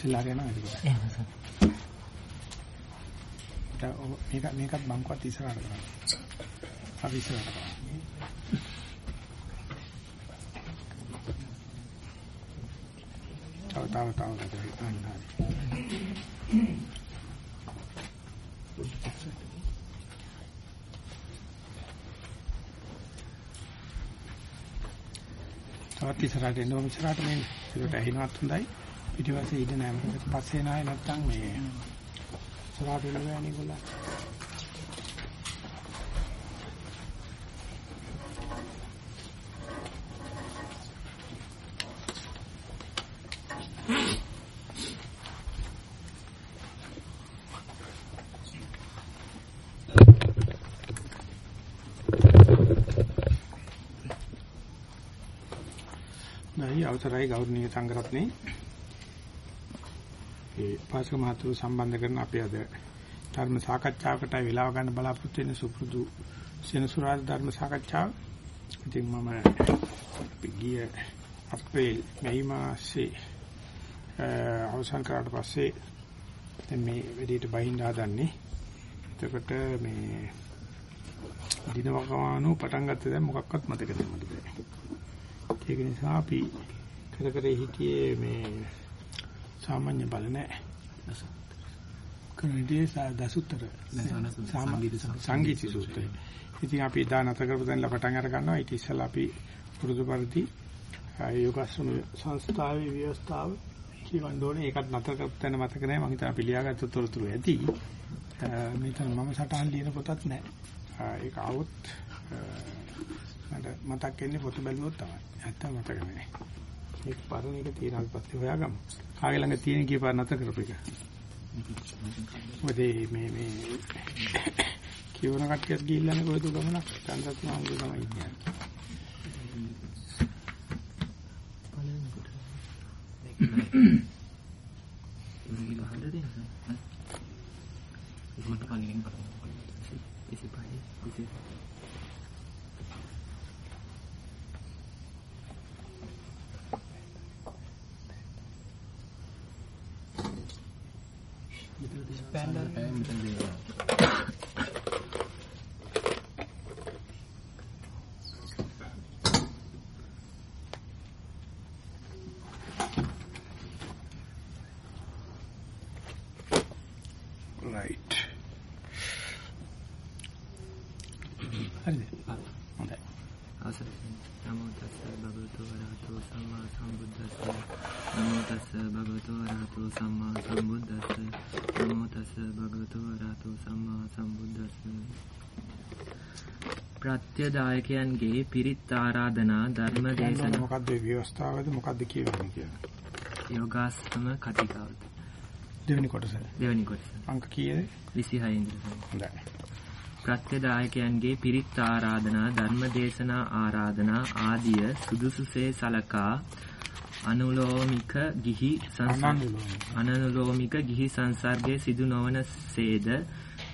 පස්සේ යනවා ඒක. එහෙම සර්. මේක මේකත් බංකුවත් ඉස්සරහට කරන්න. අපි ඉස්සරහට කරන්න. තව තව තව අන්න තවත් ඉස්සරහට එන්න ඕන ඉස්සරහට මේ ඒකට ඇහිනවත් හොඳයි පිටිපස්සේ ඉඳ නැහැ මොකද පස්සේ නාය නැත්තම් මේ ඉස්සරහට එන්න බෑ නේ ගොල්ලෝ නැයි අවසරයි ගෞරවනීය සංඝරත්නයේ. ඒ පාසක මහතුරු සම්බන්ධ කරන අපි අද ධර්ම සාකච්ඡාවකට වෙලාව ගන්න බලාපොරොත්තු වෙන සුපුරුදු සෙනසුරාදා ධර්ම සාකච්ඡාව. ඉතින් මම ගිය අප්‍රේල් මැයි මාසේ අවසන් කරාට පස්සේ දැන් මේ වෙලීට බහින්න හදන්නේ. එතකොට මේ දිනවකවානු පටන් ගත්තේ දැන් මොකක්වත් මතක නැහැ මට දැන්. ඒක නිසා අපි කර කර හිටියේ මේ සාමාන්‍ය බල නැහැ. කණිදී දසුත්තර සංගීත සූත්‍රය. ඉතින් අපි දා නැත කරපු දැන් පටන් අර ගන්නවා. ඊට ඉස්සෙල්ලා අපි පුරුදු පරිදි යෝගාශ්‍රම සංස්ථාවේ ව්‍යවස්ථාව කියවන්න ඕනේ. ඒකත් නැතර කරපු තැන මතක නැහැ. මම හිතා පිළියාගත්ත තොරතුරු ඇති. මෙතන මම සටහන් ලියන පොතක් නැහැ. ඒක આવොත් මට මතක් වෙන්නේ පොත බැලුවොත් තමයි. නැත්තම් මතක නැහැ. මේක පරණ එක තියෙනවා පස්සේ හොයාගමු. කාගේ ළඟ තියෙන කීපාර නැත කරපු එක. මොකද මේ මේ කියවන කට්ටියත් ගිහිල්ලානේ කොහෙද ගමනක් චන්දත් මාමුදු තමයි ඉන්නේ. මට Panda. ප්‍රත්‍යදායකයන්ගේ පිරිත් ආරාධනා ධර්ම දේශනා. මොකද්ද මේ ව්‍යවස්ථාවද? මොකද්ද කියවෙන්නේ කියලා. යෝගාස්තම කතිකාවත දෙවෙනි කොටස. දෙවෙනි කොටස. අංක කීයද? 26 ඉඳලා හොඳයි. ප්‍රත්‍යදායකයන්ගේ පිරිත් ආරාධනා ධර්ම දේශනා ආරාධනා ආදිය සුදුසුසේ සලකා අනුලෝමික ගිහි අනනුලෝමික ගිහි සංසර්ගයේ සිදු නොවන සේද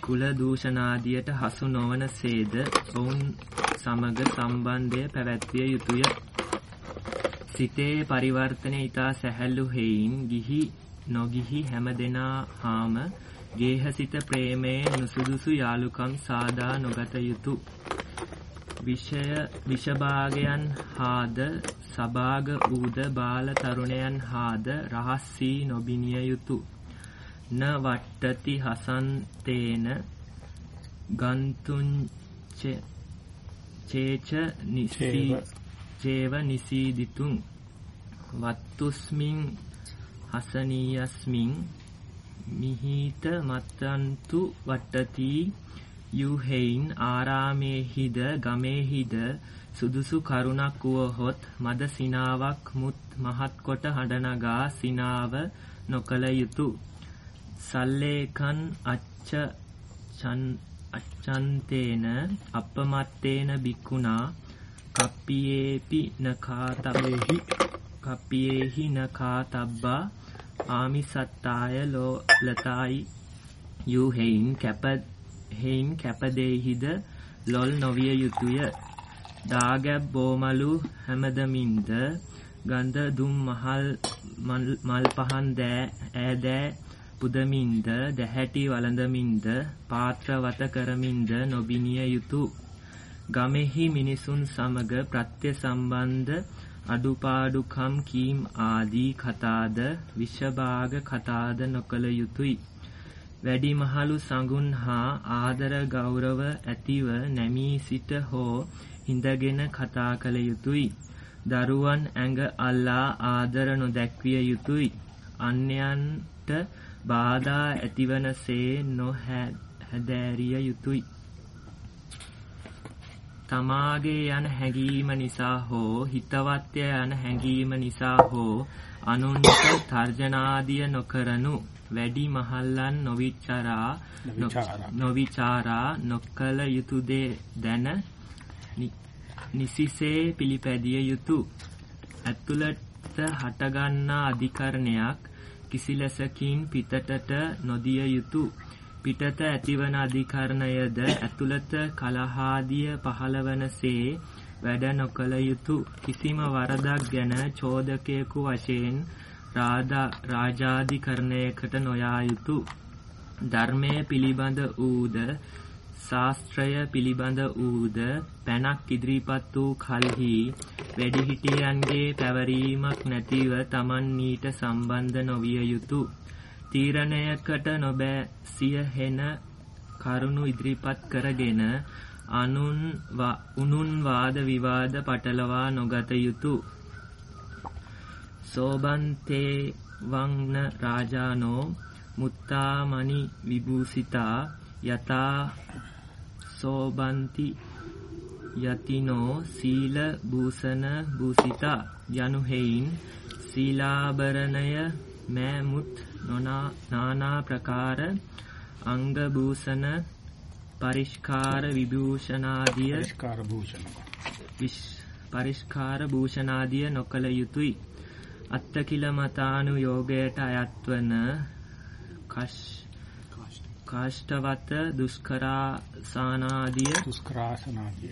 කුල දූෂණාදියට හසු නොවන සේද ඔවුන් සමග සම්බන්ධය පැවැත්විය යුතුය. සිතේ පරිවර්තනය ඊතා සැහැල්ලු හේයින් ගිහි නොගිහි හැමදෙනා හාම ගේහසිත ප්‍රේමයේ නුසුදුසු යාලුකම් සාදා නොගත යුතු. විෂය විෂභාගයන් හාද සභාග ඌද බාල තරුණයන් හාද රහස් වී නොබිනිය යුතු. න වට්ටති හසන්තේන ගන්තුංච චේච චේව. නිසීදිතුං. වත්තුස්මින් හසනීයස්මින් මිහිත මත්තන්තු වට්ටති යුහෙයින් ආරාමේහිද ගමේහිද සුදුසු කරුණක් වුවහොත් මද සිනාවක් මුත් මහත් කොට හඬනගා සිනාව නොකල යුතු සල්ලේකන් අච්ච අච්ඡන්තේන අපමත්තේන බික්කුණා කප්පියේපි නඛාතබ්බේහි කප්පියේහි නඛාතබ්බා ආමිසත්තාය ලෝලතායි යුහෙයින් කැප හේයින් කැපදේහිද ලොල් නොවිය යුතුය. දාගැබ් බෝමලු හැමදමින්ද ගඳ දුම් මහල් මල් පහන් දෑ ඈදෑ පුදමින්ද දැහැටි වළඳමින්ද පාත්‍රවත කරමින්ද නොබිනිය යුතු ගමෙහි මිනිසුන් සමග ප්‍රත්‍ය සම්බන්ධ අඩුපාඩුකම් කීම් ආදී කතාද විෂභාග කතාද නොකළ යුතුය. වැඩිමහලු සඟුන් හා ආදර ගෞරව ඇතිව නැමී සිට හෝ හිඳගෙන කතා කළ යුතුය. දරුවන් ඇඟ අල්ලා ආදර නොදැක්විය යුතුය. අන්‍යයන්ට බාධා ඇතිවනසේ නොහැදෑරිය යුතුය. තමාගේ යන හැඟීම නිසා හෝ හිතවත්ය යන හැඟීම නිසා හෝ අනුන්ට තර්ජනාදිය නොකරනු වැඩි මහල්ලන් නොවිචාරා නොවිචාරා නොකළ යුතු දේ දැන නිසිසේ පිළිපැදිය යුතු ඇතුළට හටගන්නා අධිකරණයක් කිසිලෙසකින් පිටතට නොදිය යුතු. පිටත ඇතිවන අධිකරණයද ඇතුළත කලහාදිය පහළවනසේ වැඩ නොකළ යුතු. කිසිම වරදක් ගැන චෝදකයෙකු වශයෙන් රාජාධිකරණයකට නොයා යුතු. ධර්මය පිළිබඳ වූද ශාස්ත්‍රය පිළිබඳ වූද පැනක් ඉදිරිපත් වූ කල්හි වැඩිහිටියන්ගේ පැවරීමක් නැතිව තමන් නීට සම්බන්ධ නොවිය යුතු තීරණයකට නොබැසිය හෙන කරුණු ඉදිරිපත් කරගෙන අනුන් උනුන් වාද විවාද පටලවා නොගත යුතු. සෝබන්තේ වංන රාජානෝ මුත්තාමණි විභූසිතා යතා සෝබන්ති යතිනෝ සීල භූෂණ භූසිතා යනු හේයින් සීලාභරණය මෑමුත් නානා ප්‍රකාර අංග භූෂණ පරිස්කාර විභූෂණාදිය පරිස්කාර භූෂණ. පරිස්කාර භූෂණාදිය නොකළ යුතුය. අත්තකිල මතානුයෝගයට අයත්වන කාෂ්ටවත දුෂ්කරාසානාදිය දුෂ්කරාසනාදිය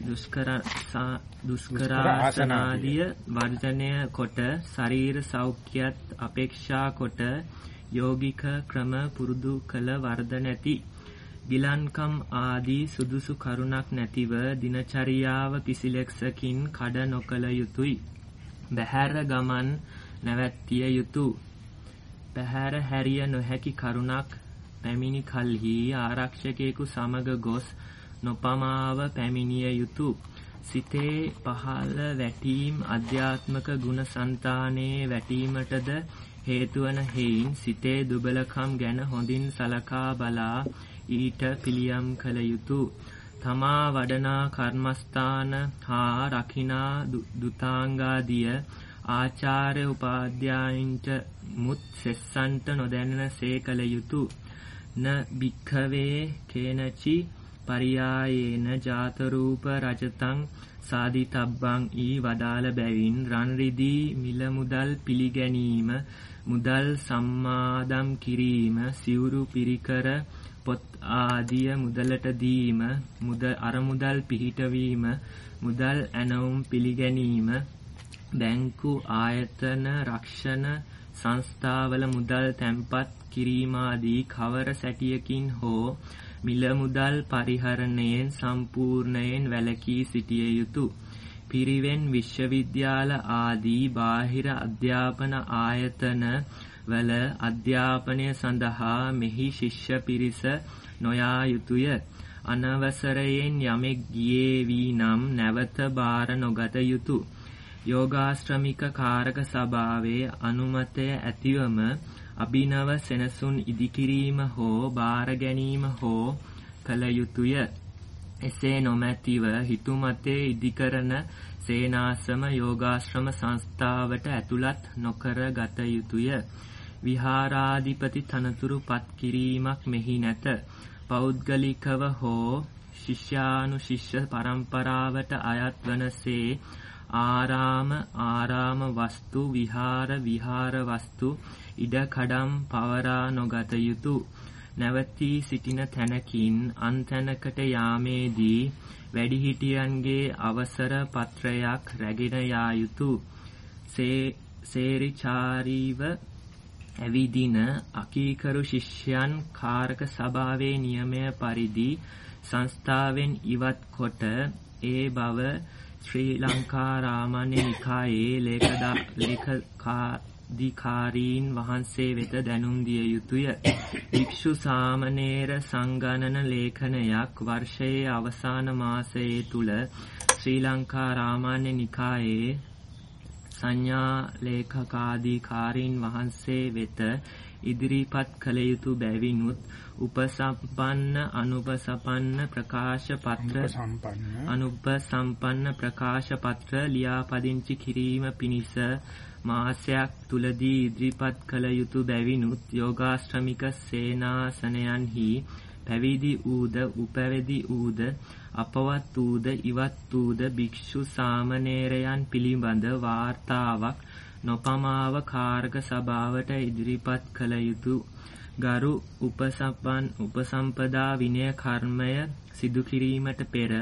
දුෂ්කරාසනාදිය වර්ජනය කොට ශරීර සෞඛ්‍යත් අපේක්ෂා කොට යෝගික ක්‍රම පුරුදු කළ වර්ධ නැති ගිලන්කම් ආදී සුදුසු කරුණක් නැතිව දිනචරියාව කිසිලෙක්සකින් කඩ නොකළ යුතුය. බැහැර ගමන් නැවැත්තිය යුතු. පැහැර හැරිය නොහැකි කරුණක් පැමිණි කල්හි ආරක්ෂකයෙකු සමග ගොස් නොපමාව පැමිණිය යුතු. සිතේ පහළ වැටීම් අධ්‍යාත්මක ගුණ సంతානයේ වැටීමටද හේතුවන හේයින් සිතේ දුබලකම් ගැන හොඳින් සලකා බලා ඊට පිළියම් කළ යුතු. තමා වඩනා කර්මස්ථාන හා රකිනා දුතාංගාදිය ආචාර්ය උපාධ්‍යායින්ට මුත් සෙස්සන්ට නොදැනෙන සේ කළ යුතු. න භික්ඛවේ කේනචි පරියායේන ජාතරූප රජතං සාදිතබ්බං ඊ වදාළ බැවින් රන් රිදී මිල මුදල් පිළිගැනීම මුදල් සම්මාදම් කිරීම සිවුරු පිරිකර පොත් ආදිය මුදලට දීම මුද අරමුදල් පිහිටවීම මුදල් ඇනවුම් පිළිගැනීම බැංකු ආයතන රක්ෂණ සංස්ථාවල මුදල් තැන්පත් කිරීමාදී කවර සැටියකින් හෝ මිල මුදල් පරිහරණයෙන් සම්පූර්ණයෙන් වැළකී සිටිය යුතු පිරිවෙන් විශ්වවිද්‍යාල ආදී බාහිර අධ්‍යාපන ආයතන වල අධ්‍යාපනය සඳහා මෙහි ශිෂ්‍ය පිරිස නොයා යුතුය. අනවසරයෙන් යමෙක් ගියේ වී නම් නැවත බාර නොගත යුතු. යෝගාශ්‍රමික කාරක සභාවේ අනුමතය ඇතිවම අභිනව සෙනසුන් ඉදිකිරීම හෝ බාර ගැනීම හෝ කළ යුතුය. එසේ නොමැතිව හිතුමතේ ඉදිකරන සේනාසම යෝගාශ්‍රම සංස්ථාවට ඇතුළත් නොකර ගත යුතුය. විහාරාධිපති තනතුරු පත් කිරීමක් මෙහි නැත. පෞද්ගලිකව හෝ ශිෂ්‍යානු ශිෂ්‍ය පරම්පරාවට අයත් වනසේ ආරාම ආරාම වස්තු විහාර විහාර වස්තු ඉඩකඩම් පවරා නොගත යුතු නැවතී සිටින තැනකින් අන්තැනකට යාමේදී වැඩිහිටියන්ගේ අවසර පත්‍රයක් රැගෙන යා යුතු සේරිචාරීව ඇවිදින අකීකරු ශිෂ්‍යයන් කාරක සභාවේ නියමය පරිදි සංස්ථාවෙන් ඉවත් කොට ඒ බව ශ්‍රී ලංකා රාමණ්‍ය නිකායේ ලේකකාධිකාරීන් වහන්සේ වෙත දැනුම් දිය යුතුය. භික්ෂු සාමණේර සංගණන ලේඛනයක් වර්ෂයේ අවසාන මාසයේ තුල ශ්‍රී ලංකා රාමණ්‍ය නිකායේ සංඥා ලේඛකාධිකාරීන් වහන්සේ වෙත ඉදිරිපත් කළ යුතු බැවිනුත් උපසම්පන්න අනුපසම්පන්න ප්‍රකාශ පත්‍ර අනුපසම්පන්න ප්‍රකාශ පත්‍ර ලියාපදිංචි කිරීම පිණිස මාසයක් තුලදී ඉදිරිපත් කළ යුතු බැවිනුත් යෝගාශ්‍රමික සේනාසනයන්හි පැවිදි ඌද උපැවිදි ඌද අපවත් ඌද ඉවත් ඌද භික්ෂු සාමණේරයන් පිළිබඳ වාර්තාවක් නොපමාව කාර්ක සභාවට ඉදිරිපත් කළ යුතු ගරු උපසපන් උපසම්පදා විනය කර්මය සිදු කිරීමට පෙර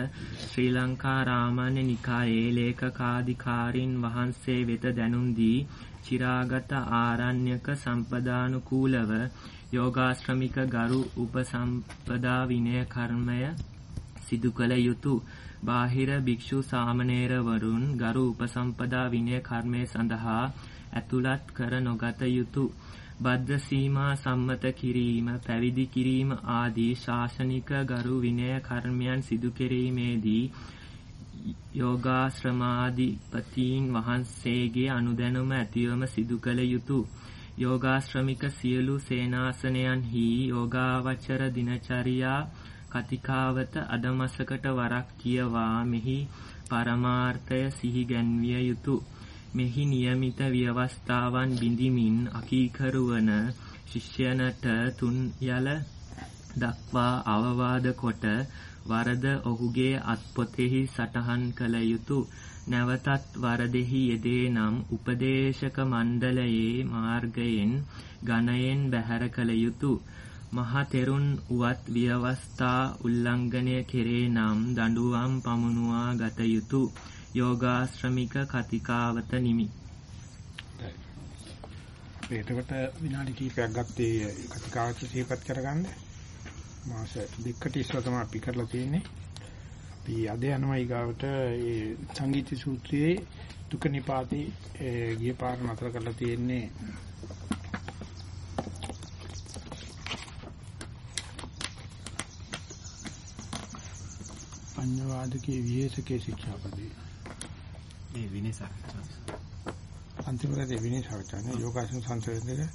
ශ්‍රී ලංකා රාමණ්‍ය නිකායේ ලේකකාධිකාරින් වහන්සේ වෙත දැනුම් දී චිරාගත ආරණ්‍යක සම්පදානුකූලව යෝගාශ්‍රමික ගරු උපසම්පදා විනය කර්මය සිදු කළ යුතු බාහිර භික්ෂු සාමණේරවරුන් ගරු උපසම්පදා විනය කර්මය සඳහා ඇතුළත් කර නොගත යුතු බද්ධ සීමා සම්මත කිරීම පැවිදි කිරීම ආදී ශාසනික ගරු විනය කර්මයන් සිදු කිරීමේදී යෝගාශ්‍රමාධිපතීන් වහන්සේගේ අනුදැනුම ඇතිවම සිදු කළ යුතු. යෝගාශ්‍රමික සියලු සේනාසනයන්හි යෝගාවචර දිනචරියා කතිකාවත අදමසකට වරක් කියවා මෙහි පරමාර්ථය සිහි ගැන්විය යුතු. මෙහි નિયમિત ව්‍යවස්ථාවන් බිඳිමින් අකීකරුවන ශිෂ්‍යනට තුන් යල දක්වා අවවාද කොට වරද ඔහුගේ අත්පොතෙහි සටහන් කළ යුතු නැවතත් වරදෙහි යෙදේ නම් උපදේශක මණ්ඩලයේ මාර්ගයෙන් ගණයෙන් බැහැර කළ යුතු මහ තෙරුන් උවත් ව්‍යවස්ථා උල්ලංඝනය කෙරේ නම් දඬුවම් පමුණුවා ගත යුතු යෝගාශ්‍රමික කතිකාවත නිමි. එතකොට විනාඩි කිහිපයක් ගත්තේ කතිකාවත සිහිපත් කරගන්න. මාස දෙකකට ඉස්සර තමයි අපි කරලා තියෙන්නේ. අපි අද යනවා ඊගාවට ඒ සංගීත සූත්‍රයේ දුක නිපාති ගිය පාර නතර කරලා තියෙන්නේ පඤ්ඤවාදකේ විහෙසකේ ශික්ෂාපදේ මේ විනය සාකච්ඡා. අන්තිමට විනය සාකච්ඡානේ යෝගාසන සංසර්ගයේ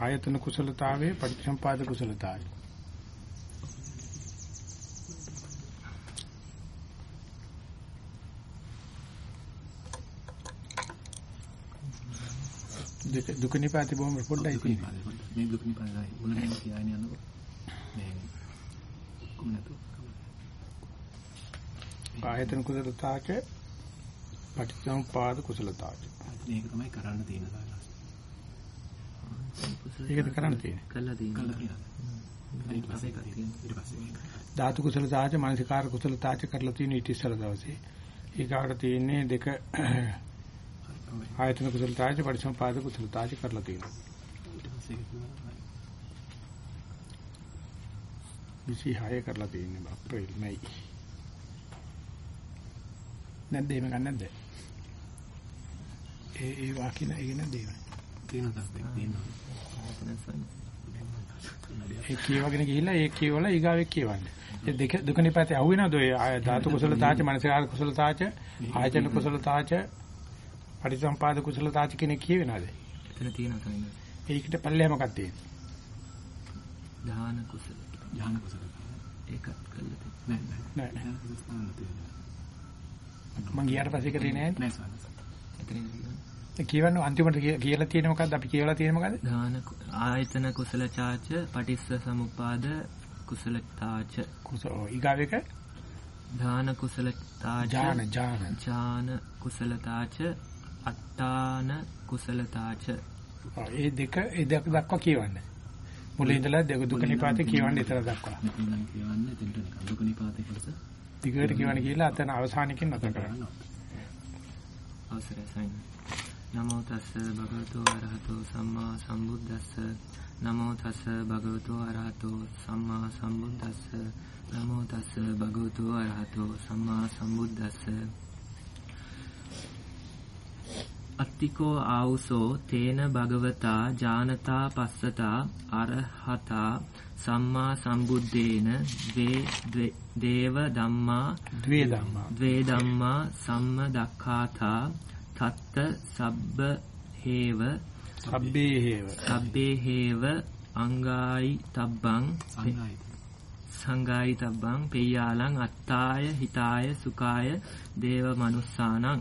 ආයතන කුසලතාවයේ පටිච්චසම්පාද කුසලතාවය. දුක නිපාතේ බොහොම පොඩ්ඩයි තියෙන්නේ. මේ දුක නිපාතයි මුලින්ම කියන්නේ යනකො මේ කොහොමද? ආයතන කුසලතාවක පටිච්චසමුපාද කුසලතාවය. මේක තමයි කරන්න තියෙන සාකච්ඡා. ඒකද කරන්න තියෙන්නේ. කළා තියෙනවා. ඊට පස්සේ කරේ ඊට පස්සේ ධාතු කුසලතාවච මානසිකාර කුසලතාවච කරලා තියෙන ඊට ඉස්සර දවසේ. ඊගාට තියෙන්නේ දෙක ආයතන කුසලතාවච පටිච්චසමුපාද කුසලතාවච කරලා තියෙනවා. පස්සේ 26 කරලා තියෙන්නේ අප්‍රේල් මැයි. නැද්ද එහෙම ගන්න නැද්ද? ඒ ඒ වාකින ඒක නැද්ද එහෙම? තියෙනවා තියෙනවා. ඒ කියවගෙන ගිහිල්ලා ඒ කියවලා ඊගාවෙක් කියවන්නේ. ඒ දෙක දුක නිපාතේ අහුවෙනවද ඔය ධාතු කුසල තාච මනසිකාර කුසල තාච ආයතන කුසල තාච පටිසම්පාද කුසල තාච කෙනෙක් කියවෙනවද? එතන තියෙනවා තමයි. ඒකට පල්ලෙහ මොකක්ද තියෙන්නේ? ධාන කුසල. ධාන කුසල. ඒකත් කළා නෑ නෑ. නෑ. මං ගියාට පස්සේ කරේ නෑ නෑ ඒ කියවන්නේ අන්තිමට කියලා තියෙන මොකද්ද? අපි කියලා තියෙන මොකද්ද? දාන ආයතන කුසල චාච පටිස්ස සමුපාද කුසල තාච. කුසල ඊගාවෙක දාන කුසල තාච. ඥාන ඥාන. ඥාන කුසල තාච අට්ඨාන කුසල තාච. ඒ දෙක ඒ දෙක දක්වා කියවන්නේ. මුලින් ඉඳලා දෙක දුක නිපාතේ කියවන්නේ ඉතල දක්වා. කියවන්නේ දෙන්න නිකන් දුක නිපාතේ කොටස දිගට කියවන්නේ කියලා අතන අවසානකින් නැතර කරනවා. අවසරයි සයින්. නමෝ තස්ස භගවතු අරහතෝ සම්මා සම්බුද්දස්ස නමෝ තස්ස භගවතු අරහතෝ සම්මා සම්බුද්දස්ස නමෝ තස්ස භගවතු අරහතෝ සම්මා සම්බුද්දස්ස අත්තිකෝ ආවුසෝ තේන භගවතා ජානතා පස්සතා අරහතා සම්මා සම්බුද්දේන ද්වේ ධම්මා ද්වේ ධම්මා. ද්වේ ධම්මා සම්ම දක්ඛාතා තත්ත සබ්බ හේව සබ්බේ හේව. සබ්බේ හේව අංගායි තබ්බං සංගායි තබ්බං පෙය්‍යාලං අත්තාය හිතාය සුඛාය දේව මනුස්සානං.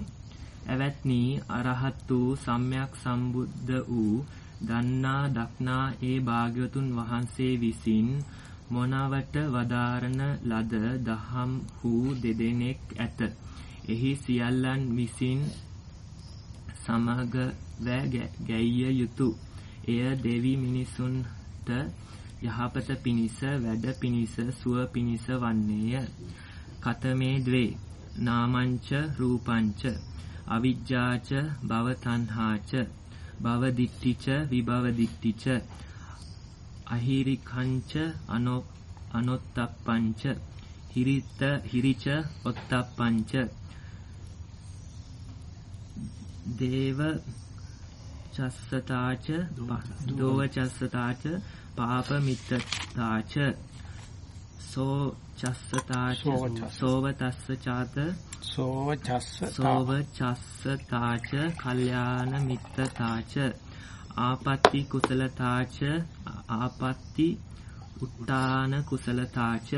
ඇවැත්නි අරහත් වූ සම්්‍යක් සම්බුද්ධ වූ දන්නා දක්නා ඒ භාග්‍යවතුන් වහන්සේ විසින් මොනවට වදාරන ලද දහම් වූ දෙදෙනෙක් ඇත. එහි සියල්ලන් විසින් සමග ගැයිය යුතු. එය දෙවි මිනිසුන්ට යහපත පිණිස වැඩ පිණිස සුව පිණිස වන්නේය. කතමේ ද්වේ නාමංච රූපංච අවිජ්ජාච භව තණ්හාච භව දිට්ඨිච විභව දිට්ඨිච අහිරිකංච අනොත්තප්පංච හිරිත හිරිච ඔත්තප්පංච දේව චස්සතාච දෝව චස්සතාච පාප මිත්තතාච සෝ චස්සතාච සෝව තස්ස චාත සෝව චස්ස සෝව චස්සතාච කල්යාණ මිත්තතාච ආපත්ති කුසලතාච ආපත්ති උට්ටාන කුසලතාච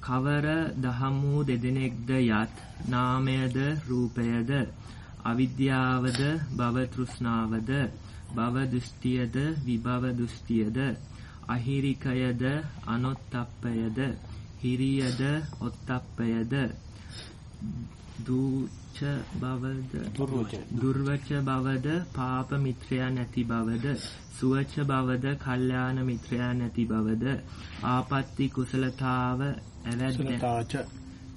කවර දහමූ දෙදෙනෙක්ද යත්? නාමයද රූපයද? අවිද්‍යාවද භව තෘෂ්ණාවද භව දෘෂ්ටියද විභව දෘෂ්ටියද අහිරිකයද අනොත්තප්පයද හිරියද ඔත්තප්පයද? දූච බවද දුර්වච. බවද පාප මිත්‍රයා නැති බවද? සුවච බවද කල්යාණ මිත්‍රයා නැති බවද? ආපත්‍ති කුසලතාව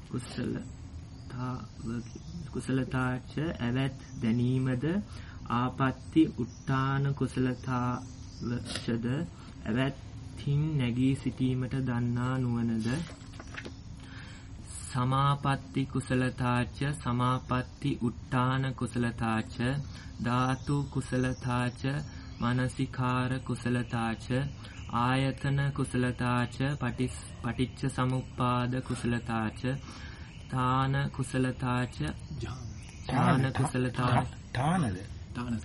කුසලතාව කුසලතාච. ඇවැත් දැනීමද? ආපත්‍ති උට්ටාන කුසලතාවචද ඇවැත්හින් නැගී සිටීමට දන්නා නුවනද සමාපත්ති කුසලතාච සමාපත්ති උට්ටාන කුසලතාච ධාතු කුසලතාච මනසිකාර කුසලතාච ආයතන කුසලතාච පටිච්ච සමුප්පාද කුසලතාච තාන කුසලතාච ඥාන කුසලතාච. තානද? තාන.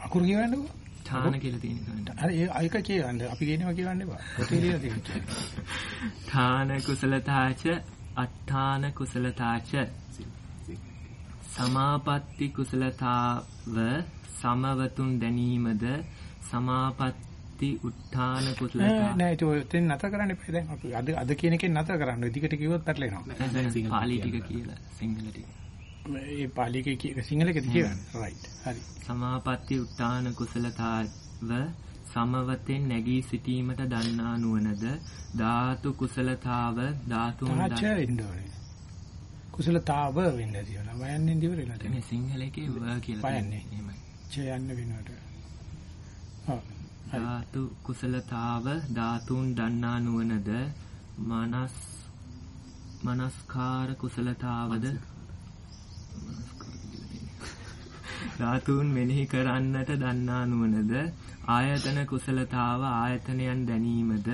අකුරු කියවන්නකෝ තාන කියලා තියෙනවා. හරි ඒක කියවන්න අපි කියනවා කියවන්න එපා. පොතේ ලියලා තියෙනවා. තාන කුසලතාච අට්ඨාන කුසලතාච සමාපatti කුසලතාව සමවතුන් දැනීමද සමාපatti උත්ථාන කුසලතාව නෑ ඒක ඔතෙන් නැතර කරන්න එපා දැන් අපි අද අද කියන එකෙන් නැතර කරන්න. දිගට කිව්වොත් පැටලෙනවා. පාලි ටික කියලා සිංහල ටික. ඒ පාලි එකේ සිංහල එකද කියවන්නේ. රයිට්. හරි. සමාපatti උත්ථාන කුසලතාව සමවතෙන් නැගී සිටීමට දන්නා නුවණද ධාතු කුසලතාව ධාතුන් ඉන්නෝනේ. කුසලතාව වෙන්නේ දියනවා. වයන්නේ දිවරලා මේ සිංහල එකේ ව කියලා වයන්නේ. එහෙමයි. චය යන්න වෙනවට. ධාතු කුසලතාව ධාතුන් දන්නා නුවණද මනස් මනස්කාර කුසලතාවද ධාතුන් මෙනෙහි කරන්නට දන්නා නුවණද ආයතන කුසලතාව ආයතනයන් දැනීමද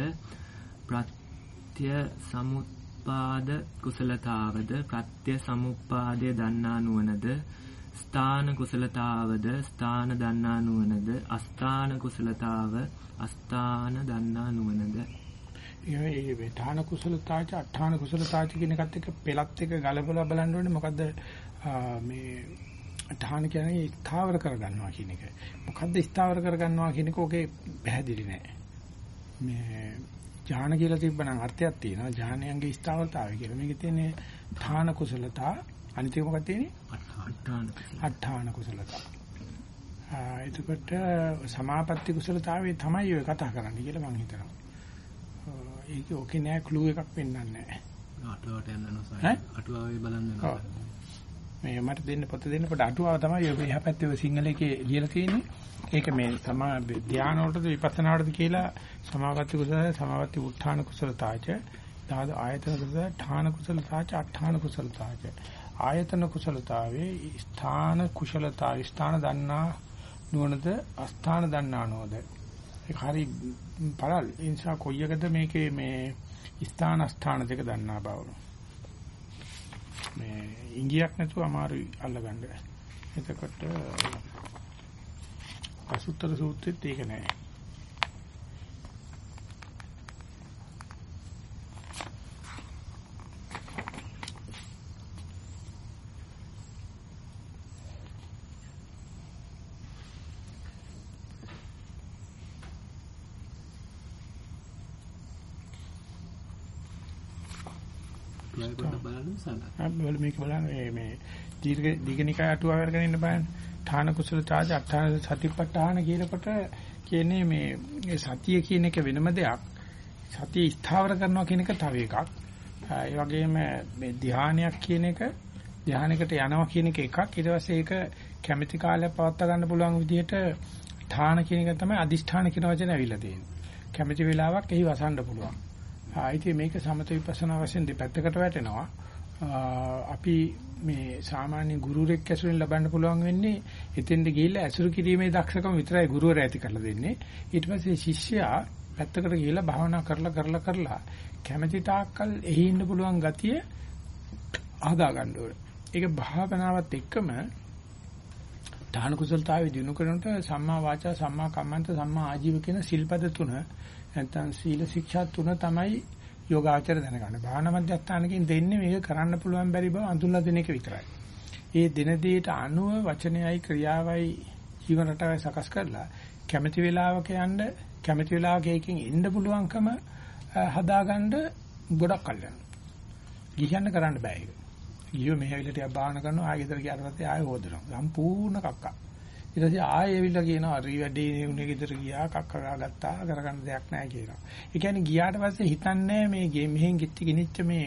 ප්‍රත්‍ය සමුප්පාද කුසලතාවද ප්‍රත්‍ය සමුප්පාදය දන්නා නුවණද ස්ථාන කුසලතාවද ස්ථාන දන්නා නුවණද අස්ථාන කුසලතාව අස්ථාන දන්නා නුවණද? ඒ මේ ඨාන කුසලතාච අට්ඨාන කුසලතාච කියන එකත් එක්ක පෙළත් එක ගලපලා බලන්න ඕනේ. මොකද්ද මේ ඨාන කියන්නේ ස්ථාවර කරගන්නවා කියන එක. මොකද්ද ස්ථාවර කරගන්නවා කියන එක ඔකේ පැහැදිලි නෑ. මේ ඥාන කියලා තිබ්බනම් අර්ථයක් තියෙනවා. ඥානයන්ගේ ස්ථාවරතාවය කියලා. මේකේ තියෙන්නේ ඨාන කුසලතා අනිත් එක මොකක්ද තියෙන්නේ? අට්ඨාන අට්ඨාන කුසලතා. ආ එතකොට සමාපatti කුසලතාවේ තමයි ඔය කතා කරන්නේ කියලා මම හිතනවා. ඒක ඕකේ නෑ ක්ලූ එකක් පෙන්වන්නේ නෑ. අටුවාවට යන්න? නෝසයි. අටුවාවේ බලන්න ඔව්. මේ මට දෙන්න පොත දෙන්න පොඩ අටුවාව තමයි ඔය එහා පැත්තේ ඔය සිංහලයේ ලියලා තියෙන්නේ. ඒක මේ සමා ධානය වලටද විපස්සනා වලටද කියලා සමාවත්ති කුසල සමාවත්ති උත්ථාන කුසලතාච දාද ආයතන කුසල ඨාන කුසලතාච අට්ඨාන කුසලතාච ආයතන කුසලතාවේ ස්ථාන කුසලතා ස්ථාන දන්නා නුවණද අස්ථාන දන්නා නෝද ඒක හරි පළල් ඒ නිසා කොයි එකද මේකේ මේ ස්ථාන අස්ථාන දෙක දන්නා බව. මේ ඉංගියක් නැතුව අමාරුයි අල්ලගන්න. එතකොට අසුත්තර සූත්‍රෙත් ඒක නෑ. බලන්න මේක බලන්න මේ දීර්ඝ දීඝනිකාය අටුවා කරගෙන ඉන්න බලන්න. ඨාන කුසල ඡාජ අට්ඨාන සතිපට්ඨාන කියනකොට කියන්නේ මේ සතිය කියන එක වෙනම දෙයක්. සතිය ස්ථාවර කරනවා කියන එක තව එකක්. ඒ වගේම මේ ධානයක් කියන එක ධානයකට යනවා කියන එක එකක්. ඊට පස්සේ ඒක කැමැති කාලයක් පවත්වා ගන්න පුළුවන් විදිහට ඨාන කියන එක තමයි අදිෂ්ඨාන කියන වචනේ ඇවිල්ලා තියෙන්නේ. කැමැති වෙලාවක් එහි වසන්න පුළුවන්. ආයිති මේක සමත විපස්සනා වශයෙන් දෙපැත්තකට වැටෙනවා. අපි මේ සාමාන්‍ය ගුරුරෙක් ඇසුරෙන් ලබන්න පුළුවන් වෙන්නේ එතෙන්ද ගිහිල්ලා ඇසුරු කිරීමේ දක්ෂකම විතරයි ගුරුවරයා ඇති කරලා දෙන්නේ. ඊට පස්සේ ශිෂ්‍යයා පැත්තකට ගිහිල්ලා භාවනා කරලා කරලා කරලා කැමැති තාක්කල් එහි ඉන්න පුළුවන් ගතිය ආදා ගන්න ඕනේ. ඒක භාවනාවත් එක්කම දාන කුසලතාවේ දිනු කරනට සම්මා වාචා සම්මා කම්මන්ත සම්මා ආජීව කියන සිල්පද තුන නැත්නම් සීල ශික්ෂා තුන තමයි යෝගාචර දැනගන්න. භාවනා මධ්‍යස්ථානකින් දෙන්නේ මේක කරන්න පුළුවන් බැරි බව අඳුනලා දෙන එක විතරයි. ඒ දින දෙයට අනුව වචනයයි ක්‍රියාවයි ජීවන රටාවයි සකස් කරලා කැමැති වෙලාවක යන්න කැමැති වෙලාවක එකකින් එන්න පුළුවන්කම හදාගන්න ගොඩක් කල් යනවා. ගිහින්න කරන්න බෑ ඒක. ගියෝ මෙහෙවිල ටිකක් භාවනා කරනවා ආයෙ ගෙදර ගියාට පස්සේ ආයෙ හොදනවා. සම්පූර්ණ කක්කා. ඊට පස්සේ ආයෙ ඇවිල්ලා කියනවා රි වැඩේ උනේ ගෙදර ගියා කක්ක ගත්තා කරගන්න දෙයක් නැහැ කියනවා. ඒ කියන්නේ ගියාට පස්සේ හිතන්නේ මේ ගේ මෙහෙන් ගිත්ති ගිනිච්ච මේ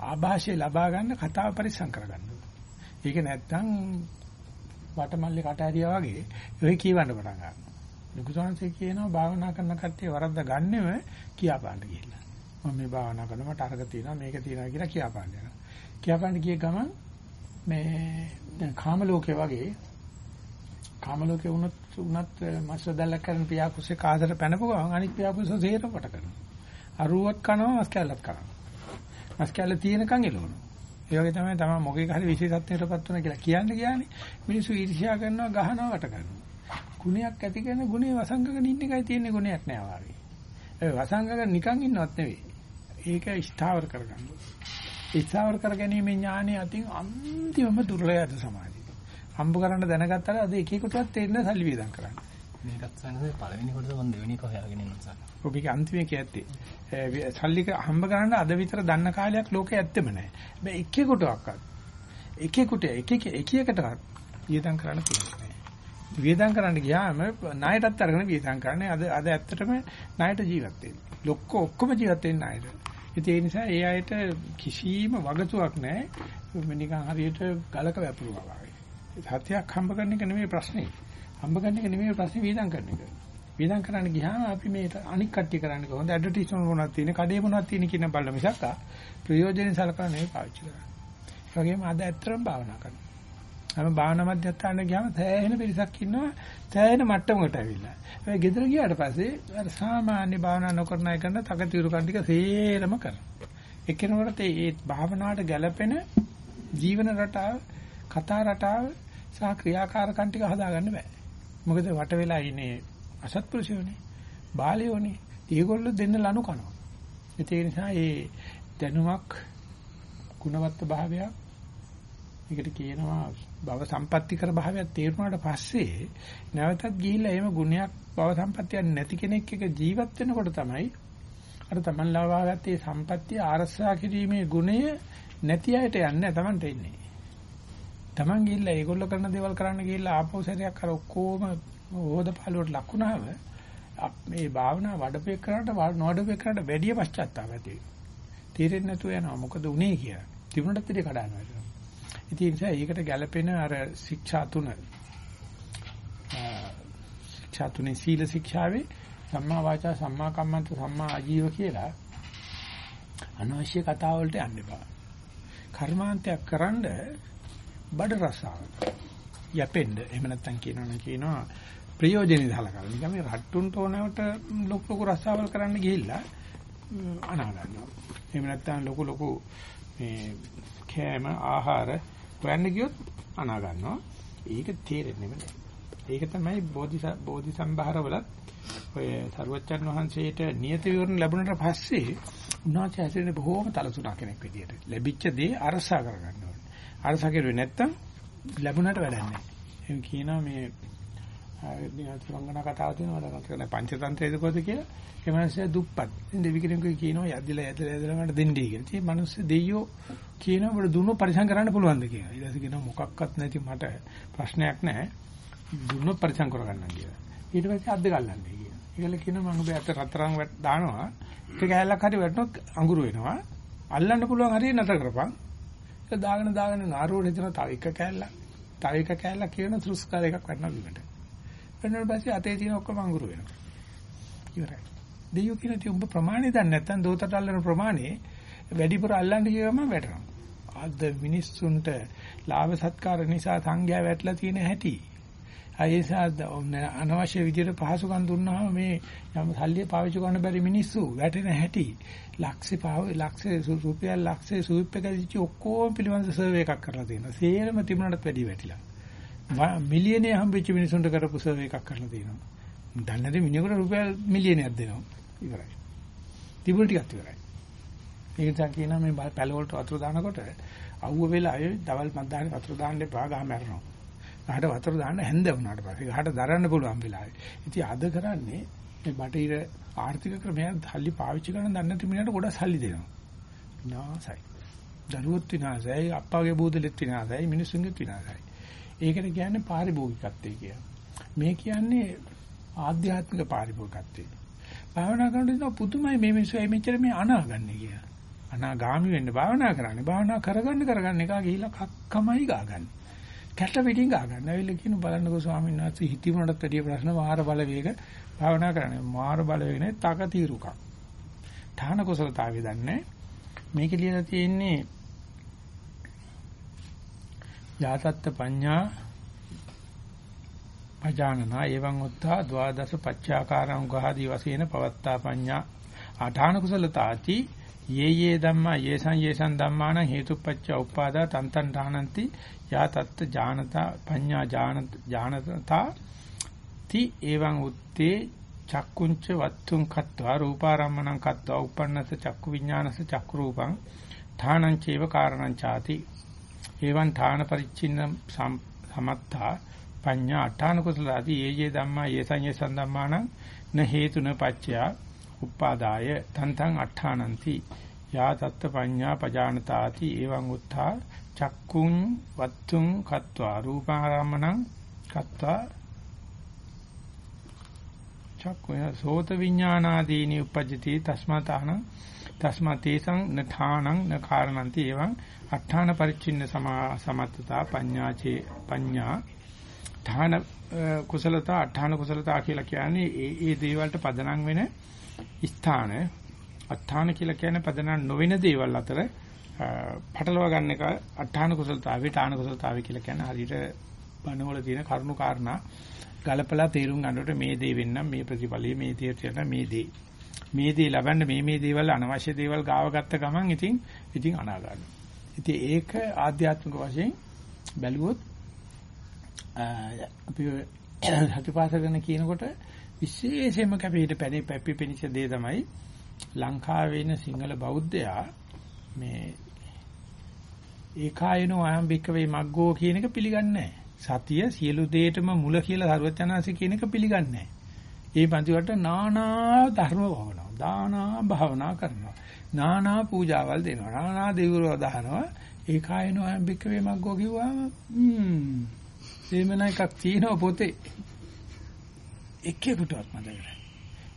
ආభాෂය ලබා ගන්න කතාව පරිස්සම් කරගන්න. ඒක නැත්තම් වටමල්ලේ කට ඇරියා වගේ ඔය කියවන්න පටන් ගන්නවා. ලුකුසාංශේ කියනවා භාවනා කරන කට්ටිය වරද්ද ගන්නෙම කියාපාන්න කියලා. මම මේ භාවනා කරනවා මට අරක තියෙනවා මේක තියෙනවා කියලා කියාපාන්න යනවා. කියාපාන්න ගිය ගමන් මේ දැන් කාම ලෝකේ වගේ කාම ලෝකේ වුණත් උනත් මස් දැල්ලක් කරන පියාකුසේ කාදර පැනපු ගමන් අනිත් පියාකුස සේරම වට කරනවා. අරුවක් කනවා මස් කැල්ලක් කරනවා. මස් කැල්ල තියෙනකන් එළවනවා. ඒ වගේ තමයි තමයි මොකේක හරි විශේෂත්වයටපත් වෙන කියලා කියන්නේ කියන්නේ මිනිස්සු ඊර්ෂ්‍යා කරනවා ගහනවා වට කරනවා. ගුණයක් ඇති කරන ගුණේ වසංගකගෙන ඉන්න එකයි තියෙන්නේ ගුණයක් නෑ වාගේ. ඒ වසංගක නිකන් ඉන්නවත් නෙවෙයි. ඒක ස්ථාවර කරගන්න. ස්ථාවර කරගැනීමේ ඥානය අතින් අන්තිමම දුර්ලභද සමාධිය. හම්බ කරන්න දැනගත්තාට අද එක එකටවත් තේරෙන සල්ලි වේදම් කරන්න. මේකත් සනසේ පළවෙනි කොටස මම දෙවෙනි එක හොයාගෙන ඉන්නවා සර්. ඔබ ඒක අන්තිමේ කියත්තේ. සල්ලි හම්බ කරන්න අද විතර දන්න කාලයක් ලෝකේ ඇත්තෙම නැහැ. හැබැයි එක එකටවත් එකෙකුට එක එක එක එකටවත් වියදම් කරන්න තියෙනවා. වියදම් කරන්න ගියාම ණයටත් අරගෙන වියදම් කරන්නේ අද අද ඇත්තටම ණයට ජීවත් වෙන්නේ. ලොක්ක ඔක්කොම ජීවත් වෙන්නේ ණයට. ඒ නිසා ඒ අයට කිසිම වගතුවක් නැහැ. නිකන් හරියට ගලක වැපුරුවා වගේ. සත්‍යයක් හම්බ කරන එක නෙමෙයි ප්‍රශ්නේ. හම්බ කරන එක නෙමෙයි ප්‍රශ්නේ වීදම් කරන එක. වීදම් කරන්න ගියාම අපි මේ අනික් කට්ටිය කරන්නේ කොහොමද? ඇඩ්වර්ටයිස්මන්ට් මොනවද තියෙන්නේ? කඩේ මොනවද තියෙන්නේ කියන බල්ල මිසක් ප්‍රයෝජනෙ සලකලා නෙමෙයි පාවිච්චි කරන්නේ. ඒ වගේම අද ඇත්තටම භාවනා කරනවා. අපි භාවනා මධ්‍යස්ථානට ගියාම සෑහෙන පිරිසක් ඉන්නවා සෑහෙන මට්ටමකට ඇවිල්ලා. ඒ ගෙදර ගියාට පස්සේ අර සාමාන්‍ය භාවනා නොකරන අය කරන තකතිරු කන් ටික සේරම කරනවා. එකිනෙකට ඒ භාවනාවට ගැළපෙන ජීවන රටාව, කතා රටාව සහ ක්‍රියාකාරකම් ටික හදාගන්න බෑ. මොකද වට වෙලා ඉන්නේ අසත්පුරුෂයෝනේ. බාලයෝනේ. ඒගොල්ලෝ දෙන්න ලනු කනවා. ඒ නිසා මේ දැනුමක් ගුණවත් භාවයක් මේකට කියනවා භව සම්පත්‍තිකර භාවයක් තේරුණාට පස්සේ නැවතත් ගිහිල්ලා එහෙම ගුණයක් භව සම්පත්තියක් නැති කෙනෙක් එක ජීවත් වෙනකොට තමයි අර තමන් ලබාගත්තේ සම්පත්තිය ආරක්ෂා කිරීමේ ගුණය නැති අයට යන්නේ තමන්ට ඉන්නේ. Taman ගිහිල්ලා ඒගොල්ලෝ කරන දේවල් කරන්න ගිහිල්ලා ආපහු සැරයක් අර ඔක්කොම හොදපාලුවට ලකුණාම මේ භාවනා වඩපෙක් කරාට නොවඩපෙක් කරාට වැඩි පශ්චාත්තාප ඇති වෙනවා. තීරෙන්නේ නැතුව යනවා මොකද උනේ කියලා. තිබුණට ඉතින් කඩනවා. ඉතින් ඒ නිසා ඒකට ගැළපෙන අර ශික්ෂා තුන ශික්ෂා තුනේ සීල ශික්ෂාවේ සම්මා වාචා සම්මා කම්මන්ත සම්මා ආජීව කියලා අනවශ්‍ය කතා වලට යන්න එපා. කර්මාන්තයක් කරන්ඩ බඩ රසාව. යැපෙන්න. එහෙම නැත්නම් කියනවනේ කියනවා ප්‍රයෝජනෙ දහලකලා. නිකන් මේ රට්ටුන්ට ඕනවට ලොකු ලොකු රසාවල් කරන්න ගිහිල්ලා අනා ගන්නවා. එහෙම නැත්නම් ලොකු ලොකු මේ කෑම ආහාර හොයන්න ගියොත් අනා ගන්නවා. ඒක තේරෙන්නේ නැහැ. ඒක තමයි බෝධි බෝධි සම්භාරවලත් ඔය සරුවච්චන් වහන්සේට නියත විවරණ ලැබුණට පස්සේ උන්වහන්සේ හැසිරෙන බොහෝම තලතුණා කෙනෙක් විදියට. ලැබිච්ච දේ අරසා කරගන්න ඕනේ. අරසා කෙරුවේ නැත්තම් ලැබුණට වැඩක් නැහැ. එහෙම කියනවා මේ තුරංගනා කතාව තියෙනවා මට පංචතන්ත්‍රයේද කොහොද කියලා. ඒ මිනිස්සු දුප්පත්. ඉතින් දෙවි කෙනෙකුගේ කියනවා යදිලා යදිලා යදිලා මට දෙන්නයි කියලා. ඉතින් මිනිස්සු දෙයියෝ කියනවා ඔබට දුන්නොත් පරිසම් කරන්න පුළුවන්ද කියලා. ඊට පස්සේ කියනවා මොකක්වත් නැති මට ප්‍රශ්නයක් නැහැ. දුන්නොත් පරිසම් කරගන්නම් කියලා. ඊට පස්සේ අද්ද ගල්ලන්නේ කියලා. ඒකල කියනවා මම ඔබ ඇත්ත රත්තරන් දානවා. එක කෑල්ලක් හරි වැටුනොත් අඟුරු වෙනවා. අල්ලන්න පුළුවන් හරිය නතර කරපන්. ඒක දාගෙන දාගෙන නාරුවට හිතන තව එක කෑල්ලක්. තව එක කෑල්ලක් කියන තෘස්කාර එකක් වටනවා බිමට. වෙනාට පස්සේ අතේ තියෙන ඔක්කොම අඟුරු වෙනවා. ඉවරයි. දෙයියෝ කියන තේ උඹ ප්‍රමාණය දන්නේ නැත්නම් දෝතට අල්ලන ප්‍රමාණය වැඩිපුර අල්ලන්න ගියම වැටෙනවා. අද මිනිස්සුන්ට ලාභ සත්කාර නිසා සංඥා වැටලා තියෙන හැටි. අයසා අනවශ්‍ය විදියට පහසුකම් දුන්නාම මේ යම් සල්ලිය පාවිච්චි කරන්න බැරි මිනිස්සු වැටෙන හැටි. ලක්ෂේ පාව ලක්ෂේ රුපියල් ලක්ෂේ සූප් එක දිච්ච ඔක්කොම පිළිබඳ සර්වේ එකක් කරලා තියෙනවා. සේරම තිබුණාට වැඩි වැටිලා. මිලියනේ හම්බෙච්ච මිනිසුන්ට කරපු සර්වේ එකක් කරලා තියෙනවා. දන්නේ නැති මිනිහෙකුට රුපියල් මිලියනයක් දෙනවා. ඉවරයි. තිබුණ ටිකත් ඉවරයි. ඒක නිසා කියනවා මේ පැල වලට වතුර දානකොට අවුව වෙලාවේ දවල් මද්දානේ වතුර දාන්න එපා ගහ මැරෙනවා. ගහට වතුර දාන්න හැන්ද වුණාට පස්සේ ගහට දරන්න පුළුවන් වෙලාවේ. ඉතින් අද කරන්නේ මේ බටහිර ආර්ථික ක්‍රමයන් සල්ලි පාවිච්චි කරන දන්නේ නැති මිනිහට ගොඩක් සල්ලි දෙනවා. විනාසයි. දරුවොත් විනාසයි, අප්පාගේ බූදලෙත් විනාසයි, මිනිස්සුන්ගේත් විනාසයි. ඒකට කියන්නේ පාරිභෝගිකත්වය කියලා. මේ කියන්නේ ආධ්‍යාත්මික පාරිභෝගිකත්වය. භාවනා කරනකොට පුදුමයි මේ මිනිස්සු මෙච්චර මේ අනාගන්නේ කියලා. අනාගාමි වෙන්න භාවනා කරන්නේ. භාවනා කරගන්න කරගන්න එක ගිහිලා කක්කමයි ගාගන්නේ. කැට පිටින් ගාගන්න. ඇවිල්ලා කියන බලන්නකෝ ස්වාමීන් වහන්සේ හිතීමකටත් වැඩිය ප්‍රශ්න වාර බලවේග භාවනා කරන්නේ. මාර බලවේග නේ තක తీරුකක්. ඨාන කුසලතාවය දන්නේ. මේක ලියලා තියෙන්නේ යාතත්ත පඤ්ඤා පජානනා එවං උත්තා ද්වාදස පච්චාකාරං ගහදී වශයෙන් පවත්තා පඤ්ඤා ආඨාන කුසලතාති යේ යේ ධම්මා යේසං යේසං ධම්මාන හේතුපච්ච උප්පාදා තන්තං දානಂತಿ යා තත්ත ඥානතා පඤ්ඤා ඥාන ඥානතා ති එවං උත්තේ චක්කුංච වත්තුං කତ୍වා රූපාරම්මණං කତ୍වා උපන්නස චක්කු විඥානස චක්කු රූපං ථානං චේව කාරණං ചാති. එවං ථාන පරිච්ඡින්න සමත්තා පඤ්ඤා අටාන කුසලාදී යේ යේ ධම්මා යේසං යේසං ධම්මාන න හේතුන පච්චයා uppādāya tantaṃ atthānanti යා තත්ත පඤ්ඤා පජානතාති එවං උත්ථා චක්කුං වත්තුං කତ୍වා රූපාරම්මණං කତ୍වා චක්කුය සෝත විඥානාදීනි උපජ්ජති තස්මාතාන තස්මාතේසං නඨාණං නකාරණಂತಿ එවං අට්ඨාන පරිච්ඡින්න සමත්තතා පඤ්ඤාචේ පඤ්ඤා ධාන කුසලතා අට්ඨාන කුසලතා කියලා කියන්නේ ඒ ඒ දේවල්ට පදනම් වෙන ස්ථාන අට්ඨාන කියලා කියන්නේ පදනම් නොවන දේවල් අතර පටලවා ගන්න එක අට්ඨාන කුසලතාවේ ඨාන කුසලතාවේ කියලා කියන්නේ හරියට බණවල තියෙන කරුණු කාරණා ගලපලා තේරුම් ගන්නකොට මේ දේ වෙන්නම් මේ ප්‍රතිඵලයේ මේ තීර්ථයට මේ දේ මේ දේ ලබන්න මේ මේ දේවල් අනවශ්‍ය දේවල් ගාව ගත්ත ගමන් ඉතින් ඉතින් අනා ගන්නවා. ඉතින් ඒක ආධ්‍යාත්මික වශයෙන් බැලුවොත් අපි සතිපාසගෙන කියනකොට විශේෂයෙන්ම කැපෙහිට පැනේ පැපි පෙනිච්ච දේ තමයි ලංකාවේ ඉන්න සිංහල බෞද්ධයා මේ ඒකායනෝ අයම් බික්කවේ මග්ගෝ කියන එක පිළිගන්නේ සතිය සියලු දේටම මුල කියලා සර්වඥාන්සේ කියන එක පිළිගන්නේ ඒ පන්ති වලට නානා ධර්ම භවනා දානා භාවනා කරනවා. නානා පූජාවල් දෙනවා. නානා දෙවිවරු දානවා ඒකායනෝ අයම් බික්කවේ මග්ගෝ කිව්වම හ්ම් එහෙමන එකක් තියෙනවා පොතේ. එක්කෙකුටවත් මතක නැහැ.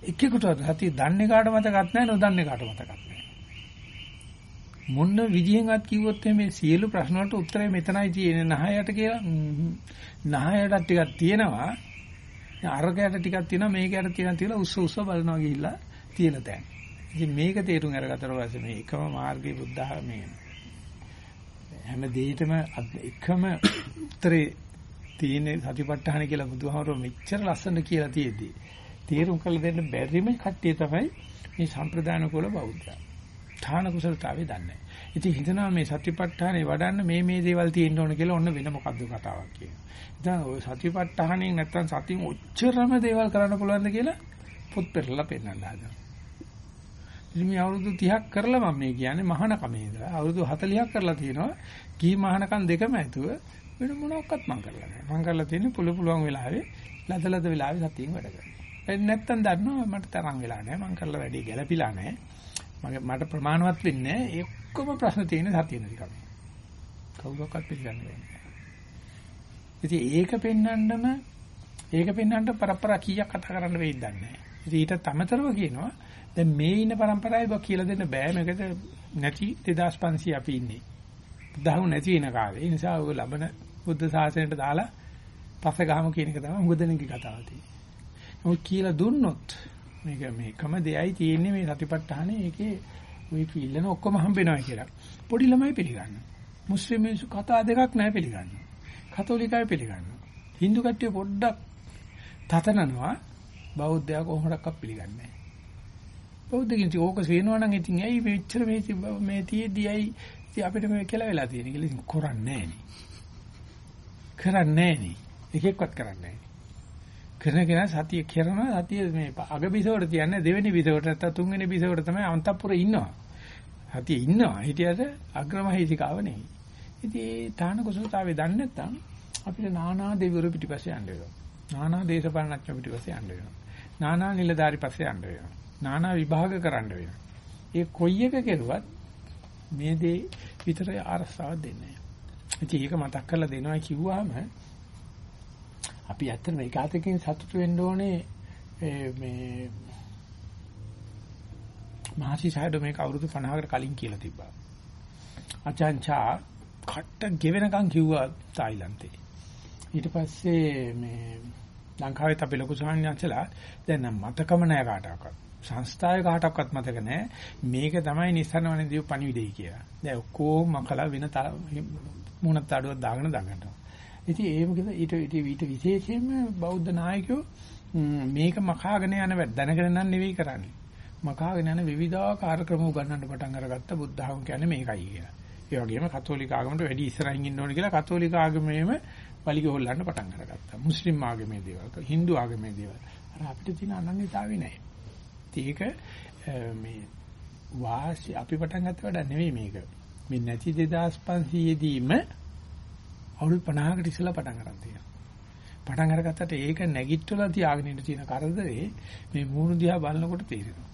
එක්කෙකුටවත් හති දන්නේ කාට මතකත් නැහැ නොදන්නේ කාට මතකත් නැහැ. මොන විදිහෙන්වත් කිව්වොත් මේ සියලු ප්‍රශ්න වලට උත්තරය මෙතනයි තියෙන්නේ නහයට කියලා නහයට ටිකක් තියෙනවා අරකයට ටිකක් තියෙනවා මේකයට තියෙනවා කියලා උස්ස උස්ස බලනවා ගිහිල්ලා තියෙන තැන. ඉතින් මේක තේරුම් අරගත්තට පස්සේ මේ එකම මාර්ගයේ බුද්ධහ මේ හැම දෙයකම එකම උත්තරේ තියෙන සතිපට්ඨාන කියලා බුදුහාමරෝ මෙච්චර ලස්සනට කියලා තියෙද්දි තේරුම් කරලා දෙන්න බැරිම කට්ටිය තමයි මේ සම්ප්‍රදාන කුල බෞද්ධය. ථාන කුසලතාවේ දන්නේ. ඉතින් හිතනවා මේ සතිපට්ඨානේ වඩන්න මේ මේ දේවල් තියෙන්න ඕන කියලා ඔන්න වෙන මොකද්ද කතාවක් කියනවා. දැන් ඔය සතිපට්ඨානෙන් නැත්තම් සතියෙන් ඔච්චරම දේවල් කරන්න පුළුවන්ද කියලා පොත් පෙරලා පෙන්නන්න හදනවා. ඉතින් මේ අවුරුදු 30ක් කරලා මම මේ කියන්නේ මහාන කමේ ඉඳලා අවුරුදු 40ක් කරලා තියෙනවා. කී මහානකම් දෙකම ඇතුව වෙන මොනක්වත් මම කරලා නැහැ. මම කරලා තියෙන්නේ පුළු පුළුවන් වෙලාවේ ලදලද වෙලාවේ සතියෙන් වැඩ කරනවා. එන්න නැත්තම් දන්නවා මට තරම් වෙලා නැහැ. මම කරලා වැඩි ගැළපිලා නැහැ. මගේ මට ප්‍රමාණවත් වෙන්නේ නැහැ. ඒ ඔක්කොම ප්‍රශ්න තියෙන සතිය නැතිකම. කවුරක්වත් පිළිගන්නේ නැහැ. ඉතින් ඒක පෙන්වන්නම ඒක පෙන්වන්නට පරපර කීයක් කතා කරන්න වෙයිද දන්නේ නැහැ. ඉතින් ඊට තමතරව කියනවා දැන් මේ ඉන්න પરම්පරාවේ බක් කියලා දෙන්න බෑ මේකද නැති 2500 අපි ඉන්නේ. බුද්ධහම නැති වෙන කාලේ. ඒ නිසා ඔය ලබන බුද්ධ ශාසනයට දාලා පස්සේ ගහමු කියන එක තමයි මුගදෙනගේ කතාව තියෙන්නේ. ඔය කියලා දුන්නොත් මේක මේකම දෙයයි තියෙන්නේ මේ සතිපට්ඨානේ ඒකේ ඔය කිල්ලන ඔක්කොම හම්බෙනවා කියලා. පොඩි ළමයි පිළිගන්නවා. මුස්ලිම් මිනිස්සු කතා දෙකක් නැහැ පිළිගන්නවා. කතෝලිකයි පිළිගන්නවා. Hindu කට්ටිය පොඩ්ඩක් තතනනවා බෞද්ධයා කොහොමඩක්වත් පිළිගන්නේ නැහැ. බෞද්ධ කින්ති ඕක සේනවා නම් ඉතින් ඇයි මෙච්චර මේ මේ තියේදී ඇයි ඉතින් අපිට මේ කියලා වෙලා තියෙන්නේ කියලා ඉතින් කරන්නේ නැහැ කරන්නේ නැහැ එකෙක්වත් කරන්නේ නැහැ කරනගෙන සතිය කරනවා සතිය මේ අග බිසවට තියන්නේ දෙවෙනි බිසවට නැත්නම් තුන්වෙනි බිසවට තමයි අන්තපුරේ ඉන්නවා. සතිය ඉන්නවා. හිටියට අග්‍රමහීතිකාව නෙවෙයි. ඉතින් ඒ තාන කුසලතාවේ දන්නේ නැත්නම් අපිට නානා දෙවිවරු පිටිපස්සේ යන්න වෙනවා. නානා දේශපාලනඥයෝ පිටිපස්සේ යන්න වෙනවා. නානා නිලධාරි පස්සේ යන්න වෙනවා. නානා විභාග කරන්න වෙනවා. ඒ කොයි එක කෙරුවත් මේ දේ විතර අරසාව දෙන්නේ. නැහැ. ඒක මතක් කරලා දෙනවා කිව්වහම අපි ඇත්තටම ඒකාතකින් සතුටු වෙන්න ඕනේ මේ මහසි සයිඩ් මේක අවුරුදු 50කට කලින් කියලා තිබ්බා. අචාන්චා කට ගෙවෙනකන් කිව්වා තායිලන්තේ. ඊට පස්සේ මේ ලංකාවේ අපි ලොකු සාහනයන්සලා දැන් මතකම නැහැ කාටවත්. සංස්ථාවේ කාටවත් මතක නැහැ මේක තමයි නිස්සනවනේ දීප පණිවිඩය කියලා. දැන් ඔක්කොම මකලා වෙන මුණත් අඩුවක් දාගෙන දඟනවා. ඉතින් ඒ මොකද ඊට ඊට විශේෂයෙන්ම බෞද්ධ නායකයෝ මේක මකාගෙන යන වැඩ දැනගෙන නම් නෙවෙයි කරන්නේ. මකාගෙන යන විවිධාකාර ක්‍රම උගන්වන්න පටන් අරගත්ත බුද්ධ ධර්ම කියන්නේ මේකයි කියලා. ඒ වගේම කතෝලික ආගමට වැඩි ඉස්සරහින් ඉන්න ඕනේ කියලා කතෝලික ආගමේම වලිග හොල්ලන්න පටන් අරගත්තා. මුස්ලිම් ආගමේ දේවල්, Hindu ආගමේ දේවල්. අර අපිට තියෙන අනන්‍යතාවය නැහැ. ඒක මේ වාසි අපි පටන් ගත්ත වැඩ නෙවෙයි මේක. මේ නැති 2500 දීම අවුරුදු 50කට ඉස්සලා පටන් ගන්න තියෙනවා. පටන් අරගත්තට ඒක නැගිට්ටලා තියාගෙන ඉන්න තියෙන කරදරේ මේ මූණු දිහා බලනකොට තේරෙනවා.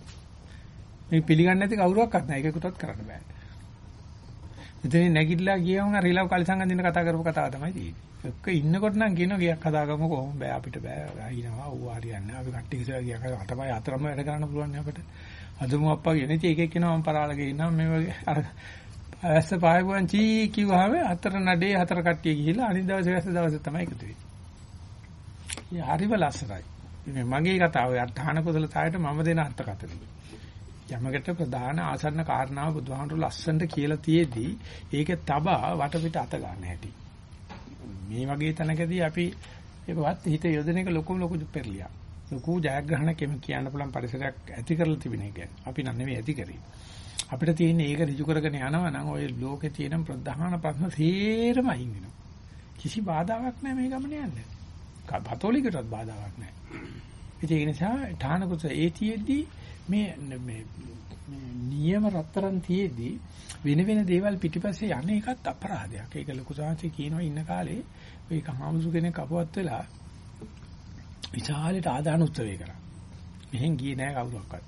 මේ පිළිගන්නේ නැති කවුරුවක්වත් නැහැ. ඒකකටවත් කරන්න බෑ. මෙතන නැගිටලා ගියවම රිලව් කලිසං අඳින්න කතා කරපු කතාව තමයි තියෙන්නේ. එක්ක ඉන්නකොට නම් කියනවා ගියක් හදාගමු කොහොම බෑ අපිට බෑ. අයින්නවා ඌ හරියන්නේ. අපි කට්ටිය කියලා ගියක් අතපය අතරම වැඩ කරන්න පුළුවන් නේ අපිට. අදමු අප්පා කියන ඉතින් එක එක්කෙනා මම පරාලගේ ඉන්නවා මේ වගේ අර ඇස්ස පායපුවන් චී කිව්වහම හතර නඩේ හතර කට්ටිය ගිහිල්ලා අනිත් දවසේ වැස්ස දවසේ තමයි එකතු වෙන්නේ. හරිම ලස්සනයි. මේ මගේ කතාව අර්ථාන කුසලතාවයට මම දෙන අර්ථකථනය. යමකට ප්‍රධාන ආසන්න කාරණාව බුදුහාමුදුරු ලස්සනට කියලා තියේදී ඒකේ තබා වටපිට අත ගන්න හැටි. මේ වගේ තැනකදී අපි ඒකවත් හිත යොදන එක ලොකු ලොකු පෙරලියක්. ලොකු ජයග්‍රහණයක් එමු කියන්න පුළුවන් පරිසරයක් ඇති කරලා තිබෙන එක. අපි නම් නෙවෙයි ඇති කරේ. අපිට තියෙන ඒක ඍජු කරගෙන යනවා නම් ওই ලෝකේ තියෙන ප්‍රධාන ප්‍රශ්න සේරම අයින් වෙනවා. කිසි බාධාවක් නැහැ මේ ගමන යන්න. කතෝලිකටත් බාධාවක් නැහැ. ඒක නිසා ඨානකුස ඒතියෙදී මේ මේ නියම රත්තරන් තියේදී වෙන වෙන දේවල් පිටිපස්සේ යන එකත් අපරාධයක්. ඒක ලොකු සාංශේ කියනවා ඉන්න කාලේ ඔය කහමසු කෙනෙක් අපවත් වෙලා විශාලයට ආදාන උත්සවය කරා. මෙහෙන් ගියේ නෑ කවුරක්වත්.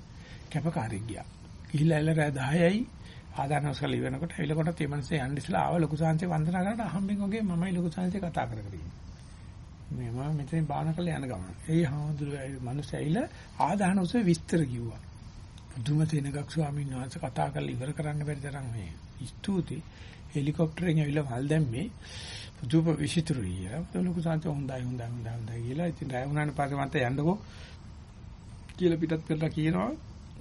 කැපකාරෙක් ගියා. ගිහිල්ලා එළ රෑ 10යි ආදාන උත්සව ඉවරනකොට එවිලකොට මේ මිනිස්සේ යන්න ඉස්සලා ආව ලොකු සාංශේ වන්දනා කරලා අහම්බෙන් වගේ මමයි ලොකු සාංශේ කතා කර කර ඉන්නේ. මේ මම මෙතනින් බාන කරලා යන ගමන. ඒ හාමුදුරුවෝ මිනිස්සු ඇවිල්ලා ආදාන උත්සව විස්තර කිව්වා. පුදුම තැනකක් ස්වාමීන් වහන්සේ කතා කරලා ඉවර කරන්න බැරි තරම් මේ ස්තුතියි. හෙලිකොප්ටරෙන් ඇවිල්ලා මල් දැම්මේ පුදුම විචිත්‍රයි. ඒක ලොකු සංස හොඳයි හොඳයි හොඳයි හොඳයි කියලා. ඉතින් රැ වුණාට පස්සේ මට යන්නකෝ කියලා පිටත් කරලා කියනවා.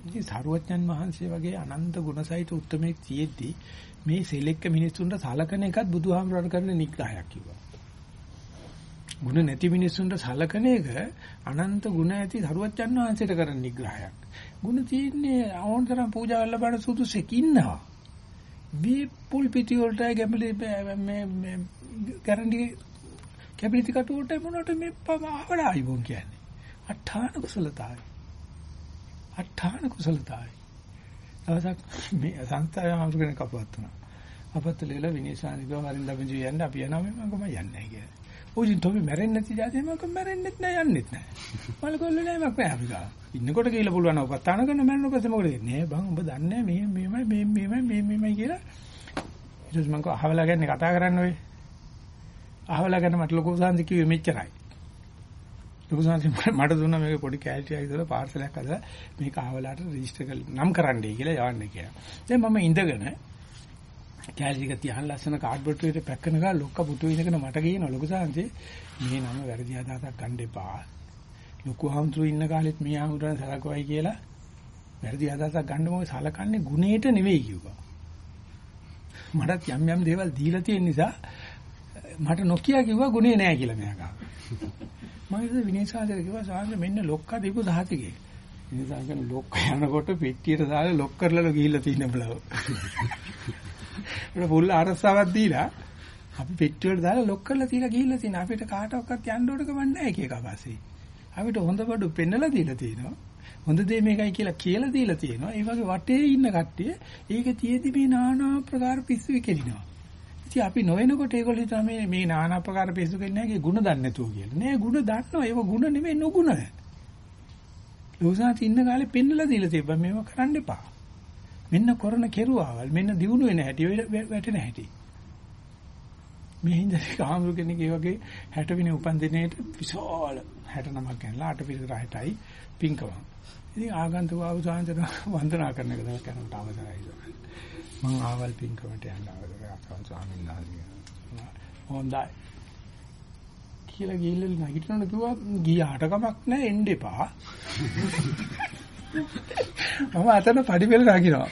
ඉතින් සාරුවත්යන් වහන්සේ වගේ අනන්ත ගුණසහිත උත්මේ තියෙද්දි මේ සෙලෙක්ක මිනිස්සුන්ට සලකන එකත් බුදුහාමුදුරන් කරන නිග්‍රහයක් කිව්වා. ගුණ නැති මිනිස්සුන්ට සලකන එක අනන්ත ගුණ ඇති සරුවත්යන් වහන්සේට කරන නිග්‍රහයක්. ගුණ තියෙන්නේ ඕනතරම් පූජාවල් ලබන සුදුසෙක් ඉන්නවා. මේ පුල් පිටි වලට ගැඹලි මේ ගැරන්ටි කැපිලිටි කටුවට මොනවට මේ පවඩායි බොන් කියන්නේ. අට්ඨාන කුසලතාවයි. අට්ඨාන කුසලතාවය. දවසක් මේ සංස්ථාවේ ආමතුගෙන කපවත් වුණා. අපත් ලේලා විනීසානිකව හරින් ලැබෙන ජී යන්න අපි යනවා මම කොහොම යන්නේ නැහැ කියලා. ඔයින් තොපි මැරෙන්නේ නැති જાතිය මම කොහොම මැරෙන්නෙත් නැහැ යන්නෙත් නැහැ. මල කොල්ල නෑ මක් නෑ අපි ගා. ඉන්නකොට කියලා පුළුවන් උපස්ථාන කරන මැරෙන්න පස්සේ මොකද වෙන්නේ? බං ඔබ දන්නේ මේ මේමයි මේ මේමයි මේ මේමයි කියලා. ඊට පස්සේ මම කව අහවලා ගැන කතා කරන්න ඔය. අහවලා ගැන මට ලොකු සාන්ති කිව්වේ මෙච්චරයි. ලොකු සාන්ති මට දුන්නා මේක පොඩි කැලිටියක් දාලා පාර්සලයක් හදලා මේක අහවලාට රෙජිස්ටර් කරලා නම් කරන්නයි කියලා යවන්න කියලා. දැන් මම ඉඳගෙන කැලිටික තියන් ලස්සන කාඩ්බෝඩ් එකේ පැක් කරන ගා ලොක්ක පුතු ඉඳගෙන මට කියන ලොකු සාන්ති මේ නම වැරදි අදහසක් ගන්න එපා. ලොකු හම්තුරු ඉන්න කාලෙත් මේ හම්තුරන් සලකුවයි කියලා වැරදි අදහසක් ගන්න මොකද සලකන්නේ ගුණේට නෙවෙයි කිව්වා. මටත් යම් යම් දේවල් දීලා තියෙන නිසා මට නොකිය කිව්වා ගුණේ නෑ කියලා මෙයා මම ඉතින් විනීසාදර කිව්වා සාහස මෙන්න ලොක්ක දීපු සහතිකේ. විනීසා කියන ලොක්ක යනකොට පෙට්ටියට දාලා ලොක් කරලා ගිහිල්ලා තියෙන බලව. ඒක පුල්ල අරස්සාවක් දීලා අපි පෙට්ටියට දාලා ලොක් කරලා තියලා ගිහිල්ලා තියෙන අපිට කාටවත් යන්න ඕන කමක් නැහැ එක එක පස්සේ. අපිට හොඳ බඩු පෙන්නලා දීලා තියෙනවා. හොඳ දේ මේකයි කියලා කියලා දීලා තියෙනවා. ඒ වගේ වටේ ඉන්න කට්ටිය ඒක තියේදී මේ নানা ආකාර පිස්සු විකෙලිනවා. ඉතින් අපි නොවෙනකොට ඒගොල්ලෝ හිතනවා මේ මේ নানা ආකාර පිස්සු කෙන්නේ නැහැ ගුණ දන්නේ නැතුව කියලා. නෑ ගුණ දන්නවා. ඒක ගුණ නෙමෙයි නුගුණ. ලෝසාත් ඉන්න කාලේ පෙන්නලා දීලා තිබ්බා මේව කරන්න එපා. මෙන්න කරන කෙරුවාවල් මෙන්න දිනු වෙන හැටි වැටෙන හැටි. මේ හින්දා කාමරු කෙනෙක් ඒ වගේ 60 වෙනි උපන්දිනේට විශාල 69ක් ගන්නලා අට පිළිතර 60යි පින්කම. ඉතින් ආගන්තුක ආවසාන්තර වන්දනා කරන එක තමයි කරන්නට අවශ්‍යයි. මම ආවල් පින්කමට යන්න අවශ්‍යයි ස්වාමීන් වහන්සේ. හොඳයි. කියලා ගිහිල්ලා නැගිටිනකොට කිව්වා ගියාට කමක් නැහැ එන්න එපා. මම අතන පඩිපෙළ රකින්නවා.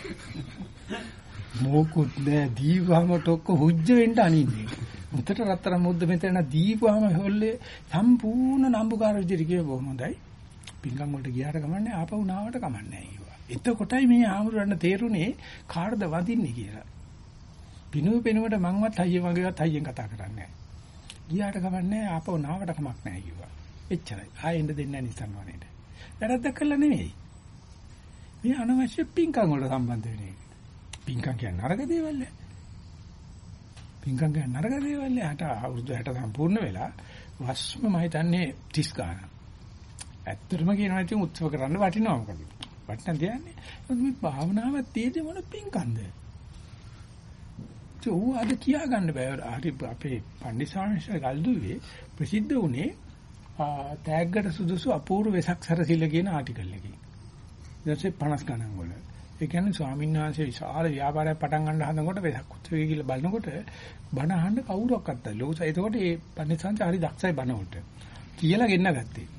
මොකුත් නෑ දීවම ටොක්ක හුජ්ජ වෙන්න අනින්නේ. මුතට රත්තරන් මුද්ද මෙතන දීපුවාම හොල්ලේ සම්පූර්ණ නම්බුකාර විදිහට කිය බොහොම හොඳයි. පිංගම් වලට ගියාට කමන්නේ ආපහු නාවට කමන්නේ කිව්වා. එතකොටයි මේ ආමුරන්න තේරුනේ කාටද වදින්නේ කියලා. පිනුව පෙනුවට මංවත් හයිය වගේවත් හයියෙන් කතා කරන්නේ නැහැ. ගියාට කමන්නේ ආපහු නාවට කමක් නැහැ කිව්වා. එච්චරයි. ආයෙ එන්න දෙන්නේ නැහැ නිසන්වනේට. වැරද්දක් කළා නෙවෙයි. මේ අනවශ්‍ය පිංකම් වලට සම්බන්ධ වෙන එක. පිංකම් කියන්නේ නරක දේවල් නෑ. පිංකම් කියන්නේ නරක දේවල් නෑ. අට අවුරුදු 60 සම්පූර්ණ වෙලා වස්ම මම හිතන්නේ 30 ගාන. ඇත්තටම කියනවා ඉතින් උත්සව කරන්න වටිනවා මොකද? වටින දෙයන්නේ. මේ භාවනාවක් තියෙදි මොන පිංකම්ද? ඒ ඌ අද කියා ගන්න බෑ. හරි අපේ පණ්ඩිතාංශ ගල්දුවේ ප්‍රසිද්ධ වුණේ තෑග්ගට සුදුසු අපූර්ව වෙසක් සැරසිල්ල කියන ආටිකල් එකකින්. ඊටසේ 50 ගණන් වල. ඒ කියන්නේ ස්වාමීන් වහන්සේ විශාල ව්‍යාපාරයක් පටන් ගන්න හදනකොට වෙසක් උත්සවය කියලා බලනකොට බණ අහන්න කවුරක්වත් නැහැ. ලෝස එතකොට මේ පණ්ඩිතාංශ හරි දක්ෂයි බණ වලට. කියලා ගෙන්න ගත්තේ.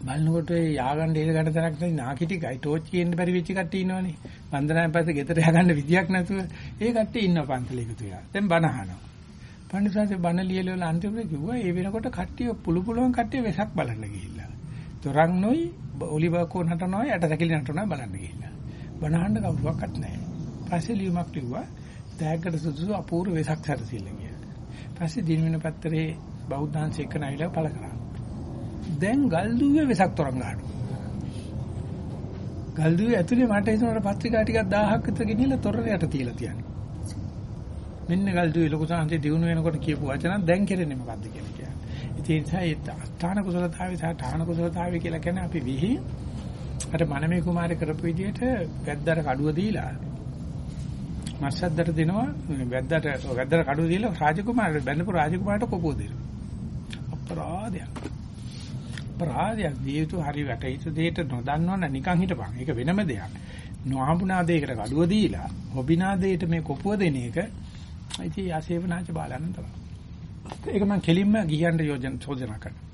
බලනකොට ඒ යාගන්න ඉල ගන්න තරක් නැති නාකි ටිකයි ටෝච් කියන්න බැරි වෙච්ච කට්ටිය ඉන්නවනේ. වන්දනාවෙන් පස්සේ ගෙදර යහගන්න විදියක් නැතුව ඒ කට්ටිය ඉන්නවා පන්සල එකතු වෙලා. දැන් බණ අහනවා. පණ්ඩිතාංශ බණ ලියලා අන්තිමට කිව්වා ඒ වෙනකොට කට්ටිය පුළු පුළුවන් කට්ටිය වෙසක් බලන්න ගිහිල්ලා. තොරන් නොයි ඔලිවර්කෝ නටනවා යට සැකිලි නටනවා බලන්න ගිහිල්ලා. බණ අහන්න කවුරක්වත් නැහැ. පස්සේ ලියුමක් ලිව්වා තෑග්ගට සුදුසු අපූර්ව වෙසක් සැරසිල්ල කියලා. පස්සේ දිනවෙන පත්‍රයේ බෞද්ධාංශ එක්ක නැවිලා පළ කරා. දැන් ගල්දුවේ වෙසක් තරංග ගන්නවා. ගල්දුවේ ඇතුලේ මට හිතනවා පත්‍රිකා ටිකක් 1000ක් විතර ගෙනියලා තොරණයට තියලා තියන්නේ. මෙන්න ගල්දුවේ ලොකු සාන්තේ දිනු වෙනකොට කියපු වචන දැන් කෙරෙන්නේ මොකද්ද කියලා කියන්නේ. ඉතින් ඒ නිසා ඒ අස්ථාන කුසලතාවය සහ ඨාන කුසලතාවය කියලා කියන්නේ අපි විහි අර මනමේ කුමාරය කරපු විදිහට වැද්දට කඩුව දීලා මස්සද්දට දෙනවා වැද්දට වැද්දට කඩුව දීලා රාජකුමාරට බැඳපු රාජකුමාරට කොපුව දෙනවා. අපරාධයක්. අපරාධයක් දිය යුතු හරි වැටහිතු දෙයට නොදන්නවනම් නිකන් හිටපන්. ඒක වෙනම දෙයක්. නොහඹුනාදයකට කඩුව දීලා හොබිනාදයට මේ කොපුව දෙන එක ඉතින් ආසේවනාච බාලන්න තමයි. ඒක මම කෙලින්ම ගියන්න යෝජන චෝදනා කරනවා.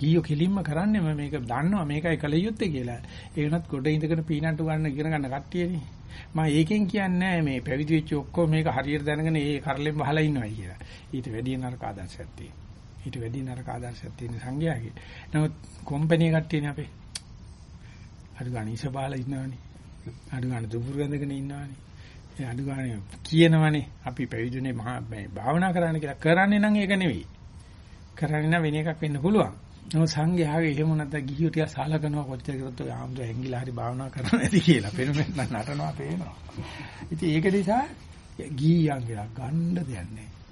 ගියෝ කෙලින්ම කරන්නේ මම මේක දන්නවා මේකයි කල යුත්තේ කියලා. ඒ වෙනත් ගොඩ ඉඳගෙන පීනට්ටු ගන්න ඉගෙන ගන්න කට්ටියනේ. මම ඒකෙන් කියන්නේ මේ පැවිදි වෙච්ච ඔක්කොම මේක හරියට දැනගෙන ඒ කරලෙන් බහලා ඉන්නවයි කියලා. ඊට වැඩි නරක ආදර්ශයක් තියෙනවා. ඊට වැඩි නරක ආදර්ශයක් තියෙන සංඝයාගේ. නමුත් කොම්පැනි කට්ටියනේ අපේ. අඩු ගන්න ඉසබාලා ඉන්නවනේ. අඩු ගන්න දුපුරු ගඳගෙන ඉන්නවනේ. ඒ අඩු ගන්න කියනවනේ අපි පැවිදිුනේ මහා මේ භාවනා කරන්න කියලා. කරන්නේ නම් ඒක නෙවෙයි. කරන්නේ නම් වෙන එකක් වෙන්න පුළුවන්. නෝ සංඝයාගේ එහෙම නැත්නම් ගිහියෝ ටික සාලකනවා කොච්චර කරොත් ඔය ආම්ද ඇංගිලා හරි භාවනා කරන්න ඇති කියලා. පෙනුමෙන් නටනවා පේනවා. ඉතින් ඒක නිසා ගිහියන්ගේ ගන්න දෙයක් නැහැ.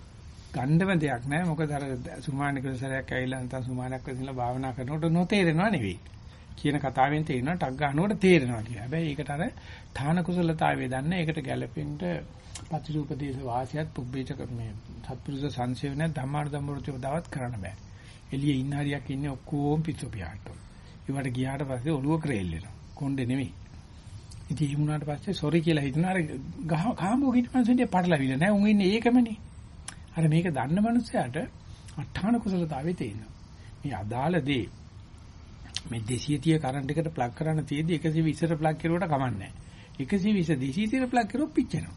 ගන්නව දෙයක් නැහැ. මොකද අර සුමානික සරයක් ඇවිල්ලා නැත්නම් සුමානක් වෙලා භාවනා කරනකොට නොතේරෙනව නෙවෙයි. කියන කතාවෙන් තේරෙනවා ටක් ගන්නකොට තේරෙනවා කියලා. හැබැයි ඒකට අර ථාන කුසලතාවය දන්න ඒකට ගැළපෙන්න පතිරූපදේශ වාසියත් පුබ්බේචක මේ සත්පුරුෂ සංසේවන ධම්මානුධම්මෘතිය දවත් කරන්න බෑ. එළියේ ඉන්න හරියක් ඉන්නේ ඔක්කොම පිස්සු පියාට. ඒවට ගියාට පස්සේ ඔළුව ක්‍රේල් වෙනවා. කොණ්ඩේ නෙමෙයි. ඉතින් ඒ වුණාට පස්සේ සොරි කියලා හිතන අර ගහ කාමෝ කිට මනුස්සෙන්ට පටලවිල නෑ. උන් ඉන්නේ ඒකමනේ. අර මේක දන්න මනුස්සයාට අට්ඨාන කුසලතාවේ තියෙනවා. මේ අදාළ දේ මේ 230 කරන්ට් එකට ප්ලග් කරන්න තියෙදි 120ට ප්ලග් කරුවට කමන්නේ නැහැ. 120 230ට ප්ලග් කරුවොත් පිච්චෙනවා.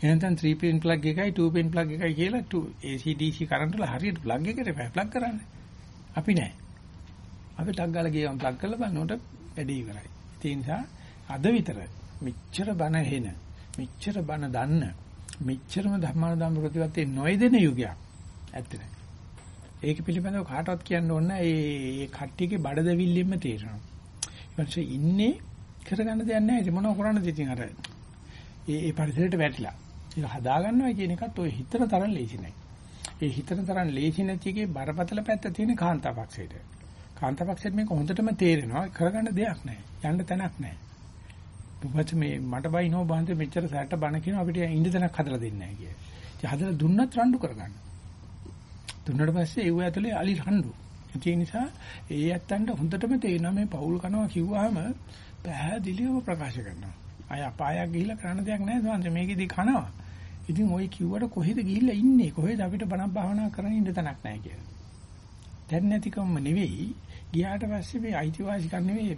එහෙනම් 3 pin plug එකයි 2 pin plug එකයි කියලා 2 AC DC කරන්ට් වල හරියට plug එකට ප්ලග් කරන්නේ. අපි නෑ. අපි ටක් ගාලා ගියම ප්ලග් කරලා බලනකොට වැඩේ ඉවරයි. ඒ නිසා අද විතර මෙච්චර බන හෙන මෙච්චර බන දන්න මෙච්චරම ධර්මානුධම්ම ප්‍රතිපත්තේ නොයදෙන යුගයක් ඇත්ත නෑ. ඒක පිළිබඳව කාටවත් කියන්න ඕන නැහැ. ඒ කට්ටියගේ බඩදවිල්ලෙන්න තේරෙනවා. ඊපස්සේ ඉන්නේ කරගන්න දෙයක් නැහැ. ඉතින් මොනව කරන්නද ඉතින් අර ඒ ඒ පරිසරයට වැටිලා. ඒක හදාගන්නවා කියන එකත් ඔය හිතන තරම් ලේසි නෑ. ඒ හිතන තරම් ලේසි නැති එකේ බරපතල පැත්ත තියෙන කාන්තාපක්ෂයට. කාන්තාපක්ෂයට මේක හොඳටම තේරෙනවා. කරගන්න දෙයක් නැහැ. යන්න තැනක් නැහැ. බුපත් මේ මට බයිනෝ බාන්දේ මෙච්චර සැට බණ කියන අපිට ඉන්න තැනක් හදලා දෙන්නේ නැහැ කිය. ඉතින් හදලා දුන්නත් රණ්ඩු කරගන්න. දුන්නාට පස්සේ ඒව ඇතුලේ අලි රණ්ඩු. ඒ නිසා ඒ ඇත්තන්ට හොඳටම තේරෙනවා මේ පෞල් කනවා කිව්වහම පැහැදිලිව ප්‍රකාශ කරනවා. අය අපායක් ගිහිල්ලා කරන්න දෙයක් නැහැ සෝන්ස මේකෙදි කනවා. ඉතින් ওই කිව්වට කොහෙද ගිහිල්ලා ඉන්නේ? කොහෙද අපිට බණක් භාවනා කරන්න ඉන්න තැනක් නැහැ කියලා. දැන් නැතිකම නෙවෙයි ගියාට පස්සේ මේ අයිතිවාසිකම් නෙවෙයි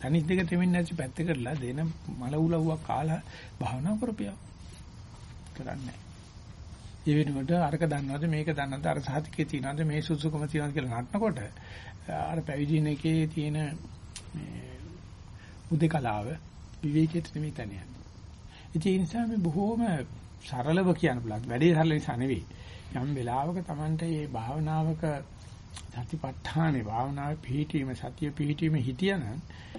තනිස් දෙක තෙමින් නැති පැත්ත කරලා දෙන මල උලව්වක් කාලා භාවනා කරපියා. කරන්නේ ඒ වෙනුවට අරක දන්නවද මේක දන්නවද අර සාතිකේ තියනවද මේ සුසුකම තියනවද කියලා නටනකොට අර පැවිදින එකේ තියෙන මේ උදේකලාව විවේකයට නෙමෙයි තනියන්නේ. ඒ නිසා මේ බොහෝම සරලව කියන්න පුළුවන්. වැඩේ සරල නිසා නෙවෙයි. යම් වෙලාවක Tamante මේ භාවනාවක සතිපට්ඨානේ භාවනාවේ පිහිටීම සතිය පිහිටීම හිටියනම්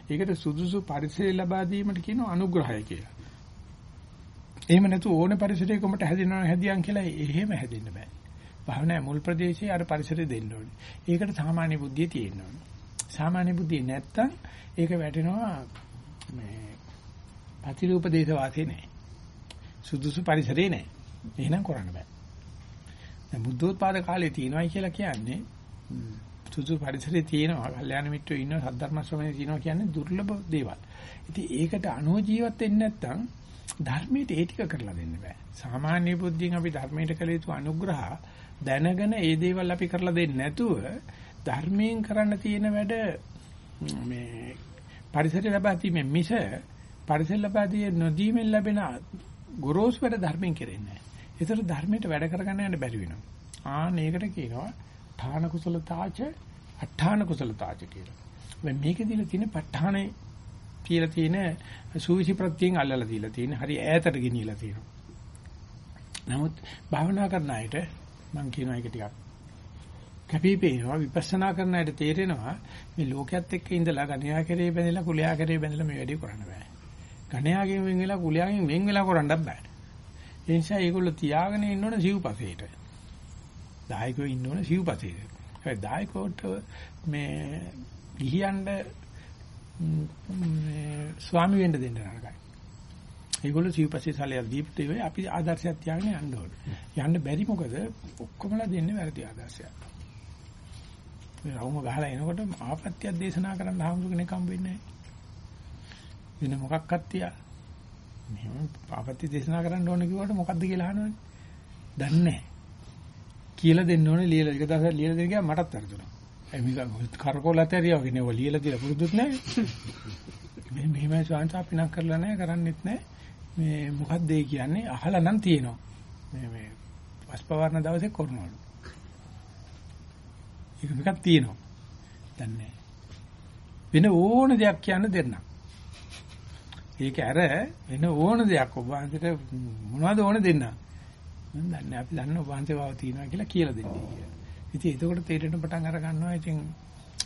ඒකට සුදුසු පරිසරය ලබා දීමට කියන අනුග්‍රහය කියලා. එහෙම නැතු ඕන පරිසරයකමට හැදෙනවා හැදියන් කියලා එහෙම හැදෙන්න බෑ. භාවනාවේ මුල් ප්‍රදේශයේ අර පරිසරය දෙන්න ඕනේ. ඒකට සාමාන්‍ය බුද්ධිය තියෙන්න ඕනේ. සාමාන්‍ය බුද්ධිය නැත්තම් ඒක වැටෙනවා මේ ප්‍රතිරූප දේශ වාසේ නැහැ. සුදුසු පරිසරේ නැහැ. එහෙනම් කරන්න බෑ. දැන් බුද්ධෝත්පාද කාලේ තියෙනවයි කියලා කියන්නේ සුදුසු පරිසරේ තියෙනවා. කල්යාණ මිත්‍රයෝ ඉන්නවා සද්ධර්ම ශ්‍රවණේ තියෙනවා කියන්නේ දුර්ලභ දේවල්. ඉතින් ඒකට අනුව ජීවත් වෙන්නේ නැත්නම් ධර්මයට ඒ ටික කරලා දෙන්න බෑ. සාමාන්‍ය බුද්ධියෙන් අපි ධර්මයට කළ යුතු අනුග්‍රහ දැනගෙන ඒ දේවල් අපි කරලා දෙන්නේ නැතුව ධර්මයෙන් කරන්න තියෙන වැඩ මේ පරිසරය ලබා දීමෙන් මිස පරිසර ලබා දී නොදීමෙන් ලැබෙන ගොරෝසු වැඩ ධර්මයෙන් කෙරෙන්නේ නැහැ. ඒතර ධර්මයට වැඩ කරගන්න යන්න බැරි වෙනවා. ආන්න ඒකට කියනවා ඨාන කුසලතාච අට්ඨාන කුසලතාච කියලා. මේකෙදිලා තියෙන ප ဋ ාණේ කියලා තියෙන සූවිසි ප්‍රත්‍යයෙන් අල්ලලා දීලා තියෙන හරි ඈතට ගෙනියලා තියෙනවා. නමුත් භාවනා කරන අයට මම කියනවා ඒක ටිකක් කැපිපේනවා විපස්සනා කරන අයට තේරෙනවා මේ ලෝකයේත් එක්ක ඉඳලා ගණ්‍යා කරේ බැඳලා කුලයා කරේ බැඳලා මේ වැඩේ කරන්න බෑ. ගණ්‍යාගෙන් වෙන් වෙලා කුලයාගෙන් වෙන් වෙලා කරන්නත් බෑ. ඒ නිසා ඒගොල්ලෝ තියාගෙන ඉන්න ඕන සිව්පසේට. දායකයෝ ඉන්න ඕන සිව්පසේට. ඒ දායකෝට මේ ගිහියන්ට ස්වාමි වෙන්න දෙන්න නරකයි. ඒගොල්ලෝ සිව්පස්සේ සැලයක් දීප්ත වේ අපි ආදර්ශයක් තියාගෙන යන්න ඕනේ. යන්න බැරි මොකද ඔක්කොමලා දෙන්නේ වැරදි ආදර්ශයක්. මේ රවුම ගහලා එනකොට ආපත්‍යක් දේශනා කරන්න හාමුදුර කෙනෙක් හම්බ වෙන්නේ නැහැ. වෙන මොකක්වත් තියා. මෙහෙම පාපති දේශනා කරන්න ඕන කිව්වට මොකද්ද කියලා අහනවනේ. දන්නේ නැහැ. කියලා දෙන්න ඕනේ ලියලා එක දවසක් ලියලා දෙන්න ගියා මටත් අරදුනා. ඒ මේක කරකෝලත් ඇරියා වගේ නේ ඔය ලියලා තියලා පුරුදුත් නැහැ. මේ මෙහෙමයි ස්වාංශ අපි නම් කරලා නැහැ කරන්නෙත් නැහැ. මේ මොකක්ද ඒ කියන්නේ අහලා නම් තියෙනවා. මේ මේ වස්පවර්ණ දවසේ කරනවලු. ඒක එකක් තියෙනවා. දන්නේ වෙන ඕන දෙයක් කියන්න දෙන්න. ඒක ඇර වෙන ඕන දෙයක් ඔබ වහන්සේට මොනවද ඕන දෙන්න. මම දන්නේ අපි දන්න ඔබ වහන්සේ වාව තියනවා කියලා කියලා දෙන්නේ කියලා. ඉතින් එතකොට තේරෙන පටන් අර ගන්නවා ඉතින්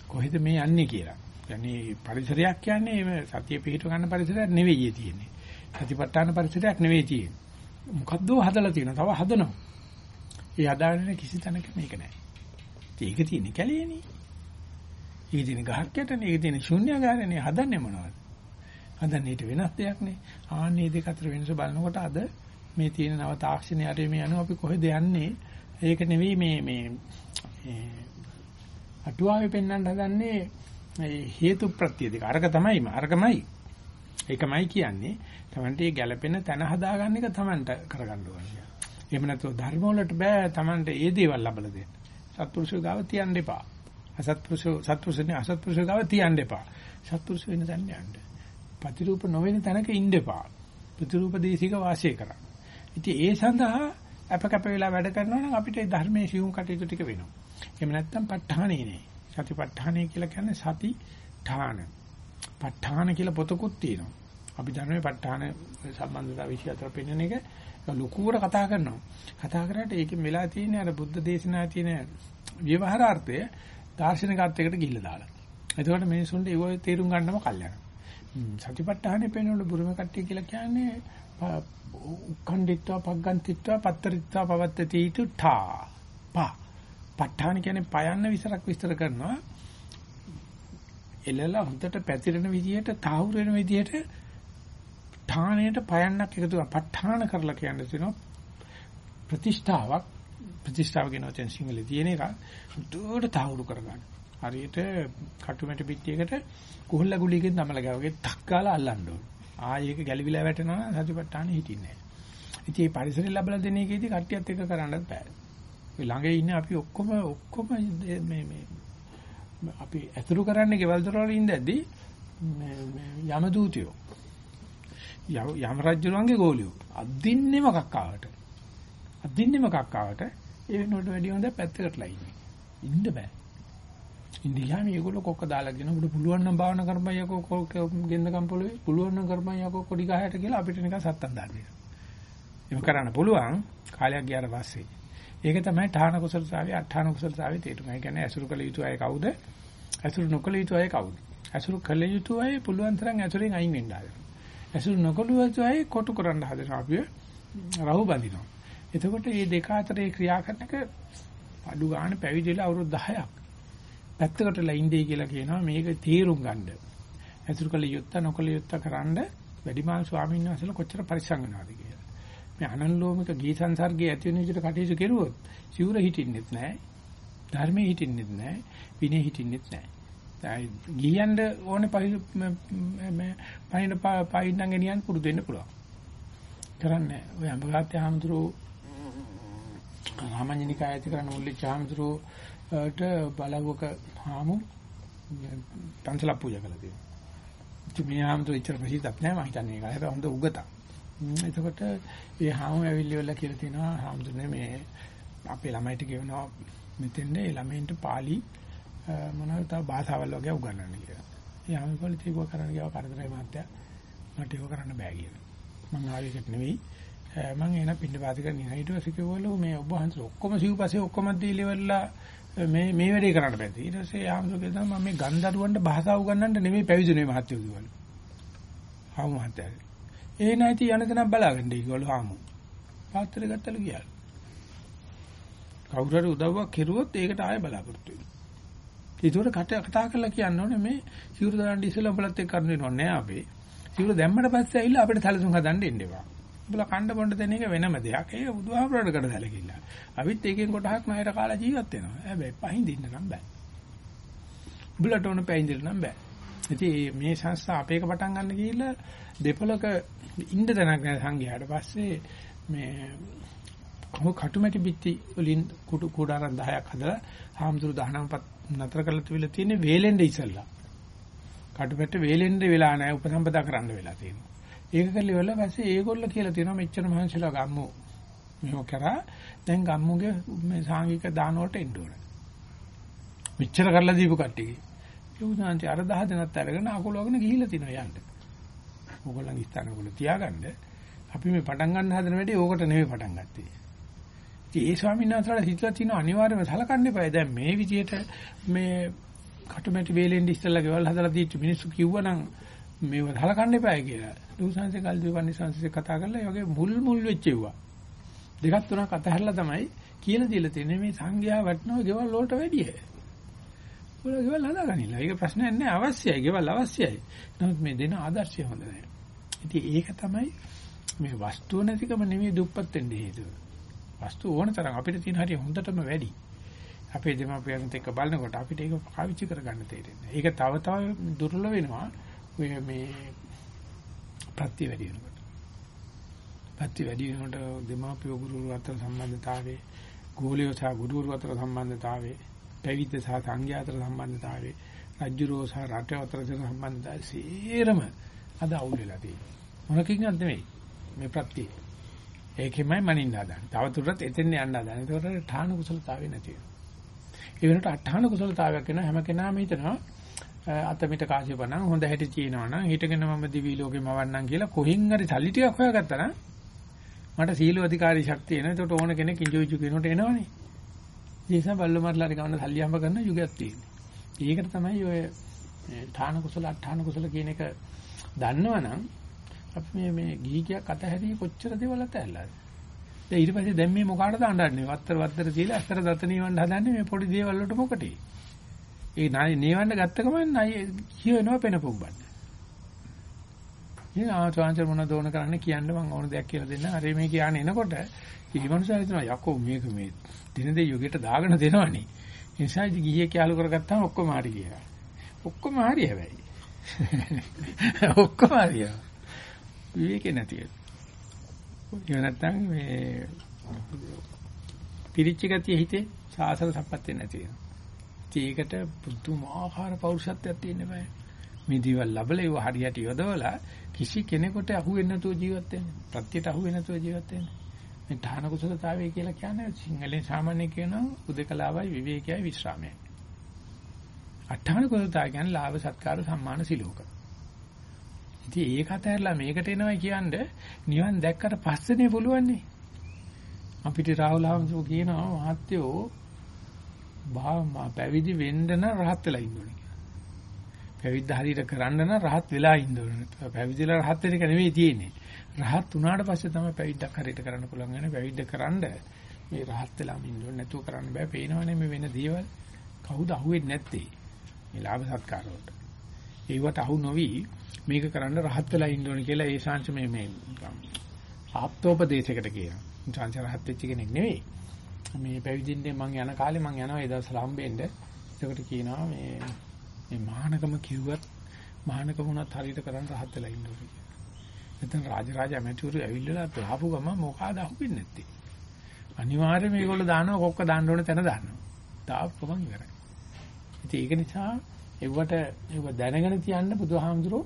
කොහෙද මේ යන්නේ කියලා. يعني පරිසරයක් කියන්නේ මේ සතිය පිහිටව ගන්න පරිසරයක් නෙවෙයි තියෙන්නේ. සතිපට්ඨාන පරිසරයක් නෙවෙයි තියෙන්නේ. මොකද්දෝ හදලා තියෙනවා. තව හදනවා. ඒ හදාගෙන කිසි තැනක මේක නැහැ. ඒක තියෙන්නේ කැලේනේ. ඒක තියෙන ගහක් යටනේ. ඒක තියෙන ශුන්‍යagaraනේ. හදන්නේ මොනවද? හදන්නේ ඊට වෙනස් දෙයක් නේ. ආන්නේ දෙක අතර වෙනස බලනකොට අද මේ තියෙන නව තාක්ෂණයට මේ යනවා අපි කොහෙද යන්නේ? ඒක නෙවෙයි මේ මේ අටුවාවේ පෙන්වන්න හදන්නේ හේතු ප්‍රත්‍ය දෙක. අරක තමයි අරකමයි. ඒකමයි කියන්නේ. Tamante මේ ගැළපෙන තැන හදාගන්න එක Tamanට කරගන්න ඕනේ. එහෙම නැත්නම් ධර්ම වලට බෑ Tamante ඒ දේවල් ලබලා දෙන්න. සත්පුරුෂය ගාව තියන්න එපා. අසත්පුරුෂය සත්පුරුෂනේ අසත්පුරුෂය ගාව තියන්න එපා. සත්පුරුෂ වෙන තැන යන්න. ප්‍රතිරූප නොවන තැනක ඉන්න එපා. ප්‍රතිරූප දේශික වාසය කරන්න. ඉතින් ඒ සඳහා අප කැප වෙලා වැඩ කරනවා නම් අපිට ධර්මයේ සියුම් කටයුතු ටික වෙනවා. එහෙම නැත්නම් ප ဋ ාණේ නේ. සතිපට්ඨානය කියලා කියන්නේ සති ඨාන. ප ဋ ාණ කියලා පොතකුත් තියෙනවා. අපි ධර්මයේ ප ဋ ාණ සම්බන්ධතාව විශ්ය අතර පෙන්වන එක ලොකුවට කතා කරනවා. කතා කරාට ඒකෙන් වෙලා තියෙන අර බුද්ධ දේශනා තියෙන ව්‍යවහාරාර්ථය දාර්ශනික අර්ථයකට ගිහිල්ලා දාලා. එතකොට මිනිසුන්ට ඒක තේරුම් ගන්නම කල්යනා. සතිපට්ඨානෙ පෙන්වන බුරුම කට්ටිය කියලා කියන්නේ උක්ඛණ්ඩිත්වා පග්ගන්තිත්වා පත්තරිත්වා පවත්තති ඊතු ඨා පා. ප ဋ ාණ කියන්නේ පයන්න විතරක් විස්තර කරනවා. එළලා හොඳට පැතිරෙන විදිහට තාහුරු වෙන විදිහට ඨාණයට පයන්නක් එකතු කරලා ප ဋ ාණ කරලා කියන්නේ තියෙනවා ප්‍රතිෂ්ඨාවක්. ප්‍රතිෂ්ඨාව කියන වචෙන් සිංහලේ තියෙන එක. දුරට තාහුරු කරගන්න. හරියට කටුමැට පිටියකට කුහුල්ල ගුලියකින් තමල ගාවගේ 탁 ගාලා අල්ලන්න ඕන. ආයෙක ගැලවිලා වැටෙනවා සතිපට්ඨානෙ හිටින්නේ නැහැ. ඉතින් මේ පරිසරය ලැබලා දෙන එකේදී කට්ටියත් එක්ක කරන්නත් බෑ. ඔය ළඟ ඉන්න අපි ඔක්කොම ඔක්කොම මේ මේ අපි ඇතුළු කරන්නේ ගෙවල් දොරවල ඉඳද්දී මේ යම දූතියෝ යම රජුලන්ගේ ගෝලියෝ අදින්නෙම කක්කාවට අදින්නෙම කක්කාවට ඒ වෙනකොට වැඩි හොඳ පැත්තකටලා ඉන්නේ ඉන්න බෑ ඉන්දියාව මේගොල්ලෝ කොක්ක දාලා කියන උඩ පුළුවන් නම් භාවනා කරපන් යකෝ ගෙන්දකම් පොළවේ පුළුවන් නම් කරපන් යකෝ කොඩි ගහයට කියලා අපිට නිකන් සත්තම් දාන්නේ. එහෙම කරන්න පුළුවන් කාලයක් ගියාට පස්සේ. ඒක තමයි ඨාන කුසලතාවේ අට්ඨාන කුසලතාවේ තේරුම. ඒ කියන්නේ අසුරු කළ යුතු අය කවුද? අසුරු නොකළ යුතු අය කවුද? අසුරු කළ යුතු අය පුළුවන් තරම් අසුරෙන් අයින් වෙන්න හදනවා. අසුරු නොකළ යුතු අය කොටු කරන්න හදනවා අපිව රහු බඳිනවා. එතකොට මේ දෙක අතරේ ක්‍රියා කරන එක අඩු ගන්න පැවිදිලා අවුරුදු 10ක් පැත්තකටලා ඉන්නේ කියලා කියනවා මේක තීරුම් ගන්න. අසුරු කළ යුත්ත නොකළ යුත්ත කරන්න වැඩිමාල් ස්වාමීන් වහන්සේලා කොච්චර පරිස්සම් වෙනවද කියලා. මේ අනන්ලෝමික ගී සංසර්ගයේ ඇති වෙන විදිහට කටයුතු කෙරුවොත් සිවුර හිටින්නෙත් නැහැ. ධර්මයේ හිටින්නෙත් නැහැ. විනය හිටින්නෙත් නැහැ. ගියන්න ඕනේ මේ පහින පහින්නම් ගෙනියන්න පුරුදු වෙන්න පුළුවන්. කරන්නේ ඔය අඹගාත්තේ ආමතුරු රාමඤ්ඤනිකය ඇති කරන මුල්ලි චාමතුරුට බලවක හාමු පන්සල පූජා කළා තියෙනවා. ඉතින් මේ ආමතුරු ඉච්චර ප්‍රසිද්ධක් නෑ මම හිතන්නේ ඒක. හැබැයි හොඳ උගතක්. එතකොට ඒ හාමු ඇවිල්ලි වල කියලා තියෙනවා හාමුදුරනේ මේ අපේ ළමයිට කියනවා මෙතෙන්ද ඒ ළමයින්ට පාලි මොනවාද තව භාෂාවල් වගේ උගන්වන්න කියලා. ඒ හාමුදුරුවෝ ඒක කරන්න ගියා කරදරයි මාත්‍යා මට ඒක කරන්න බෑ කියලා. මම ආවෙකට නෙවෙයි මම එන පින්න පාතික නිහා ඊට පස්සේ කිව්වලු මේ ඔබ හන්සල ඔක්කොම සිව්පස්සේ ඔක්කොම දීලෙවලා මේ මේ වැඩේ කරන්න බෑ. ඊට පස්සේ ආම්සෝගේ තමයි මම මේ ගන්දරුවන්ට භාෂාව උගන්වන්න නෙමෙයි පැවිදුනේ මහත්තයෝ කිව්වලු. හාමු මහත්තයා. ඒ නැති යන තැනක් බලාගන්න ඒගොල්ලෝ හාමු. පාත්‍රය ගත්තලු ගියා. කවුරු හරි උදව්වක් කෙරුවොත් ඒකට ආයෙ බලාපොරොත්තු වෙනවා. ඒකට කට කතා කරලා කියන්න ඕනේ මේ සිවුරු දාන්න ඉස්සෙල්ලා උඹලත් එක්ක කරන්න වෙනව නෑ අපේ. සිවුරු දැම්මට පස්සේ ඇවිල්ලා අපිට සැලසුම් හදන්න එන්න එපා. උඹලා කණ්ඩ බොණ්ඩ දෙන එක වෙනම දෙයක්. ඒක බුදුහාමුදුරට කඩ සැලකිල්ල. අපිත් එකෙන් කොටහක් ණයට කාලා ජීවත් වෙනවා. හැබැයි පහින්දින්න නම් බෑ. උඹලට ඕන පහින්දින්න නම් බෑ. ඉතින් මේ සංස්ථා අපේක පටන් ගන්න ගිහිල්ලා දෙපොලක ඉන්න තැනක් නැහැ සංඝයාට පස්සේ මේ කොහොම කටුමැටි බිත්ති වලින් කුඩු කුඩාරම් 10ක් හදලා හාමුදුරු 19පත් නතර කරලා තිබිලා තියෙන්නේ වේලෙන්ඩ ඉසල්ලා. කටුමැටි වේලෙන්ඩ වෙලා නැහැ උපසම්පදා කරන්න වෙලා තියෙනවා. ඒක කළේ වල පස්සේ ඒගොල්ල කියලා තියෙනවා මෙච්චර මහන්සිලා ගම්මු. මෙහෙම කරා දැන් ගම්මුගේ මේ සාංගික දාන වලට එන්න ඕන. මෙච්චර කරලා දීපු කට්ටියගේ. ඒ උදාන්ති අර 10 දෙනත් අරගෙන අකුල වගන ගිහිල්ලා තිනවා යන්න. ඕගොල්ලන්ගේ ස්ථාන ඔයගොල්ලෝ තියාගන්න. අපි මේ පටන් ගන්න හදන වැඩේ ඕකට නෙමෙයි පටන් ගත්තේ. ඉතින් ඒ ස්වාමීන් වහන්සේලා හිතලා තියෙන අනිවාර්යයෙන්ම සලකන්න එපා. දැන් මේ විදියට මේ කටුමැටි වේලෙන් ඉස්සෙල්ලා ගෙවල් හදලා දීච්ච මිනිස්සු කිව්වනම් මේව සලකන්න එපායි කියලා. දුසංශේ කල්දිවන්නේ සංසසේ කතා කරලා ඒ වගේ මුල් මුල් වෙච්චෙව්වා. දෙකක් තුනක් අතහැරලා තමයි කියලා දීලා තියෙන්නේ මේ සංඝයා වටනවා ගෙවල් වලට වැඩිය. ඔය ගෙවල් හදාගනින්න. ඒක ප්‍රශ්නයක් නෑ අවශ්‍යයි. ගෙවල් අවශ්‍යයි. නමුත් මේ දෙන ආදර්ශය හොඳ නෑ. ඉතින් ඒක තමයි මේ වස්තුව නැතිකම නෙමෙයි දුප්පත් වෙන්න හේතුව. වස්තු ඕන තරම් අපිට තියෙන හැටි හොඳටම වැඩි. අපේ දෙමාපියන්ත් එක්ක බලනකොට අපිට ඒක පාවිච්චි කරගන්න තේරෙන්නේ. ඒක තව තව දුර්වල වෙනවා. ඔය මේ ප්‍රත්‍ය වැඩි වෙනකොට. ප්‍රත්‍ය වැඩි වෙනකොට දෙමාපිය ගුරුවරු අතර සම්බන්ධතාවයේ ගෝලියෝ සහ ගුරුවරු අතර සම්බන්ධතාවයේ පැවිද්ද සහ සංඝයා අතර සම්බන්ධතාවයේ රජුරෝ සහ රට අතර සම්බන්ධතාවය සීරම අද අවුල් වෙලා තියෙනවා. මොනකින්වත් නෙමෙයි. මේ ප්‍රත්‍ය. ඒකෙමයි මනින්න හදන්නේ. තව දුරටත් එතෙන් යන්න හදන්නේ. ඒකට ඨාන කුසලතාවය නැති වෙනවා. ඒ වෙනකොට අට්ඨාන කුසලතාවයක් වෙනවා හැම කෙනාම හිතනවා අතමිට කාසියපණන් හොඳ හැටි තියෙනවා නම් හිටගෙන මම දිවි ලෝකෙම වන්නම් කියලා කොහින් හරි සල්ලි ටිකක් හොයාගත්තා නම් මට සීල අධිකාරී ශක්තිය එනවා. ඒකට ඕන කෙනෙක් ඉංජුජු කෙනෙකුට එනවනේ. ඒ නිසා බල්ලු මරලාරි ගමන සල්ලි හම්බ කරන යුගයක් තියෙනවා. ඒකට තමයි ඔය ඨාන කුසල අට්ඨාන කුසල කියන එක දන්නවනම් අපි මේ මේ ගීකියක් අතහැරී කොච්චර දේවල් අතහැරලාද? දැන් ඊට පස්සේ දැන් මේ මොකාටද අඬන්නේ? වත්තර වත්තර තියලා අස්තර දත නිවන්න හදන්නේ මේ පොඩි දේවල් වලට මොකටේ? ඒ නායි නිවන්න ගත්ත ගමන් නයි කියවෙනවා පෙන පුම්බන්න. ඉතින් ආචාන්චර මොන දෝන කරන්න කියන්න මම ඕන දෙයක් කියලා දෙන්න. අර මේ කියන්නේ එනකොට ඊමණුසා හිතනවා යකෝ මේක මේ දින දෙය යුගයට දාගෙන දෙනවනේ. ඒ නිසා ගියේ කියලා කරගත්තාම ඔක්කොම හරි කියලා. ඔක්කොම හරි හැබැයි. ඔක්කොම හරි. විවේකේ නැති එක. ඒ නැත්තම් මේ පිරිච්ච ගතිය හිතේ සාසන සම්පත්තිය නැති වෙනවා. ඒකට පුදුමාකාර පෞරුෂත්වයක් තියෙන්න බෑ. මේ දේවල් ලැබලා ඒව හරියට යොදවලා කිසි කෙනෙකුට අහු වෙන්නේ නැතුව ජීවත් වෙන්න. ප්‍රත්‍යයට අහු වෙන්නේ නැතුව ජීවත් වෙන්න. මේ ධාන කුසලතාවය කියලා කියන්නේ සිංහලෙන් සාමාන්‍ය කියනවා උදකලාවයි විවේකයයි විශ්‍රාමයයි. අට්ඨාන කුසලතාවය කියන්නේ ලාභ සත්කාර සම්මාන සිලෝක. ඉතින් ඒක අතහැරලා මේකට එනවා කියන්නේ නිවන් දැක්කට පස්සේනේ පුළුවන්නේ. අපිට රාහුල හම්සෝ කියනවා මහත්යෝ බා පැවිදි වෙන්න නම් රහත් වෙලා ඉන්න ඕනේ කියලා. පැවිද්ද හරියට කරන්න නම් රහත් වෙලා ඉන්න ඕනේ. පැවිදිලා රහත් වෙන එක නෙවෙයි තියෙන්නේ. රහත් වුණාට පස්සේ තමයි පැවිද්දක් හරියට කරන්න පුළුවන් වෙන්නේ. පැවිද්ද කරන්න මේ රහත් වෙලාම ඉන්න ඕනේ නැතුව කරන්න බෑ. පේනවනේ මේ වෙන දේවල් කවුද අහුවෙන්නේ නැත්තේ. මේ ලාභ සත්කාර වලට. ඒවට අහු නොවි මේක කරන්න රහත් වෙලා ඉන්න ඕනේ කියලා ඒ ශාංශ මේ මේ ආප්තෝපදේශයකට කියනවා. ශාංශ රහත් වෙච්ච කෙනෙක් නෙවෙයි. මේ පැවිදින්නේ මං යන කාලේ මං යනවා ඒ දවස්වල හම්බෙන්න. ඒකට කියනවා මේ මේ මහානකම කිව්වත් මහානකම උනත් හරියට කරන්න රහත් වෙලා ඉන්න ඕනේ කියලා. නැත්නම් රාජරාජ ඇමතිවරු ඇවිල්ලා ආපු ගම මොකಾದ අහුවෙන්නේ නැත්තේ. අනිවාර්යයෙන් මේගොල්ලෝ දානවා කොක්ක දාන්න ඕන තැන දානවා. තාප්ප ගමන් ඉවරයි. ඉතින් ඒක නිසා ඒවට ඒව දැනගෙන තියන්න බුදුහාමුදුරෝ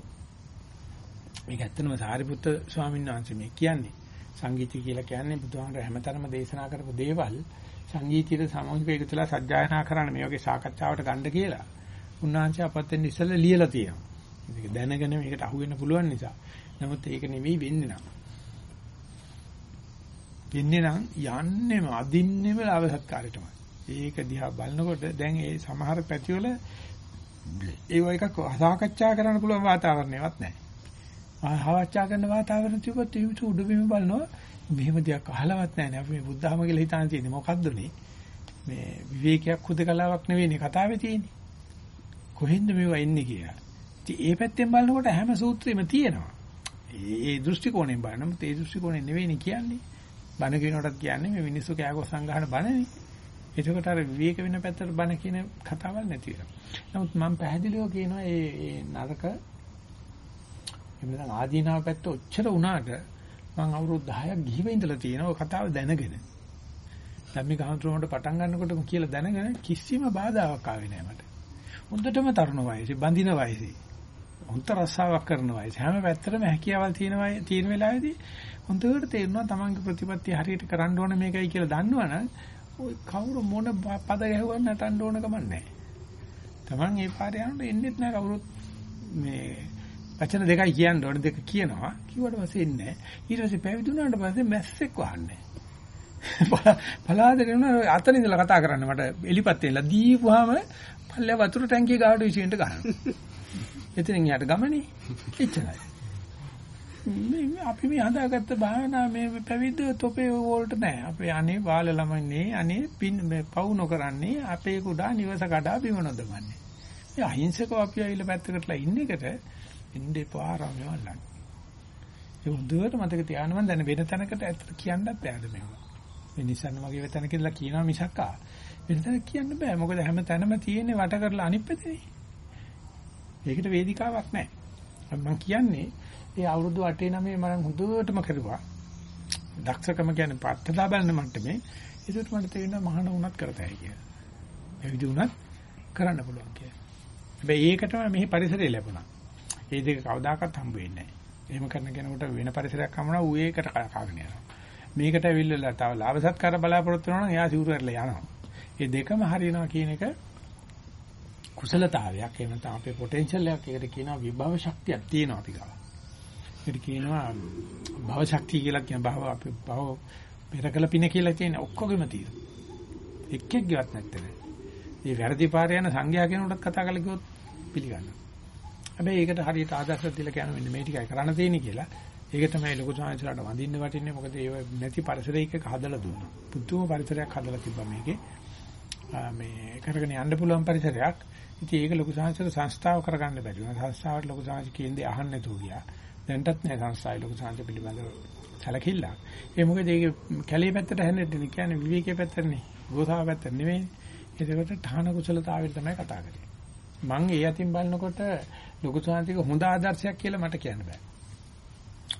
මේක ඇත්තනම සාරිපුත්ත ස්වාමීන් වහන්සේ මේ කියන්නේ සංගීතය කියලා කියන්නේ බුදුහාමුදුර හැමතරම දේශනා කරපු දේවල් සංගීතයට සමූහික එකතුලා සජ්ජායනා කරන්න මේ වගේ සාකච්ඡාවට ගන්න කියලා උන්වහන්සේ අපත්තෙන් ඉස්සෙල්ලා ලියලා තියෙනවා. මේක දැනගෙන මේකට අහු වෙන්න පුළුවන් නිසා. නමුත් ඒක නෙවෙයි වෙන්නේ නම්. වෙන්නේ නම් යන්නේම අදින්නෙම ලාභ සත්කාරයටමයි. ඒක දිහා බලනකොට දැන් ඒ සමහර පැතිවල ඒව එකක් සාකච්ඡා කරන්න පුළුවන් වාතාවරණයවත් නැහැ. ආහාවච්චා කරන වාතාවරණ තිබුත් ඒ උඩ බිම බලනවා මෙහෙම දෙයක් අහලවත් නැහැ නේ. අපි මේ බුද්ධහම කියලා හිතාන තියෙන්නේ මොකද්ද මේ විවේකයක් හුදකලාවක් නෙවෙයිනේ කතාවේ තියෙන්නේ. කොහෙන්ද මේවා එන්නේ කියලා. ඉතින් ඒ පැත්තෙන් බලනකොට හැම සූත්‍රෙම තියෙනවා. ඒ දෘෂ්ටි කෝණයෙන් බලනම ඒ දෘෂ්ටි කෝණයෙන් නෙවෙයිනේ කියන්නේ. බණ කියනකොටත් කියන්නේ මේ මිනිස්සු කෑගොස් සංගහන බණනේ. එතකොට අර විවේක වෙන පැත්තට බණ කියන කතාවල් නැති වෙනවා. නමුත් මම පැහැදිලිව කියනවා මේ මේ නරක එමුනම් ආදීනාව පැත්ත ඔච්චර උනාට මම අවුරුදු 10ක් ගිහිව ඉඳලා තියෙනවා ඔය කතාව දැනගෙන. දැන් මේ ගහතුරුමට පටන් ගන්නකොටම කියලා දැනගෙන කිසිම බාධාවක් ආවේ නැහැ මට. හොඳටම තරුණ වයසේ, බඳින වයසේ. හොඳ රස්සාවක් කරන වයසේ. හැම පැත්තටම හැකියාවල් තියෙනවා තියෙන වෙලාවේදී හොඳට තේරෙනවා තමන්ගේ ප්‍රතිපත්තිය හරියට කරන්න ඕන මේකයි කියලා දන්නවනම් ඔය කවුරු මොන පද ගැහුවත් නටන්න ඕන කමක් නැහැ. තමන් ඒ පාරේ යනකොට එන්නෙත් නැහැ කවුරුත් මේ වචන දෙකයි කියන්න ඕන දෙක කියනවා. කිව්වට පස්සේ එන්නේ නැහැ. ඊට පස්සේ පැවිදි වුණාට පස්සේ මැස්සෙක් වහන්නේ. පලාදගෙන අතන ඉඳලා කතා කරන්න මට එලිපත් වෙලා දීපුවාම පල්ලේ වතුර ටැංකිය ගාවට විශ්වෙන්ට ගන්නවා. එතනින් යට ගමනේ. එච්චරයි. මේ අපි මේ හදාගත්ත භාවනා මේ පැවිද්ද තොපේ වලට නෑ. අපේ අනේ බාල ළමන්නේ අනේ පින් පවු නොකරන්නේ අපේ කුඩා නිවස කඩා බිම නොදමන්නේ. මේ අහිංසකව අපි ඇවිල්ලා පැත්තකටලා ඉන්න එකට එන්නේ පාරම යවලන්නේ. ඒ හොඳට මතක තියාගන්න මම දැන් වෙන තැනකට ඇත්තට කියන්නත් බෑද මේවා. මේ නිසන්න මගේ වෙන තැනක ඉඳලා කියනවා මිසක් ආ වෙන තැනක කියන්න බෑ. මොකද හැම තැනම තියෙන්නේ වට කරලා අනිත් පැත්තේ. ඒකට වේදිකාවක් නැහැ. මම කියන්නේ ඒ අවුරුදු 8 9 මම හොඳටම කරුවා. දක්ෂකම කියන්නේ පත්තදා බලන මට්ටමේ. ඒකට මට තේරෙනවා මහාන වුණත් කරතයි කියලා. පැවිදි වුණත් කරන්න පුළුවන් කියලා. හැබැයි ඒකටම මෙහි පරිසරය ලැබුණා. ඒ දෙක කවදාකවත් හම්බ වෙන්නේ නැහැ. එහෙම කරන කෙනෙකුට වෙන පරිසරයක් හම්බුණා ඌ ඒකට කාගෙන යනවා. මේකට ඇවිල්ලා තව ලාභ සත්කාර බලාපොරොත්තු වෙනවා නම් එයා සිවුරු ඇරලා යනවා. මේ දෙකම හරියනවා කියන එක කුසලතාවයක්. එහෙම නැත්නම් අපේ පොටෙන්ෂල් එකක්. ඒකට කියනවා විභව ශක්තියක් තියෙනවා අපි ගාව. ඒකට කියනවා භව ශක්තිය කියලා කියන භව අපේ භව පෙරකල පින කියලා තියෙන ඔක්කොගෙම තියෙනවා. එක්කෙක්ගේවත් නැත්තේ. මේ වැරදි පාරේ යන සංඝයා කෙනෙකුට කතා කරලා කිව්වොත් පිළිගන්නවා. හැබැයි ඒකට හරියට ආදර්ශයක් දීලා කියන මෙන්න මේ ටිකයි කරන්න තියෙන්නේ කියලා. ඒක තමයි ලොකු සාංශලට වඳින්න වටින්නේ. මොකද ඒ නැති පරිසරයක හදලා දුන්නා. පුදුම පරිසරයක් හදලා තිබ්බා මේකේ. මේ කරගෙන යන්න පුළුවන් පරිසරයක්. ඉතින් ඒක ලොකු සාංශල සංස්ථාව කරගන්න බැරි වුණා. සංස්ථාවට ලොකු සාංශ කියන්නේ අහන්න නැතුව ගියා. දැන්ටත් නෑ සංස්ථාවේ ලොකු සාංශ පිළිබඳව සැලකිල්ලක්. ඒ මොකද ඒක කැලේ පැත්තට හැරෙන්නේ කියන්නේ විවේකයේ පැත්තනේ. ගෝසාව පැත්තට නෙමෙයි. ඒකට ඨාන කුසලතාවයෙන් තමයි කතා කරන්නේ. මම ඒ අතින් බලනකොට ලොකු සාංශික හොඳ ආදර්ශයක් කියලා මට කියන්න බෑ.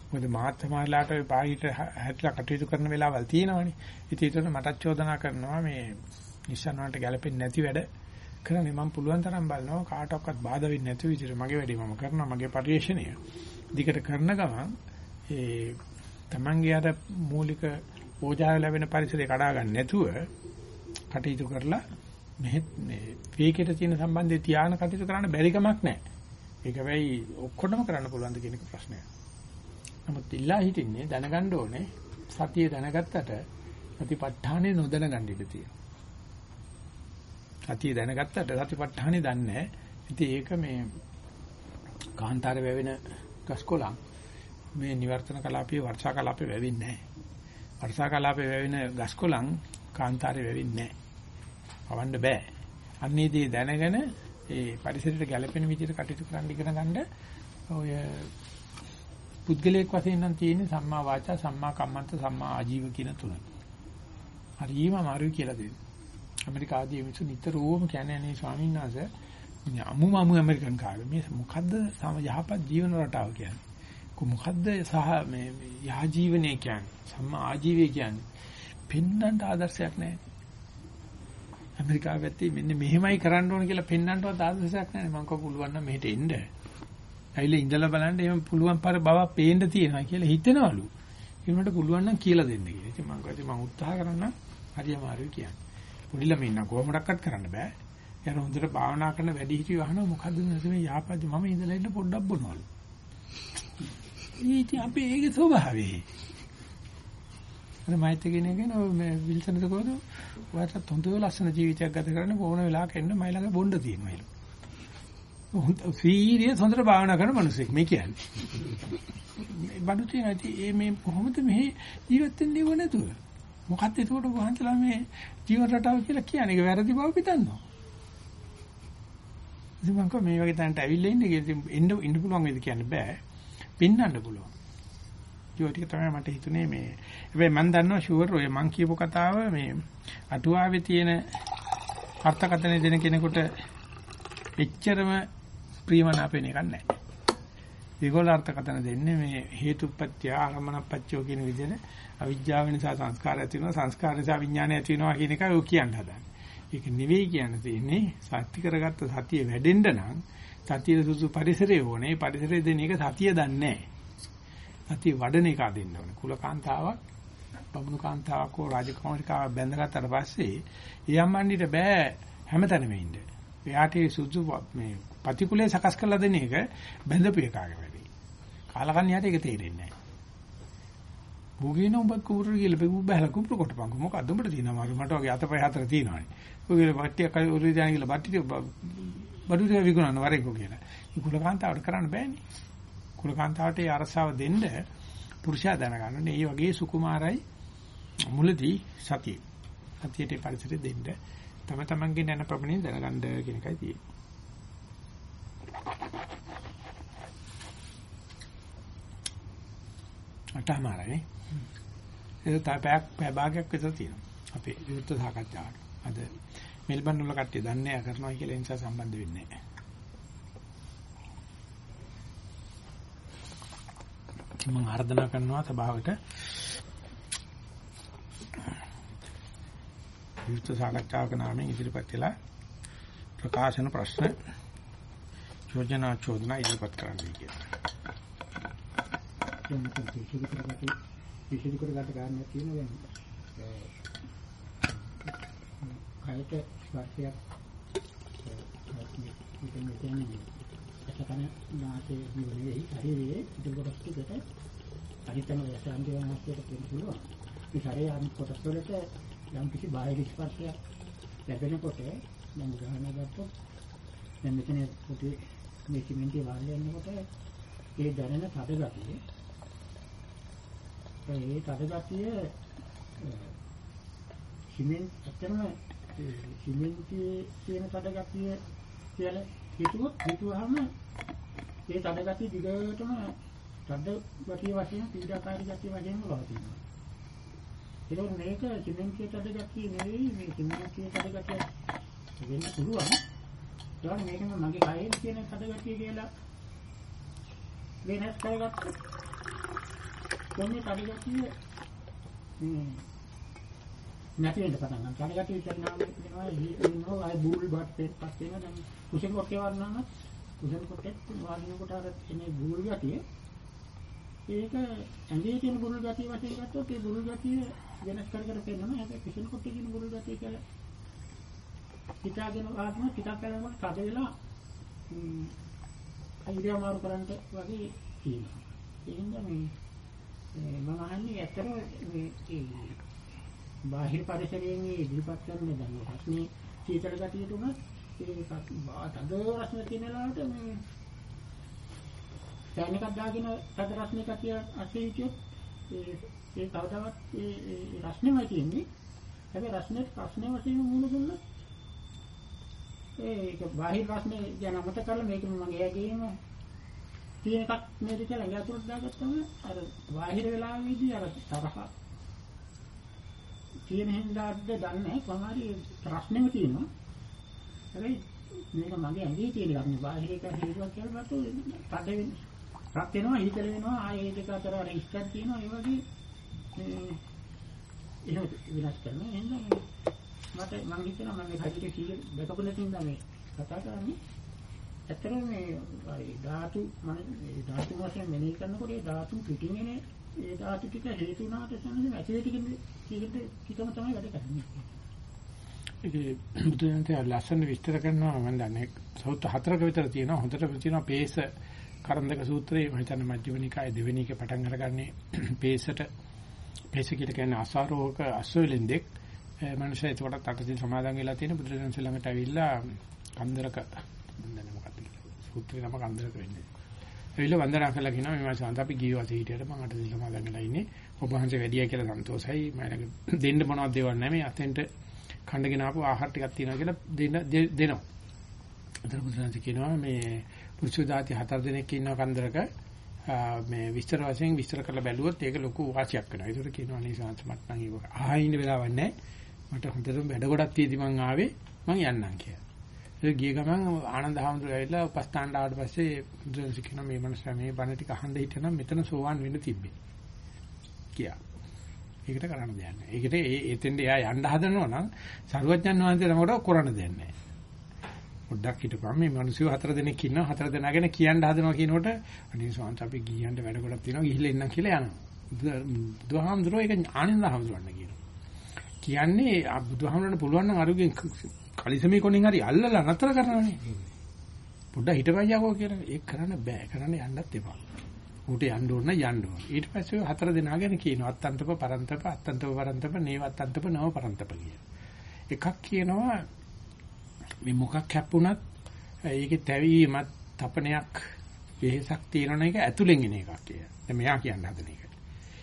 මොකද මාත් සමාජලාට ඔය බාහිර හැట్లా කටයුතු කරන වෙලාවල් තියෙනවනේ. ඉතින් ඒකට මටත් චෝදනා කරනවා මේ නිස්සන් වලට ගැලපෙන්නේ නැති වැඩ කරන්නේ මම පුළුවන් තරම් බලනවා කාටවත් බාධා වෙන්නේ නැති විදිහට මගේ වැඩේ මම කරනවා මගේ පරිශ්‍රණය. දිගට කරන ගමන් ඒ Tamange අර මූලික ඕජාව ලැබෙන පරිසරය කඩා ගන්න නැතුව කටයුතු කරලා මෙහෙත් මේ වේකයට තියෙන සම්බන්ධය තියාන කටයුතු කරන්න බැරි කමක් නැහැ. ඒක වෙයි ඔක්කොටම කරන්න පුළුවන් ද කියන එක ප්‍රශ්නයක්. නමුත් ඉල්ලා හිටින්නේ දැනගන්න ඕනේ සතිය දැනගත්තට සතිපට්ඨානෙ නොදැනගන්න ඉඩ තියෙනවා. සතිය දැනගත්තට සතිපට්ඨානෙ දන්නේ නැහැ. ඉතින් ඒක මේ කාන්තාරේ වැවෙන ගස්කොලන් මේ නිවර්තන කලාපයේ වර්ෂා කලාපයේ වැවෙන්නේ නැහැ. වර්ෂා කලාපයේ වැවෙන ගස්කොලන් කාන්තාරේ වැවෙන්නේ නැහැ. පවන්න බෑ. අන්නේදී දැනගෙන ඒ පරිසරයට ගැළපෙන විදිහට කටයුතු කරන්න ඉගෙන ගන්න ඔය පුද්ගලයෙක් වශයෙන් නම් තියෙන්නේ සම්මා වාචා සම්මා කම්මන්ත සම්මා ආජීව කියන තුන. හරිම අමාරුයි කියලා දෙන්නේ. ඇමරිකාදී මිනිස්සු නිතරම කියන්නේ අනේ ස්වාමීන් වහන්සේ අමුම අමු ඇමරිකන් කාර්ය මේ මොකද්ද සම යහපත් ජීවන රටාව කියන්නේ. කො මොකද්ද සහ මේ යහ ජීවනය කියන්නේ සම්මා ආජීවය කියන්නේ. පෙන්වන්න ආදර්ශයක් නැහැ. ඇමරිකාවෙත් මෙන්න මෙහෙමයි කරන්න ඕන කියලා පෙන්වන්නවත් ආදර්ශයක් නැහැ. මම කව පුළුවන් නම් මෙහෙට එන්න. ඇවිල්ලා ඉඳලා බලන්න එහෙම පුළුවන් පර බවක් පේන්න තියෙනවා කියලා හිතෙනවලු. ඒකට පුළුවන් නම් කියලා දෙන්න කියලා. ඉතින් මම කිව්වා මම උත්සාහ කරන්න හරි අමාරුයි කියන්නේ. පොඩි ළමයි නම් කොහොමඩක්වත් කරන්න බෑ. යාර හොඳට භාවනා කරන වැඩි හිටියව අහනවා මොකද්ද මේ යාපදි මම ඉඳලා ඉන්න පොඩ්ඩක් බොනවලු. ඊට අපි ඒකේ ස්වභාවය. අර මයිත් කෙනෙක්ගෙන මේ විල්සන්ද කොහොමද? ඔයාලට හොඳ ලස්සන ජීවිතයක් ගත කරන්න ඕන වෙලාවක එන්න මයි ළඟ බොණ්ඩ තියෙනවා. හොඳ සීරියස් හොඳට භාවනා කරන මිනිස්සෙක් මේ කියන්නේ. මේ බඩු තියෙනවා ඒ මේ කොහොමද මේ ජීවත් වෙන්නේ ඉව නැතුව? මොකක්ද ඒකට වහන්සලා මේ ජීවන රටාව කියලා කියන්නේ? ඒක වැරදි බව පිටන්නවා. ඉතින් මම කව මේ වගේ තැනට ඇවිල්ලා ඉන්නේ කියලා ඉතින් එන්න ඉන්න පුළුවන් වේද කියන්න බෑ. පින්නන්න පුළුවන්. ඒ ටික තමයි මට හිතුනේ මේ. හැබැයි මම දන්නවා ෂුවර් ඔය මං කියපු කතාව මේ අටුවාවේ තියෙන අර්ථකථන දෙන කෙනෙකුට එච්චරම ප්‍රියමනාප වෙන එකක් නැහැ. ඒගොල්ලෝ අර්ථකථන දෙන්නේ මේ හේතුප්‍රත්‍ය ආරමණප්පච්චෝ කියන විදිහට අවිජ්ජාව නිසා සංස්කාර ඇති වෙනවා සංස්කාර නිසා විඥානය ඇති වෙනවා කියන එකයි ඔය කියන්න හදන්නේ. ඒක නෙවෙයි කියන්න තියෙන්නේ සත්‍ය කරගත්ත සතිය වැඩෙන්න නම් සතිය සුසු පරිසරය ඕනේ. පරිසරය දෙන එක සතිය දන්නේ නැහැ. සතිය වඩන එක දෙන්න ඕනේ. කුලකාන්තාවක් බමුණු කාන්තාවක් හෝ රාජකුමාරිකාවක් බැඳගත්තට පස්සේ එයම්මන්නිට බෑ හැමතැනම ඉන්න. එයාට සුසු මේ පටිකුලේ සකස් කරලා දෙන එක බැඳපු එකාගේ වැඩි. කාලකන්‍යයට ඒක තේරෙන්නේ නැහැ. බුගින උඹත් කුඹුරු ගිහලා බෙගු බහලා කුඹුරු කොටපන් මොකද්ද උඹට තියෙනවා මට වගේ අතපය හතර තියෙනවානේ. ඔය වට්ටියක් කයි උරු දාන කියලා බට්ටි බඩු ටික විකුණන වරේකෝ කියලා. මේ කුලකාන්තාවට කරන්න බෑනේ. කුලකාන්තාවට ඒ අරසාව දෙන්න පුරුෂයා දැනගන්න ඕනේ. මේ වගේ සුකුමාරයි මුලදී සතිය. සතියට පරිසරය දෙන්න තම තමන්ගේ නැන ප්‍රමණය දැනගන්න කියන එකයි තියෙන්නේ. අටමාරනේ. ඒක තාපයක් පැය භාගයක් විතර තියෙනවා. අපේ විරුද්ධ සාකච්ඡාවට. අද මෙල්බන් වල කට්ටිය දන්නේ නැහැ කරනවා කියලා නිසා සම්බන්ධ වෙන්නේ නැහැ. මම ආර්දනා කරනවා සභාවට විරුද්ධ සාකච්ඡාවක නාමයෙන් ඉදිරිපත් කළා ප්‍රකාශන ප්‍රශ්න යෝජනා චෝදනා ඉදිරිපත් කරන්නයි කියලා. දැන් පිළිසිදු කරගන්න පිළිසිදු කරගන්න කාරණා තියෙනවා දැන් කයට ස්පර්ශයක් මෙතන මෙතන එතකන නාසයේ දිවෙහි ශරීරයේ ඉදිරි කොටස් ටිකට අනිතම යසාන්ති වනාස්තියට කියන පුළුවන්. මේ ශරීරය අනිත් කොටස් වලට යම් කිසි බාහිර ස්පර්ශයක් ලැබෙනකොට දැන් උදාහරණයක් ගත්තොත් දැන් මෙතන පොතේ මේ සිමෙන්ති වාල්ය යනකොට ඒ දැනෙන තද ගතිය ඒ තද ගතිය සිමෙන්ති ඇත්තම සිමෙන්ති කියන තද ගතිය කියලා හිතුවොත් හිතුවාම ඒ තද ගතිය දිගටම තද ගතිය වශයෙන් පීඩාකාරී ගතිය වශයෙන් පවතිනවා. ඒක මේක සිමෙන්ති තද ගතිය නෙවෙයි මේ සිමෙන්ති තද ගතිය වෙන්න පුළුවන්. ඒවා මේකම මගේ කයේ තියෙන තදගතිය කියලා වෙනස් කරගත්තොත් කොහොමද තදගතිය මේ නැති වෙන්න පටන් ගන්නවා. තදගතිය කියනවා වෙනවා ඉන්නෝ ආයි බූල් බට් එකක් තියෙනවා දැන් කුසෙන් කොටේ වරනම කුසෙන් කොටේ වාදිනකොට අර එනේ බූල් ගතිය ඒක ඇඟේ තියෙන බුරුල් ගතිය වශයෙන් ගත්තොත් ඒ බුරුල් ගතිය වෙනස් කර කර පෙන්නනවා. හැබැයි කුසෙන් කොටේ කියන බුරුල් ගතිය කියලා හිතාගෙන ආත්ම ටිකක් කරනකොට තද වෙලා අයිඩිය මාරු කරන්න වගේ තියෙනවා. ඒ හින්දා මේ මම අහන්නේ ඇත්තටම මේ බාහිර පරිසරයෙන් ඉදිරිපත් කරන දැන් රස්නේ සීතල ගතිය තුන ඒකත් තද රස්න තියෙන ලාට මේ දැන් එකක් දාගෙන තද රස්නේ ගතිය අස්සේ හිටියොත් ඒ ඒ කවදාවත් ඒ රස්නේමයි තියෙන්නේ. හැබැයි රස්නේ ප්‍රශ්නේ වශයෙන් මුණ දුන්නොත් ඒක බාහිර ප්‍රශ්නේ ගැන අමතක කරලා මේක මගේ ඇගේම තියෙන එකක් නේද කියලා ඇඟ ඇතුළට දාගත්තම අර බාහිර වෙලාවෙදී අර තරහ තියෙන හින්දාද දන්නේ කොහොමරි ප්‍රශ්නෙම තියෙනවා. හැබැයි මේක මගේ ඇඟේ තියෙන එකක් නේ. බාහිර එක හේතුවක් කියලා බතු තද වෙන්නේ රත් වෙනවා හිතල වෙනවා ආයේ දෙක අතර අර ඉස්සක් තියෙනවා. ඒ වගේ එහෙම විනාශ කරනවා. එහෙනම් මට මම හිතනවා මම මේ හදිට කීය දැකපු නැති නිසා මේ කතා කරන්නේ. ඇත්තටම මේ ධාතු මම ධාතු වශයෙන් මෙනෙහි කරනකොට ඒ ධාතු පිටින් එන ඒ ධාතු ටික හේතු වුණාට සම්මත ඇතුලේ ටික ටිකට ටිකම තමයි වැඩ කරන්නේ. ඒකේ බුදුන්සේ ලස්සන විස්තර කරනවා මම දන්නේ සෞත් හතරක විතර තියෙනවා. හොඳට තියෙනවා පේස කරන්දක සූත්‍රයේ. මම හිතන්නේ මජ්ක්‍ධිම නිකායේ දෙවෙනි එක පටන් අරගන්නේ පේසට. පේස කියලා කියන්නේ අසාරෝහක අස්වැලෙන්දෙක්. මනුෂ්‍යය ඒකට අටසිල් සමාදන් වෙලා තියෙන බුදුරජාණන් ළඟට ඇවිල්ලා කන්දරක දැන් මොකක්ද සූත්‍රේ නම කන්දරක වෙන්නේ. ඇවිල්ලා වන්දනා කළා කියනවා මේ මාසෙ අපි ගියවසේ හිටියට මම අටසිල් සමාදන් වෙලා ඉන්නේ. ඔබ වහන්සේ වැඩියා කියලා සන්තෝෂයි. මම දෙන්න මොනවද දේවල් නැහැ මේ අතෙන්ට කණ්ඩගෙන ආපු ආහාර ටිකක් තියෙනවා කියලා දෙන්න දෙනවා. අතන බුදුරජාණන් කියනවා මේ පුරුෂ දාති හතර දෙනෙක් ඉන්නවා කන්දරක මේ විස්තර වශයෙන් විස්තර කරලා බැලුවොත් ඒක ලොකු වාසියක් වෙනවා. ඒකට කියනවා අනේ සාන්ත මට නම් ඒක ආහින්න වෙලාවක් නැහැ. මට හොඳටම වැඩ ගොඩක් තියෙදි මං ආවේ මං යන්නම් කියලා. ඒක ගිය ගමන් ආනන්ද හැමතුරු ඇවිල්ලා උපස්ථානට ආවට පස්සේ බුදුන්සේ කියන මේ මනුස්සයා මේ බණ ටික අහන්න හිටියනම් මෙතන සෝවන් වෙන්න තිබ්බේ. කියා. ඒකට කරන්න දෙයක් නැහැ. ඒකට ඒ එතෙන්ද එයා යන්න හදනවා නම් සරුවඥන් වහන්සේ නමකට කරන්න දෙයක් නැහැ. පොඩ්ඩක් හිටපන් මේ මිනිස්සු හතර දෙනෙක් ඉන්නවා හතර දෙනා ගැන කියන්න හදනවා කියනකොට අනේ ස්වාමීන් අපි ගියන්ට වැඩ ගොඩක් තියෙනවා ගිහිල්ලා එන්නම් කියලා යනවා. බුදුහාමුදුරුවෝ ඒක ආනන්ද හාමුදුරුවන්ට කියනවා. කියන්නේ බුදුහාමුදුරන්ට පුළුවන් නම් අරුගෙන් කලිසමේ කොණින් හරි අල්ලලා නතර කරනවානේ. පොඩ්ඩක් හිටපන් යකෝ කියලා. ඒක කරන්න බෑ. කරන්න යන්නත් එපා. ඌට යන්න ඕන යන්න ඕන. ඊට පස්සේ හතර දෙනා ගැන කියනවා අත්තන්තප පරන්තප අත්තන්තප පරන්තප නේවත්තන්තප නව පරන්තප කිය. එකක් කියනවා මේ මොකක් හැප්පුණත් ඒකේ තැවීමත් තපනයක් වෙහසක් තියෙන එක ඇතුලෙන් එන එකක් කියලා. දැන් මෙයා කියන්න හදන එක.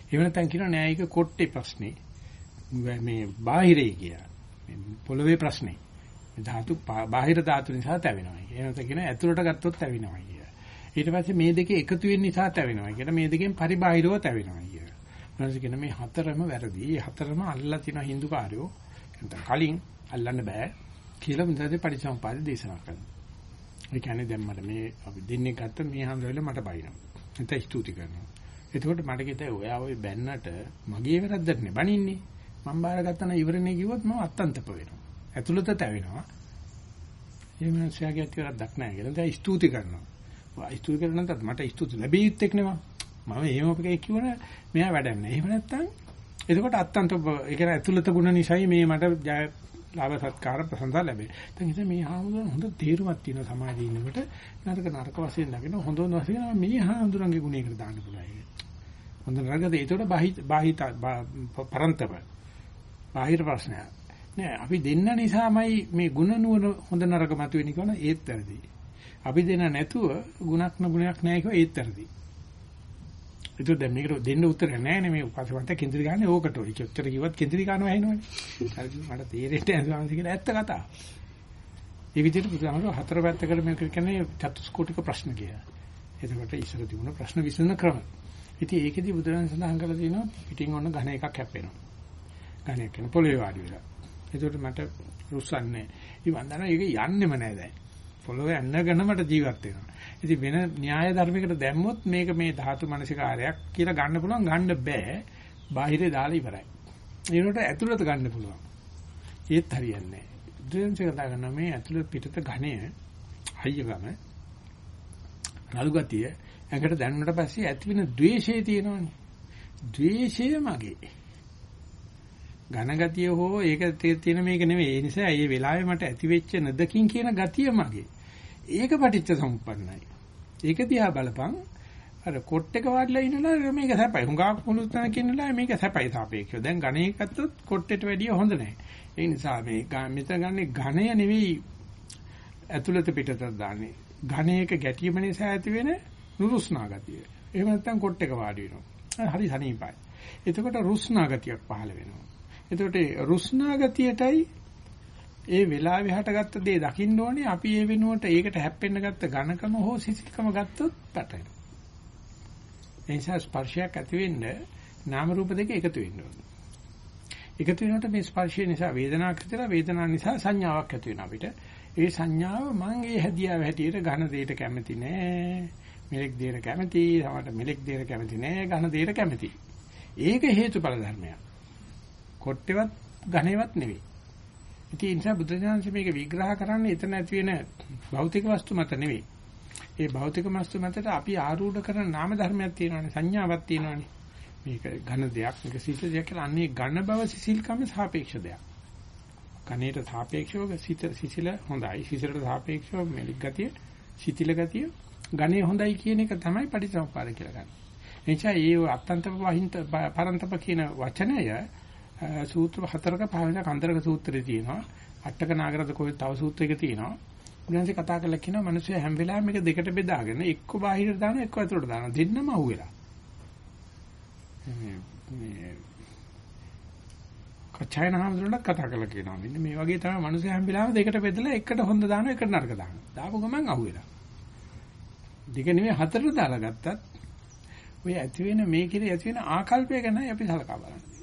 එහෙම නැත්නම් කියනවා නෑ ඒක කොට්ටේ ප්‍රශ්නේ. මේ බාහිරේ කියලා. මේ පොළවේ ප්‍රශ්නේ. ධාතු බාහිර ධාතු නිසා තැවෙනවා. ඒ නැත්නම් කියන ඇතුළට ගත්තොත් තැවෙනවා කියලා. ඊට පස්සේ මේ දෙකේ එකතු වෙන නිසා තැවෙනවා කියලා. මේ දෙකෙන් පරිබාහිරව තැවෙනවා කියලා. ඊට කියන මේ හතරම වැරදි. මේ හතරම අල්ලලා තියෙන හින්දු කාර්යෝ. කලින් අල්ලන්න බෑ. කියලා මුදල්දී පරිසම්පාද දේශනා කරනවා. ඒ කියන්නේ දැන් මට මේ අපි දෙන්නේ ගත්ත මේ හම්දෙල මට බයිනවා. නැත්නම් ස්තුති කරනවා. එතකොට මට කිව්වා ඔයා ওই බැන්නට මගේ වැරද්දක් නේ බනින්නේ. මම බාරගත්තා නම් ඉවරනේ කිව්වොත් මම අත්තන්තප වෙනවා. ඇතුළත තැවෙනවා. ඒ මනුස්සයාගේ ඇති වැරද්දක් නැහැ කියලා. දැන් ස්තුති කරනවා. වා ස්තුති කරනත් මට ස්තුති ලැබෙ යුත්තේක් නෙමෙයි. මම එහෙම අපේ කියවන මෙයා වැඩක් නැහැ. එහෙම නැත්නම් එතකොට අත්තන්තප ඒ කියන්නේ ඇතුළත ගුණ නිසායි මේ මට ලාභ සත්කාර ප්‍රසංසා ලැබේ. දැන් ඉතින් මේ හාමුදුරන් හොඳ තේරුමක් තියෙන සමාජයේ ඉන්නකොට නරක නරක වශයෙන් දකින්න හොඳ හොඳ වශයෙන් මේ හාමුදුරන්ගේ ගුණයකට දාන්න පුළුවන්. හොඳ නරකද ඒතකොට බාහිත බාහිත පරන්තප. බාහිර ප්‍රශ්නයක්. නෑ අපි දෙන්න නිසාමයි මේ ಗುಣ නුවණ හොඳ නරක මතුවෙන්නේ කියන ඒත් වැරදි. අපි දෙන්න නැතුව ගුණක් නගුණයක් නැහැ කියව ඒත් වැරදි. ඒක දැන් මේකට දෙන්න උත්තර නැහැ නේ මේ උපසවන්ත කේන්ද්‍රී ගන්න ඕකට. ඒක උත්තර කිව්වත් කේන්ද්‍රී ගන්නවා ඇහෙනවනේ. හරි මට තේරෙන්නේ නැහැ කියලා ඇත්ත කතාව. ඒ විදිහට බුදුහාමර හතර පැත්තකට මේක කියන්නේ චතුස්කෝටික ප්‍රශ්න කියලා. එතකොට ඉස්සර තිබුණ ප්‍රශ්න විසඳන ක්‍රම. ඉතින් ඒකෙදි බුදුරජාණන් සඳහන් කරලා තියෙනවා පිටින් ඔන්න ඝන එකක් හැප්පෙනවා. ඝනයක් කියන පොළවේ වාඩි වෙලා. ඒකට මට රුස්සන්නේ නැහැ. ඉතින් මම දන්නවා ඒක යන්නෙම නැහැ දැන්. පොළොව යන්නගෙන මට ජීවත් වෙනවා. ඉතින් වෙන න්‍යාය ධර්මයකට දැම්මොත් මේක මේ ධාතු මනසිකාරයක් කියලා ගන්න පුළුවන් ගන්න බෑ. බාහිරේ දාලා ඉවරයි. ඒනොට ඇතුළත ගන්න පුළුවන්. ඒත් හරියන්නේ නැහැ. ඩ්‍රේන්ස් එක දාගන්න මේ ඇතුළත පිටත ඝණය අයියගම නලුගතිය ඇඟට දැනුණට පස්සේ ඇති වෙන ද්වේෂය තියෙනවනේ. ද්වේෂය මගේ ඝන ගතිය හෝ ඒක තියෙන මේක නෙවෙයි. ඒ නිසා මේ වෙලාවේ මට ඇති වෙච්ච නදකින් කියන ගතිය මගේ. ඒක පටිච්ච සමුප්පන්නයි. ඒක දිහා බලපන් අර කොට් එක වාඩිලා ඉන්නලා මේක සැපයි. හුඟක් මුළුත් තැනක ඉන්නලා මේක සැපයි සාපේක්ෂව. දැන් ඝණේ ගත්තොත් කොට්ටේට වැඩිය හොඳ නැහැ. ඒ නිසා මේ මෙතන ගන්නේ ඝණය නෙවෙයි ඇතුළත පිටතට දාන්නේ. ඝණයක ගැටීම නිසා ඇති වෙන නුරුස්නා ගතිය. එහෙම නැත්නම් කොට් එක වාඩි වෙනවා. හරි සනීපයි. එතකොට රුස්නා ගතියක් පහළ වෙනවා. එතකොට රුස්නා ගතියටයි ඒ වෙලාවේ හටගත්ත දේ දකින්න ඕනේ අපි ඒ වෙනුවට ඒකට හැප්පෙන්න ගත්ත ඝනකම හෝ සිසිල්කම ගත්තොත් පැටලෙනවා. ඒ නිසා ස්පර්ශයක් ඇති වෙන්න නාම රූප දෙක එකතු වෙන්න ඕනේ. එකතු වෙනකොට මේ ස්පර්ශය නිසා වේදනාවක් ඇතිලා වේදනාව නිසා සංඥාවක් ඇති වෙනවා අපිට. ඒ සංඥාව මං ඒ හැදියාව හැටියට ඝන දෙයට කැමති නෑ. මෙලෙක් දෙයට කැමති, සමහරට මෙලෙක් දෙයට කැමති නෑ, ඝන දෙයට කැමති. ඒක හේතුඵල ධර්මයක්. කොට්ටේවත් ඝනේවත් නෙවෙයි. ඉතින් ඒ නිසා බුදුසසුන මේක විග්‍රහ කරන්නේ එතන ඇති වෙන භෞතික වස්තු මත නෙවෙයි. ඒ භෞතික වස්තු මතට අපි ආරූඪ කරන නාම ධර්මයක් තියෙනවානේ සංඥාවක් තියෙනවානේ. මේක ඝන දෙයක් මේක සිසිල් දෙයක් කියලා අන්නේ ඝන බව සිසිල්කම සාපේක්ෂ දෙයක්. ඝනයට සාපේක්ෂව සිත සිසිල හොඳයි. සිසිලට සාපේක්ෂව මෙලික් ගතිය, සිතිල ගතිය, ඝනේ හොඳයි කියන එක තමයි පටිච්චසමුප්පාද කියලා ගන්න. එනිසා මේ අත්තන්තප වහින්ත පරන්තප කියන වචනය සූත්‍ර හතරක පහවෙනි කන්දරක සූත්‍රයේ තියෙනවා. අටක නාගරද කොයි තව සූත්‍රයක තියෙනවා. උන්වහන්සේ කතා කරලා කියනවා මිනිස්සු හැම වෙලාවෙම මේක දෙකට බෙදාගෙන එක්ක බාහිරට දානවා එක්ක ඇතුළට දානවා. දෙන්නම අහුවෙලා. මේ කචයන හැමදෙරණක් කතා කරලා කියනවා. මෙන්න මේ වගේ තමයි මිනිස්සු හැම වෙලාවෙම දෙකට බෙදලා එකට හොඳ දානවා එකට නරක දානවා. දාපු ගමන් අහුවෙලා. දෙක නෙමෙයි හතරට දාලා ගත්තත් ඔය ඇති වෙන මේ කිරේ ඇති වෙන ආකල්පය ගැනයි අපි සලකා බලන්නේ.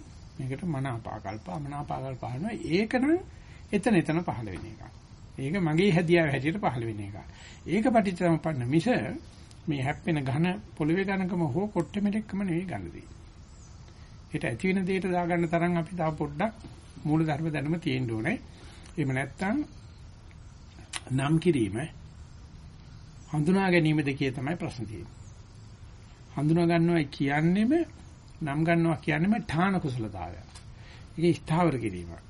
මේකට මන අපාකල්ප අමන අපාකල්ප හනවා. ඒක නම් එතන එතන පහළ වෙන එක. ඒක මගේ හැදියාව හැටියට පහළ වෙන එක. ඒක පටිච්චසමුප්පන්න මිස මේ හැප්පෙන ඝන පොළවේ ඝනකම හෝ කොට්ටෙමෙට්කම නෙවෙයි ගන්න දෙන්නේ. ඒට ඇති වෙන දෙයට දාගන්න තරම් අපි තව පොඩ්ඩක් මූල ධර්ම දැනුම තියෙන්න ඕනේ. එහෙම නැත්නම් නම් කිරීම හඳුනා ගැනීම දෙකේ තමයි ප්‍රශ්න තියෙන්නේ. හඳුනා ගන්නවා කියන්නේම නම් ගන්නවා කියන්නේම ඨාන කුසලතාවය. ඒක ස්ථාවර කිරීමක්.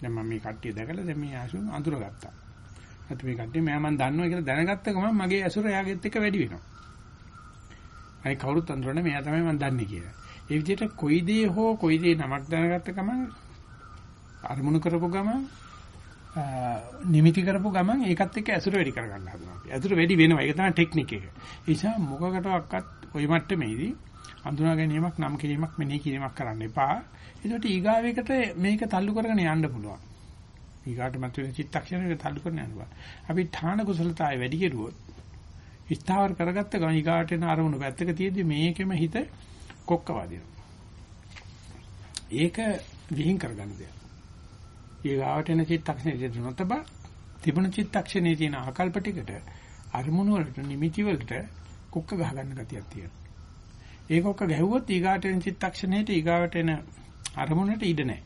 දැන් මම මේ කට්ටිය දැකලා දැන් මේ ආසුන් අඳුරගත්තා. අත මේ කට්ටිය මම මන් දන්නවා කියලා දැනගත්ත ගමන් මගේ ඇසුර එයාගෙත් එක්ක වැඩි වෙනවා. අනික කවුරුත් අඳුරන්නේ මෙයා තමයි මන් දන්නේ කියලා. ඒ විදිහට කොයි දේ හෝ කොයි දේ නමක් දැනගත්ත ගමන් අරමුණු කරපු ගමන් නිමිති කරපු ගමන් ඒකත් එක්ක ඇසුර වැඩි කරගන්න හදනවා. ඇසුර වැඩි වෙනවා. ඒක තමයි ටෙක්නික් එක. ඒ නිසා මොකකටවත් ওই මට්ටමේදී හඳුනා ගැනීමක් නම් කිරීමක් මෙනෙහි කිරීමක් කරන්න එපා. ඒකට ඊගාවෙකට මේක තල්ලු කරගෙන යන්න පුළුවන්. ඊගාට මතුවෙන චිත්තක්ෂණයක තල්ලු කරගෙන යනවා. අපි ඨාන කුසලතාවය වැඩි කෙරුවොත් ස්ථාවර කරගත්ත ගමන් ඊගාට එන අරමුණු පැත්තක තියෙද්දි මේකෙම හිත කොක්ක වදිනවා. ඒක විහිං කරගන්න දෙයක්. ඊගාවට එන චිත්තක්ෂණයේ නොතබ තිබුණු චිත්තක්ෂණයේ තියෙන ආකල්ප ටිකට අරමුණු වලට නිමිති වලට කොක්ක ගහ ගන්න ගතියක් තියෙනවා. ඒ කොක්ක ගැහුවොත් ඊගාට එන චිත්තක්ෂණයට ඊගාවට එන අරමුණට ඉඩ නැහැ.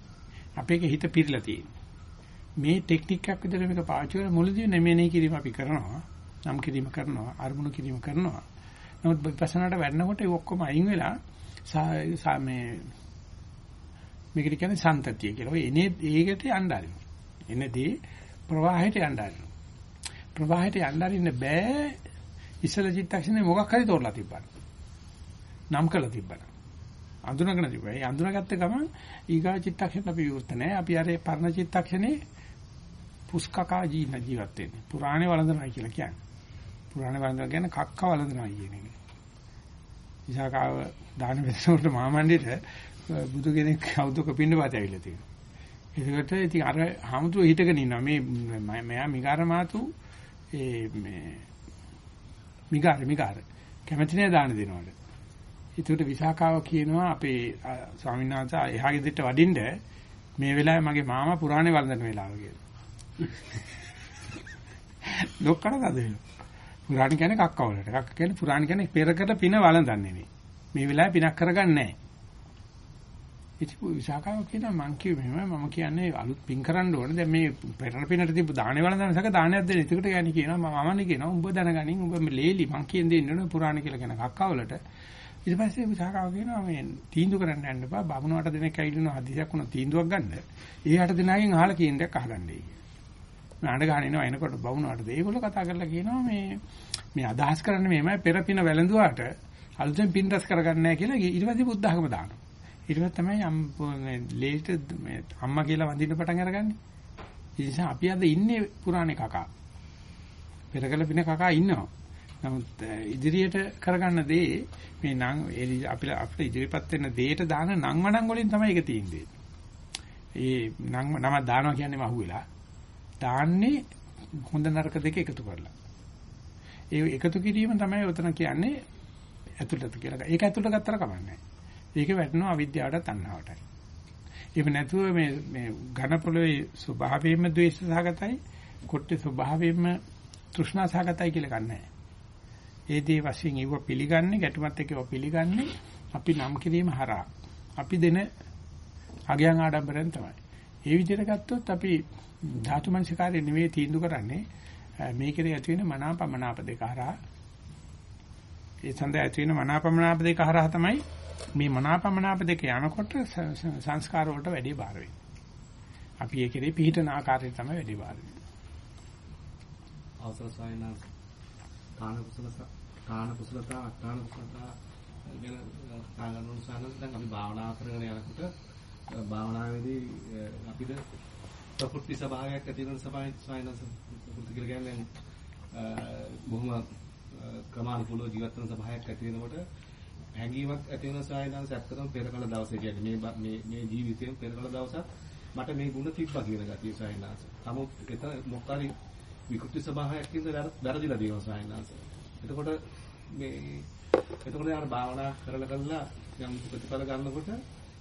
අපේක හිත පිරලා තියෙනවා. මේ ටෙක්නික් එකක් විදිහට මේක පාවිච්චි කරලා මුලදී නෙමෙයි කිරීම අපි කරනවා. නම් කිරීම කරනවා, අරමුණු කිරීම කරනවා. නමුත් විපස්සනාට වැඩනකොට ඒ ඔක්කොම අයින් වෙලා මේ මේකට කියන්නේ සන්තතිය කියලා. ඔය එනේ ඒකට යන්න ආරිනවා. එනදී ප්‍රවාහයට යන්න ආරිනවා. ප්‍රවාහයට යන්න ආරින්න බෑ. ඉස්සල චිත්තක්ෂණේ මොකක් හරි තෝරලා තිබ්බා. නම් කළා තිබ්බා. අඳුනගෙන තිබ්බා. ඒ අඳුනගත්ත ගමන් ඊගා චිත්තක්ෂණ අපි විවෘත නැහැ. අපි අර පරණ චිත්තක්ෂණේ පුස්කකා ජීන ජීවත් වෙන්නේ. පුරාණේ වළඳනයි කියලා කියන්නේ. පුරාණේ වළඳන කියන්නේ කක්ක වළඳනයි කියන එක. ඉසාකාව දාන වෙනකොට මාමණ්ඩිට බුදු කෙනෙක් කවුදක පින්නපත ඇවිල්ලා තියෙනවා. ඒකට ඉතින් අර හමුදුව හිටගෙන ඉන්නවා. මේ මෙයා මිගාර මාතු ඒ මේ මිගාර මිගාර කැමති නෑ දාන දෙනවට. ඒකට විසාකාව කියනවා අපේ ස්වාමීන් වහන්සේ එහා ගෙදරට වඩින්න මේ වෙලාවේ මගේ මාමා පුරාණේ වළඳන වෙලාව කියලා. ලොක්කට තද වෙනවා. පුරාණ කියන්නේ කක්ක වලට. කක්ක කියන්නේ පුරාණ කියන්නේ පෙරකට පින වළඳන්නේ නෙවෙයි. මේ වෙලාවේ පිනක් කරගන්නේ නැහැ. ඉතින් විසාකාව කියනවා මං කිව්වේ මෙහෙම මම කියන්නේ අලුත් පින් කරන්න ඕනේ. දැන් මේ පෙරණ පිනට තිබ්බ දානේ වළඳන සක දානයක් දෙන්න. ඒකට යන්නේ කියනවා මමනේ කියනවා උඹ දැනගනින් උඹ ලේලි මං කියන දේ ඉන්නවනේ පුරාණ කියලා කියන කක්කවලට. ඊට පස්සේ විසාකාව කියනවා මේ තීන්දුව කරන්න යන්න එපා. බමුණට දෙනෙක් ඇවිල්ලා හදිසියක් වුණා තීන්දුවක් ගන්න. ඒ හට දෙනාගෙන් අහලා කියන දෙයක් අහගන්නයි කියලා. මම අඬ ගහන එනවා එනකොට බමුණට ඒගොල්ලෝ කතා කරලා කියනවා මේ මේ අදහස් කරන්නේ මේමයි පෙර පින වැළඳුවාට අලුතෙන් පින් රැස් කරගන්නේ නැහැ කියලා ඊට පස්සේ බුද්ධ ධර්ම දානවා. ඊට පස්සේ තමයි ලේට මේ අම්මා කියලා වඳින්න පටන් අරගන්නේ. ඒ නිසා අපි අද ඉන්නේ පුරාණේ කකා. පෙරකල පින කකා ඉන්නවා. නමුත් ඉදිරියට කරගන්න දේ මේ නම් අපිට අපිට ඉදිරියපත් වෙන දෙයට දාන නම් වණන් වලින් තමයි ඒක තියෙන්නේ. ඒ නම් නම දානවා කියන්නේම අහුවෙලා. දාන්නේ හොඳ නරක දෙක එකතු කරලා. ඒ එකතු කිරීම තමයි උතන කියන්නේ ඇතුළත කියලා. ඒක ඇතුළට ගත්තර කමන්නේ. ඒක වැටෙනවා අවිද්‍යාවට තණ්හාවටයි. ඒක නැතුව මේ මේ ඝන පොළවේ ස්වභාවයෙන්ම ද්වේෂ සහගතයි, කොට්ටේ ස්වභාවයෙන්ම තෘෂ්ණා සහගතයි කියලා ගන්නෑ. ඒ දේ වශයෙන් ඒව පිළිගන්නේ ගැටුමත් එක්ක ඒව පිළිගන්නේ අපි නම් කිරීම හරහා. අපි දෙන අගයන් ආඩම්බරෙන් තමයි. ඒ විදිහට ගත්තොත් අපි ධාතු මනසිකාරය නෙවෙයි තීන්දුව කරන්නේ මේකේ ඇති වෙන මනාපමනාප දෙක හරහා. ඒ සඳහා ඇති වෙන මනාපමනාප දෙක හරහා තමයි මේ මනාපමනාප දෙක යනකොට සංස්කාර වලට වැඩි බාර වෙන්නේ. අපි ඒකේ පිහිටන ආකාරය තමයි වැඩි බාර වෙන්නේ. අවසර සායනා කාණ කුසලතා කාණ කුසලතා අකාණ කුසලතා ගැන කතා කරන සානස් දැන් අපි භාවනා කරගෙන යනකොට භාවනාවේදී අපිට ප්‍රකෘති ස්වභාවයක් ඇති වෙන ස්වභාවය සායනස ප්‍රකෘති කියලා කියන්නේ බොහොම ක්‍රමානුකූලව ජීවත් වෙන ස්වභාවයක් ඇති වෙනකොට හැඟීමක් ඇති වෙන සායනස ඇත්තටම පෙරකල දවසේ කියන්නේ මේ මේ මේ ජීවිතයේ පෙරකල දවසක් මට මේ ಗುಣ තිබ්බා කියන ගතිය සායනස. නමුත් එතන මොකක් හරි විකෘති ස්වභාවයක් කියන වැරදිලා දෙනවා සායනස. එතකොට මේ එතකොට යාර භාවනා කරලා කරලා යම් ප්‍රතිඵල ගන්නකොට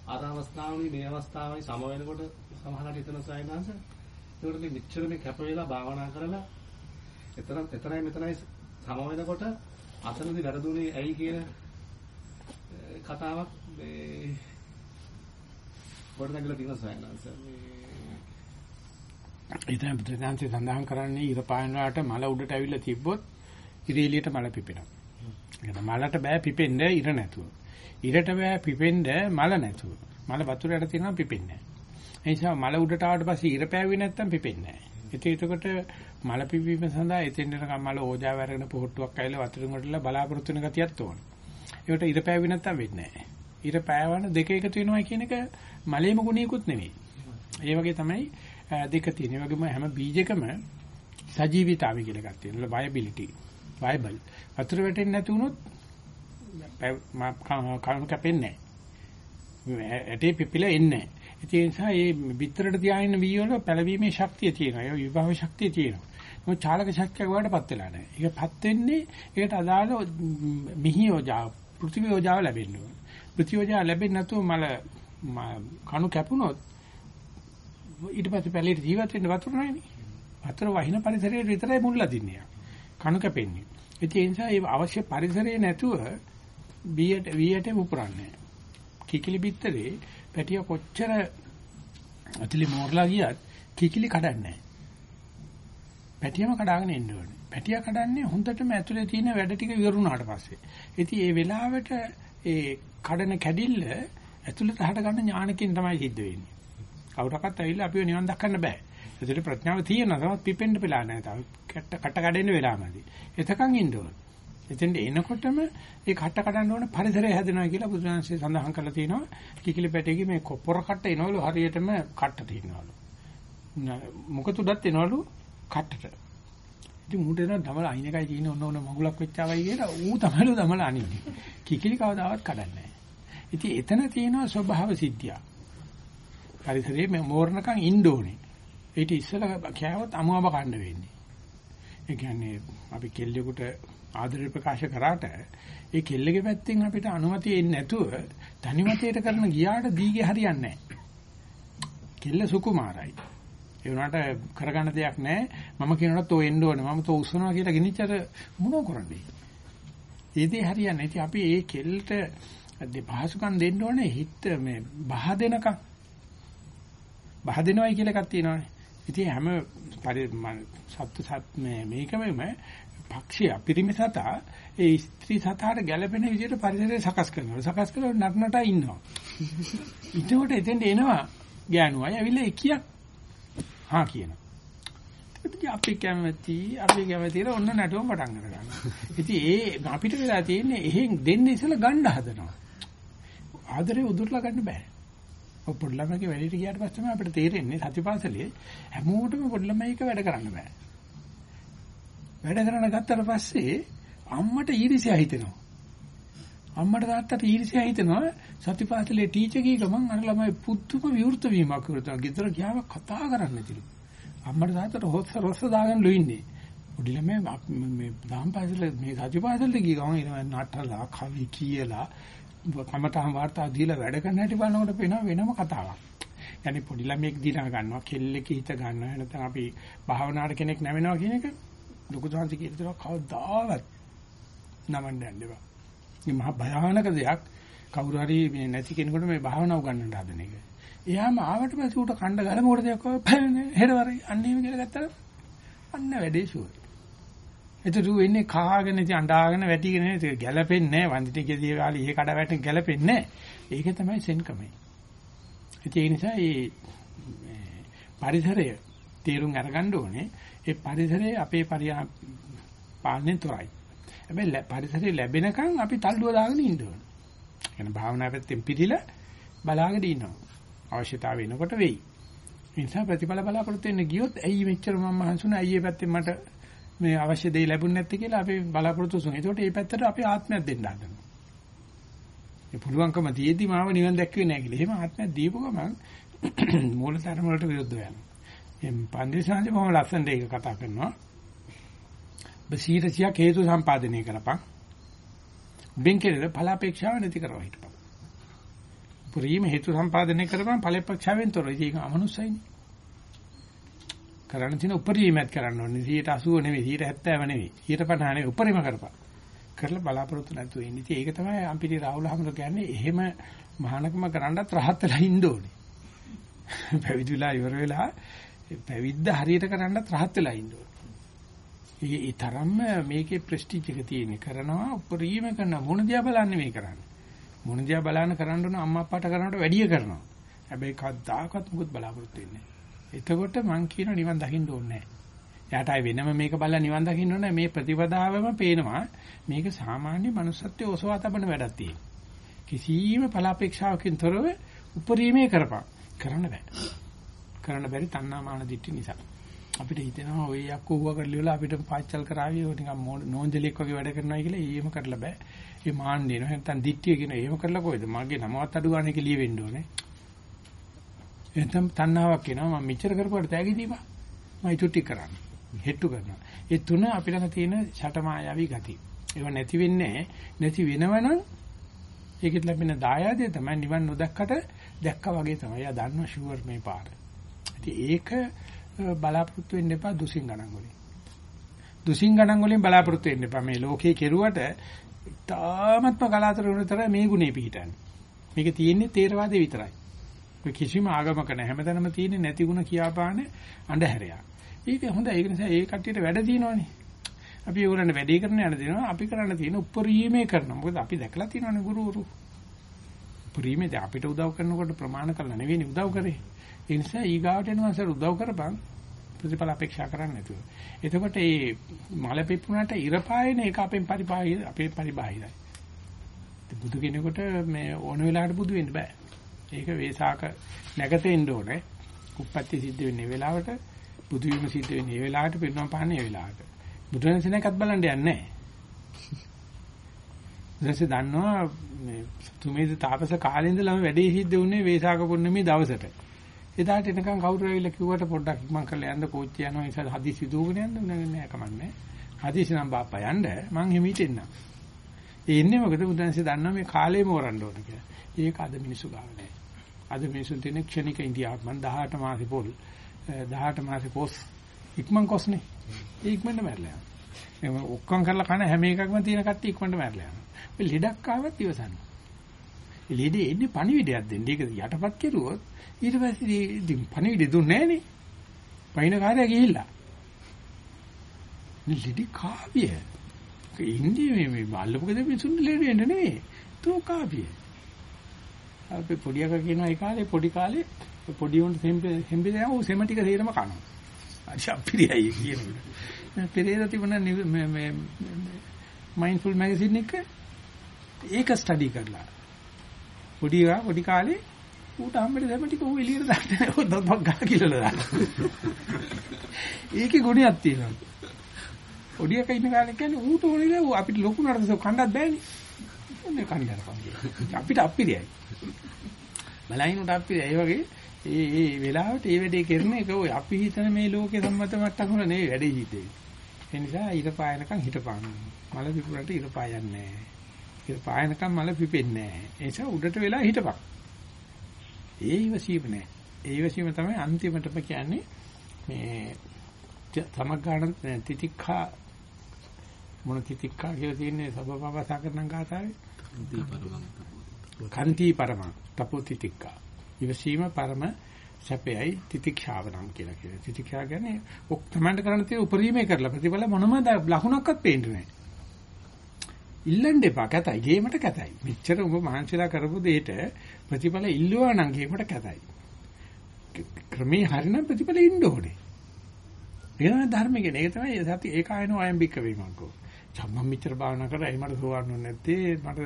අර අවස්ථාවනේ මේ අවස්ථාවයි සම වෙනකොට සමහරවිට හිතන සායනාංශ ඒකට මේ මෙච්චර මේ කැප වෙලා භාවනා කරලා එතන එතනයි මෙතනයි සම වෙනකොට අතනදී වැරදුනේ ඇයි කියන ඒ කතාවක් මේ ගොඩනගලා තියෙන සායනාංශ මේ ඉතින් බුදුදහමේ සඳහන් කරන්නේ ඉර පායන වලට මල උඩට ඇවිල්ලා තිබ්බොත් ඉර එළියට මල පිපෙනවා. ඒක මලට බෑ පිපෙන්න ඉර නැතුව. ඉරට බෑ පිපෙන්න මල නැතුව. මල වතුර යට තියෙනවා පිපෙන්නේ නැහැ. ඒ නිසා මල උඩට ආවට පස්සේ ඉර පෑවුවේ නැත්තම් පිපෙන්නේ නැහැ. ඉතින් එතකොට මල පිපීම සඳහා එතෙන් යනකම් මල ඕජාව අරගෙන පොහට්ටුවක් ඇවිල්ලා වතුරින් වටලා බලාපොරොත්තු වෙන ගතියක් ඕන. ඒකට ඉර පෑවුවේ නැත්තම් වෙන්නේ නැහැ. ඉර පෑවන දෙක එකතු වෙනවා කියන එක මලේම ගුණයකුත් නෙවෙයි. ඒ වගේ තමයි දෙක තියෙන. ඒ වගේම හැම බීජකම සජීවීතාවය කියලා එකක් තියෙනවා. වයබිලිටි. වයබල්. වතුර වැටෙන්නේ නැති වුණොත් කණු කැපෙන්නේ නැහැ. ඇටේ පිපිලා එන්නේ නැහැ. ඒ නිසා මේ පිටරට තියාගෙන වී වල පැලවීමේ ශක්තිය තියෙනවා. ඒ විභව ශක්තිය තියෙනවා. මොකද චාලක ශක්තියක් වඩටපත් වෙලා නැහැ. ඒකපත් වෙන්නේ ඒකට අදාළ මිහියෝජා පෘථිවියෝජාව ලැබෙන්න ඕන. පෘථිවියෝජාව ලැබෙන්නේ නැතුව මල කණු කැපුණොත් ඊට පස්සේ පැලේට ජීවත් වෙන්න වතුර නැහැනේ. වතුර වහින පරිසරයේ විතරයි මුල්ලා දින්නේ. කණු කැපෙන්නේ. ඒ නිසා ඒ අවශ්‍ය පරිසරය නැතුව බීයට වීයට උපුරන්නේ. කිකිලි බිත්තරේ පැටිය කොච්චර අතිලි මෝරලා ගියත් කිකිලි කඩන්නේ පැටියම කඩාගෙන එන්න ඕනේ. පැටියා කඩන්නේ හොඳටම ඇතුලේ තියෙන වැඩ ටික ඉවරුණාට පස්සේ. ඉතින් ඒ වෙලාවට ඒ කඩන කැඩිල්ල ඇතුළත හට ගන්න ඥානකින් තමයි සිද්ධ වෙන්නේ. කවුරක්වත් ඇවිල්ලා අපිව නිවන් දක්වන්න බෑ. ඒකට ප්‍රඥාව තියෙනවා තමයි පිපෙන්න වෙලා නැහැ තාම. කට කට කඩෙන්න වෙලාමදි. එතකන් ඉන්න ඕන. එතෙන්ට එනකොටම ඒ කට කඩන්න ඕන පරිසරය හැදෙනවා කියලා බුදුරජාණන්සේ සඳහන් කරලා තියෙනවා. කිකිලි පැටේගේ මේ පොර කට්ට එනවලු හරියටම කට්ට තියෙනවලු. මොකටදත් එනවලු කට්ටට. ඉතින් මුට එනවා දමල අයින් එකයි තියෙන ඔන්න ඔන්න මගුලක් වෙච්චාවයි කියලා ඌ තමයිලු දමල අනින්නේ. කිකිලි කවදාවත් කඩන්නේ නැහැ. ඉතින් එතන තියෙනවා ස්වභාව සිද්ධිය. පරිසරයේ මේ මෝරණකම් ඉන්න ඕනේ. ඊට ඉස්සෙල්ලා කෑවොත් අමුඹ කන්න වෙන්නේ. ඒ කියන්නේ අපි කෙල්ලෙකුට ආදරේ ප්‍රකාශ කරාට ඒ කෙල්ලගේ පැත්තෙන් අපිට අනුමැතිය එන්නේ නැතුව තනිමතේට කරන ගියාට දීගේ හරියන්නේ නැහැ. කෙල්ල සුකුමාරයි. ඒ වුණාට කරගන්න දෙයක් නැහැ. මම කියනකොට තෝ එන්න ඕනේ. මම තෝ උස්සනවා කියලා ගිනිච්චර මොනව කරන්නේ? ඒ දේ හරියන්නේ. ඉතින් අපි ඒ කෙල්ලට පහසුකම් දෙන්න ඕනේ හිත මේ බහ දෙනකම්. බහ දෙනවයි කියලා එකක් තියෙනවානේ. ඉතින් හැම සත්ත්ව සත් මේ මේකමම පක්ෂිය පිරිමි සතා ඒ ස්ත්‍රී සතාට ගැළපෙන විදිහට පරිසරය සකස් කරනවා. සකස් කරලා නටනට ඉන්නවා. ඊටකොට එතෙන්ට එනවා ගෑනු අය ඇවිල්ලා එකියක් හා කියනවා. ඉතින් අපි කැමති අපි කැමතිල ඔන්න නටුවම පටන් ගන්නවා. ඉතින් ඒ අපිට වෙලා තියෙන්නේ එහෙන් දෙන්නේ ඉස්සලා ගන්න හදනවා. ආදරේ උදුරලා ගන්න බෑ. ඔය පොඩි ළමයිගේ වැඩේට ගියාට පස්සේ තමයි අපිට තේරෙන්නේ සතිපාසලේ හැමෝටම පොඩි ළමයික වැඩ කරන්න බෑ. වැඩ කරන ගත්තට පස්සේ අම්මට ඊර්ෂ්‍යා හිතෙනවා. අම්මට තාත්තට ඊර්ෂ්‍යා හිතෙනවා සතිපාසලේ ටීචර් කී ගමන් අර ළමයි පුදුම විවෘත වීමක් කරනවා. ගෙදර ගියාම කතා කරන්න නැතිලු. අම්මට තාත්තට හොස්ස රොස්ස දාගෙන ලුයින්නේ. පොඩි ළමයි මේ දහම් පාසල මේ සතිපාසලේ ගිය ගමන් එනවා නටලා කවි කියලා කමතහම් වාර්තා දීලා වැඩ කරන හැටි බලනකොට පේනවා වෙනම කතාවක්. يعني පොඩි ළමයෙක් දිනා ගන්නවා, කෙල්ලෙක් හිත ගන්නවා, නැත්නම් අපි භාවනාවට කෙනෙක් නැවෙනවා කියන එක ලොකු සංසි කියලා කවදාවත් නමන්න යන්න එපා. මේ මහා භයානක දෙයක් කවුරු හරි මේ නැති කෙනෙකුට මේ භාවනාව ගන්නට හදන එක. එයාම ආවට පස්සේ උට කණ්ඩ ගල මොකටද යකෝ හෙරවරි අන්නේම කියලා ගත්තා. අන්න වැඩේ ෂුවර්. එතකොට වෙන්නේ කාගෙන ඉතින් අඬාගෙන වැටිගෙන ඉතින් ගැලපෙන්නේ නැහැ වන්දිතකේදී කාලේ ihe කඩ වැටෙන ගැලපෙන්නේ නැහැ. ඒක තමයි සෙන්කමයි. ඒ නිසා මේ පරිසරය තීරුම් අරගන්න ඕනේ. ඒ පරිසරය අපේ පරිහා පාලනයෙන් තොරයි. හැබැයි පරිසරය ලැබෙනකන් අපි තල්ලුව දාගෙන ඉන්න ඕනේ. يعني භාවනා පැත්තෙන් පිළිලා බලාගෙන ඉන්නවා. අවශ්‍යතාවය එනකොට වෙයි. ඒ නිසා ප්‍රතිඵල බලාපොරොත්තු වෙන්න ගියොත් ඇයි මෙච්චර මම මහන්සුනේ අයියේ පැත්තෙන් මට මේ අවශ්‍ය දේ ලැබුණ නැත්තේ කියලා අපි බලාපොරොත්තු සුන්. ඒකට මේ පැත්තට අපි ආත්මයක් දෙන්න හදනවා. ඒ පුළුවන්කම තියෙද්දි මාව නිවන් දැක්කේ නැහැ කියලා. එහෙම ආත්මයක් දීපු ගමන් මූලධර්ම වලට විරුද්ධ වෙනවා. එම් පන්දිසාන්ති බොහොම ලස්සනට ඒක කතා කරනවා. බසීරසියක් හේතු සම්පාදනය කරපන්. බෙන් කෙරෙද ඵලාපේක්ෂාව නැති කරව හිටපන්. පුරීම හේතු සම්පාදනය කරපන් ඵලපේක්ෂාවෙන් තොරයි. ඒක අමනුස්සයිනේ. කරන්න තියෙන උපරිමයක් කරන්න ඕනේ 180 නෙවෙයි 170 නෙවෙයි 150 නෙවෙයි උපරිම කරපන්. කරලා බලාපොරොත්තු නැතුව ඉන්නේ. ඉතින් ඒක තමයි අම්පිටි රාහුල හැමෝම කියන්නේ එහෙම මහානකම කරන්නත් රහත් වෙලා ඉන්න ඕනේ. පැවිදිලා ඉවර වෙලා පැවිද්ද හරියට කරන්නත් රහත් වෙලා ඉන්න ඕනේ. ඒ තරම්ම මේකේ ප්‍රෙස්ටිජ් එක තියෙන කරනවා උපරිම කරන මොන දිහා බලන්නේ මේ කරන්නේ. මොන දිහා බලන්න කරන්න ඕන අම්මා අප්පාට කරනවට වැඩිය කරනවා. හැබැයි කවදාකවත් මුකුත් බලාපොරොත්තු වෙන්නේ නැහැ. එතකොට මං කියන නිවන් දකින්න ඕනේ නැහැ. එයාට ආයි වෙනම මේක බලලා නිවන් දකින්න ඕනේ මේ ප්‍රතිපදාවම පේනවා මේක සාමාන්‍ය manussත්වයේ ඔසවා තබන වැඩක් තියෙන. කිසියම් බලාපෑක්ෂාවකින් තොරව උපරිමයේ කරපන්. කරන්න බෑ. කරන්න බැරි තණ්හා මාන දිට්ඨි නිසා. අපිට හිතෙනවා ඔය යක්කෝ හුවා කරලා ඉවලා අපිට පාච්චල් කරાવી ඔය නිකන් නෝන්ජලෙක් වගේ වැඩ කරනවා කියලා ඊයම කරලා බෑ. ඒ මාන්න දෙනවා. නැත්නම් දිට්ඨිය කියන එහෙම කරලා කොයිද? මගේ නමවත් අඩු ගන්න එක ලියවෙන්න ඕනේ. එතම් තණ්හාවක් එනවා මම මෙච්චර කරපුවාට තෑගි දීපා. මම ඊටුටි කරන්නේ. හෙට්ටු කරනවා. ඒ තුන අපි ළඟ තියෙන ෂටමායාවී ගති. ඒව නැති වෙන්නේ නැති වෙනවනම් ඒකෙත් ලැබෙන දායාදය තමයි නිවන් නොදැක්කට දැක්කා වගේ තමයි. ආ දන්නවා ෂුවර් මේ පාර. ඉතින් ඒක බලාපොරොත්තු වෙන්න එපා දුසින් ගණන් වලින්. දුසින් ගණන් වලින් බලාපොරොත්තු වෙන්න එපා. මේ ලෝකේ කෙරුවට තාමත්ම කලාතුරකින් විතර මේ ගුණේ පිහිටන්නේ. මේක තියෙන්නේ තේරවාදේ විතරයි. කිසිම ආගමක නැහැ. හැමතැනම තියෙන්නේ නැති ගුණ කියාපාන අඳුරයක්. ඒක හොඳයි. ඒක නිසා ඒ කට්ටියට වැඩ තියෙනවනේ. අපි ඒගොල්ලන්ට වැඩේ කරන්න යන දෙනවා. අපි කරන්න තියෙන උපරිමේ කරනවා. මොකද අපි දැකලා තියෙනවනේ ගුරුවරු. උපරිමේ අපිට උදව් කරනකොට ප්‍රමාණ කරලා නෙවෙයි උදව් කරේ. ඒ නිසා ඊගාවට එනවසර උදව් කරපන් ප්‍රතිඵල අපේක්ෂා කරන්නේ නැතුව. එතකොට මේ මල පිපුණාට ඉර පායන එක අපෙන් පරිබාහිර අපේ පරිබාහිරයි. බුදු කෙනෙකුට මේ ඕන වෙලාවට බුදු වෙන්න බෑ. ඒක වේසාක නැගතෙන්න ඕනේ. උප්පත්ති සිද්ධ වෙන්නේ වෙලාවට බුදු වීම සිද්ධ වෙන්නේ මේ වෙලාවට පිරුණම් පහන්නේ මේ වෙලාවට. බුදුරජාණන්සේනකත් බලන්න යන්නේ නැහැ. දැන්සේ දන්නවා මේ තුමේද තාපස කාලේ ඉඳලම වැඩේ සිද්ධ වුණේ වේසාක පුන්නමේ දවසට. එදාට එනකන් කවුරු ඇවිල්ලා කිව්වට පොඩ්ඩක් මං කරලා යන්න කෝච්චිය යනවා ඒ නිසා හදිසි දුවගෙන යන්න නෑ කමන්නේ. හදිසි නම් බාප්පා යන්න මං හිමීට එන්නම්. ඒ ඉන්නේ මොකද බුදුන්සේ දන්නවා මේ කාලේ මෝරන්න ඕන කියලා. ඒක අද මිනිස්සු ගාව නෑ. අද මිනිස්සුන් තියෙන ක්ෂණික ඉන්දියාව මං 18 මාසේ පොල් 18 මාසේ කොස් ඉක්මන් කොස්නේ. ඒ ඉක්මනට මැරලා යනවා. මේ ඔක්කොම කරලා කන හැම එකක්ම තියෙන කට්ටිය ඉක්මනට මැරලා යනවා. මේ ලෙඩක් ආවත් ඉවසන්න. ඒ ලෙඩේ එන්නේ පණිවිඩයක් දෙන්න. ඒක යටපත් කෙරුවොත් ඊට පස්සේ ඉතින් පණිවිඩ දුන්නේ නැහනේ. පයින් කාර්යය ගිහිල්ලා. ලෙඩි කාවිය. ඉන්නේ මේ මේ බල්ලපොකද මිසුන් ලෙඩ වෙන්නේ නෙවෙයි. තෝ කාවිය. අපි පොඩි අක කියනවා ඒ කාලේ පොඩි කාලේ පොඩි උන් හෙම්බි දැන් ਉਹ සෙම ටික තේරම කනවා. අශප්පිරියයි කියනවා. පෙරේද තිබුණ මේ මේ මයින්ඩ්ෆුල් මැගසින් එක ඒක ස්ටඩි කරලා. පොඩි වා පොඩි කාලේ ඌට හම්බෙන්නේ සෙම ටික ඌ එළියට දාන්න ඕ දොබක් ගහ කියලා දාන්න. ඒකේ ගුණයක් තියෙනවා. පොඩි එකා ඉන්න කාලේ කියන්නේ ඌට ඕනේ ඌ අපිට ලොකු නඩස කණ්ඩක් බෑනේ. ඔන්නේ කණ්ඩායම් අපිට අප්පිරියයි. බලයින්ට අප්පිරියයි. ඒ වගේ ඒ ඒ වෙලාවට ඒ වැඩේ කරන එක ඔය අපි හිතන මේ ලෝකේ සම්මත මට්ටම වල නෙවෙයි වැඩේ හිතේ. ඒ නිසා ඊට පායනකම් හිටපාන. මල පිපුරට ඊට පායන්නේ නැහැ. ඊට පායනකම් මල පිපෙන්නේ නැහැ. ඒ නිසා උඩට වෙලා හිටපන්. ඒ ඉවසීම නෑ. ඒ ඉවසීම තමයි අන්තිමටම කියන්නේ මේ සමග්ගාණ තිතික්ඛා මොන තිතික්ඛා කියලා තියෙන්නේ සබබවසා කරන ගාතාවේ. කන්ති පරම තපෝ තිතික්ඛා. ඉවසීම පරම සැපයයි තිතික්ෂාව නම් කියලා කියනවා. තිතික්ෂා කියන්නේ ඔක් තමන්ට කරන්න තියෙන උපරිමයේ කරලා ප්‍රතිඵල මොනම ලකුණක්වත් පේන්නේ නැහැ. ඉල්ලන්න එපා කැතයි. ගේමට කැතයි. මෙච්චර ඔබ මහන්සිලා කරපු දෙයට ප්‍රතිඵල ඉල්ලුවා නම් ගේමට කැතයි. ක්‍රමේ හරිනම් ප්‍රතිඵල ඉන්න ඕනේ. ඒක තමයි ධර්ම කියන්නේ. ඒක තමයි සති ඒකායනෝ අයම් බික්ක වීමකෝ. මම මෙච්චර භාවනා කරා ඒ මට සෝවන්න නැත්තේ. මට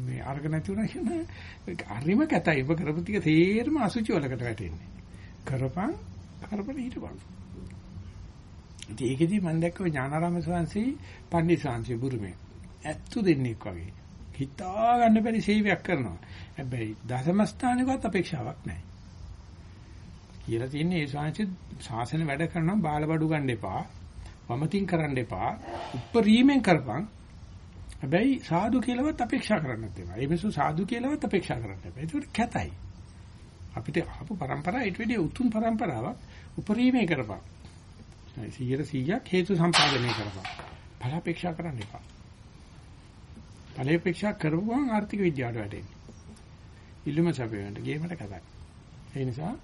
මේ අර්ග නැති වුණා කියන හරිම කැතයි. ඔබ කරපු ටික තේරම අසුචි වලකට වැටෙන්නේ. කරපන් කරපන් හිටපන්. ඉතින් ඒකෙදි මම දැක්කෝ ඥානාරාම ස්වාමීන් පණ්ඩිත ස්වාමීන් බුරුමේ. ඇත්තු දෙන්නෙක් වගේ. හිතා ගන්න බැරි සේවයක් කරනවා. හැබැයි දසම ස්ථානෙකවත් අපේක්ෂාවක් නැහැ. කියලා තියෙන්නේ ඒ ස්වාමීන් ශාසන වැඩ කරනවා බාල බඩු ගන්න එපා. වමතින් කරන්න එපා. උප්පරීමෙන් කරපන්. හැබැයි සාදු කියලාවත් අපේක්ෂා කරන්නත් එපා. ඒ වෙසු සාදු කියලාවත් අපේක්ෂා කරන්න එපා. ඒක කැතයි. අපිට ආපු પરම්පරාව ඊට වැඩිය උතුම් પરම්පරාවක් උපරීමේ කරපන්. 100 100ක් හේතු සම්පාදනය කරපන්. ඵල අපේක්ෂා කරන්න එපා. ඵල අපේක්ෂා කරුවම ආර්ථික විද්‍යාවට වැටෙන්නේ. ඉල්ලුම සැපයන්ට ගේමට කතා. ඒ නිසා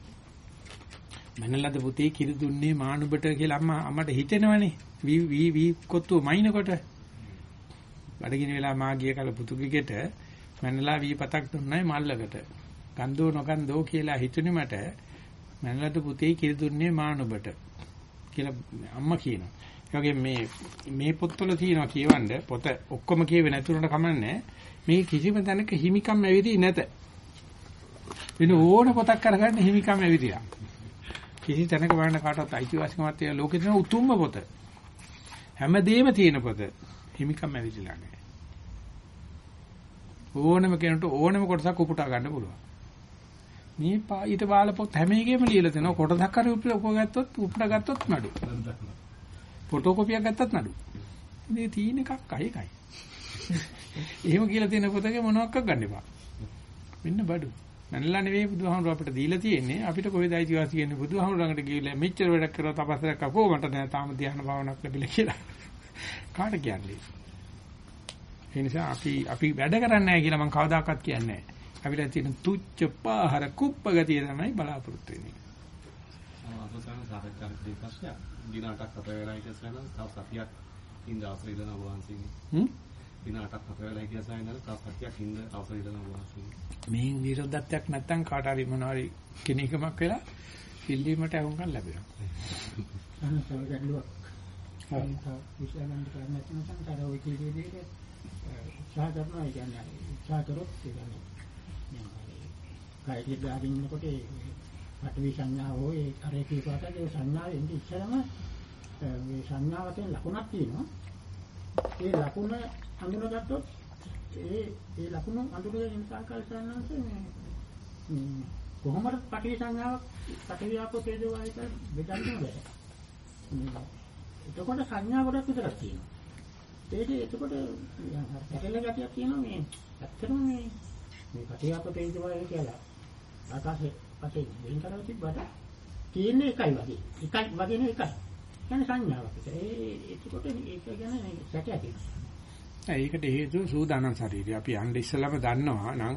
මනලද පුතේ කිරි දුන්නේ මානුබට කියලා අම්මා අම්මට හිතෙනවනේ. වී වී වී කොත්තු මයින්කොට. බඩගිනි වෙලා මා ගිය කල පුතුගෙට මනලා වී පතක් දුන්නයි මල්ලකට. ගන්දෝ නොගන්දෝ කියලා හිතුනේ මට මනලද පුතේ කිරි දුන්නේ මානුබට කියලා අම්මා කියනවා. ඒ වගේ මේ මේ පොත්වල තියෙනවා කියවන්න පොත ඔක්කොම කියවෙ නැතුනට කමන්නේ මේ කිසිම තැනක හිමිකම් ඇවිදී නැත. වෙන ඕන පොතක් කරගන්න හිමිකම් ඇවිදියා. කිසි තැනක බලන්න කාටවත් අයිතිවාසිකමක් තියෙන ලෝකේ තියෙන උතුම්ම පොත. හැමදේම තියෙන පොත. හිමිකම් ඇවිදලා නැහැ. ඕනම කෙනෙකුට ඕනම කොටසක් උපුටා ගන්න පුළුවන්. මේ ඊට බාල පොත් හැම එකෙම ලියලා තියෙනවා කොටසක් හරි උපුටා ගත්තොත් උපුටා ගත්තොත් නඩු. ෆොටෝකෝපියක් ගත්තත් නඩු. මේ තියෙන එකක් අයකයි. එහෙම කියලා තියෙන පොතක මොනවක් ගන්න එපා. මෙන්න බඩු. මනලා නෙවෙයි බුදුහාමුදුර අපිට දීලා තියෙන්නේ අපිට කොහෙද අයිතිවාසි කියන්නේ බුදුහාමුදුර ළඟට ගිහිල්ලා මෙච්චර වැඩක් කරලා තපස්සක් අපෝ මට නෑ තාම ධ්‍යාන භාවනාවක් ලැබිලා කියලා. කාට කියන්නේ? ඒ නිසා අපි අපි වැඩ කරන්නේ නැහැ කියලා මම කවදාකවත් කියන්නේ නැහැ. අපිට තියෙන තුච්ච පාහර කුප්ප ගතිය තමයි බලාපොරොත්තු වෙන්නේ. අපසාන සාකච්ඡා පස්සේ දින 8ක් අතර වෙලා ඉඳලා තව සතියක් ඉඳ අවසර ඉඳන වහන්සේ. හ්ම්? දින 8ක් අතර වෙලා ඉඳලා ඉඳලා තව සතියක් ඉඳ අවසර ඉඳන වහන්සේ. මේ විරෝධත්වයක් නැත්තම් කාට හරි මොනවාරි කෙනෙක්මක් වෙලා පිළිවීමට අහුම්කම් ලැබෙනවා. කායික දාගින්නකොට ඒ පටවි සංඥාව හෝ ඒ අරේ කීපාට ඒ සංඥාවෙන් ඉස්සරම මේ සංඥාවතෙන් ලකුණක් තියෙනවා. ඒ ලකුණ අඳුනගත්තොත් ඒ ඒ ලකුණු අඳුරගෙන ඉන්සාකල් සංඥාන්සේ මේ කොහොමද පටවි සංඥාවක් පටවි ආපෝ තේජෝ වායක බෙදන්නේ බෑ. එතකොට සංඥා ගොඩක් විතරක් තියෙනවා. ඒක එතකොට පැටලෙන ගතියක් තියෙනවා මේ ඇත්තටම මේ මේ පටවි ආපෝ තේජෝ වායක කියලා ආකාශයේ පස්සේ වෙන් කරලා තිබ්බට තියෙන්නේ එකයි වගේ. එකයි වගේ නෙවෙයි එකයි. කියන්නේ සංඥාවක් විතර. ඒ එතකොට ඒක ගැන සැක ඇති වෙනවා. ඒකට හේතුව සූදානම් ශරීරය. අපි යන්න ඉස්සෙල්ලාම දන්නවා නම්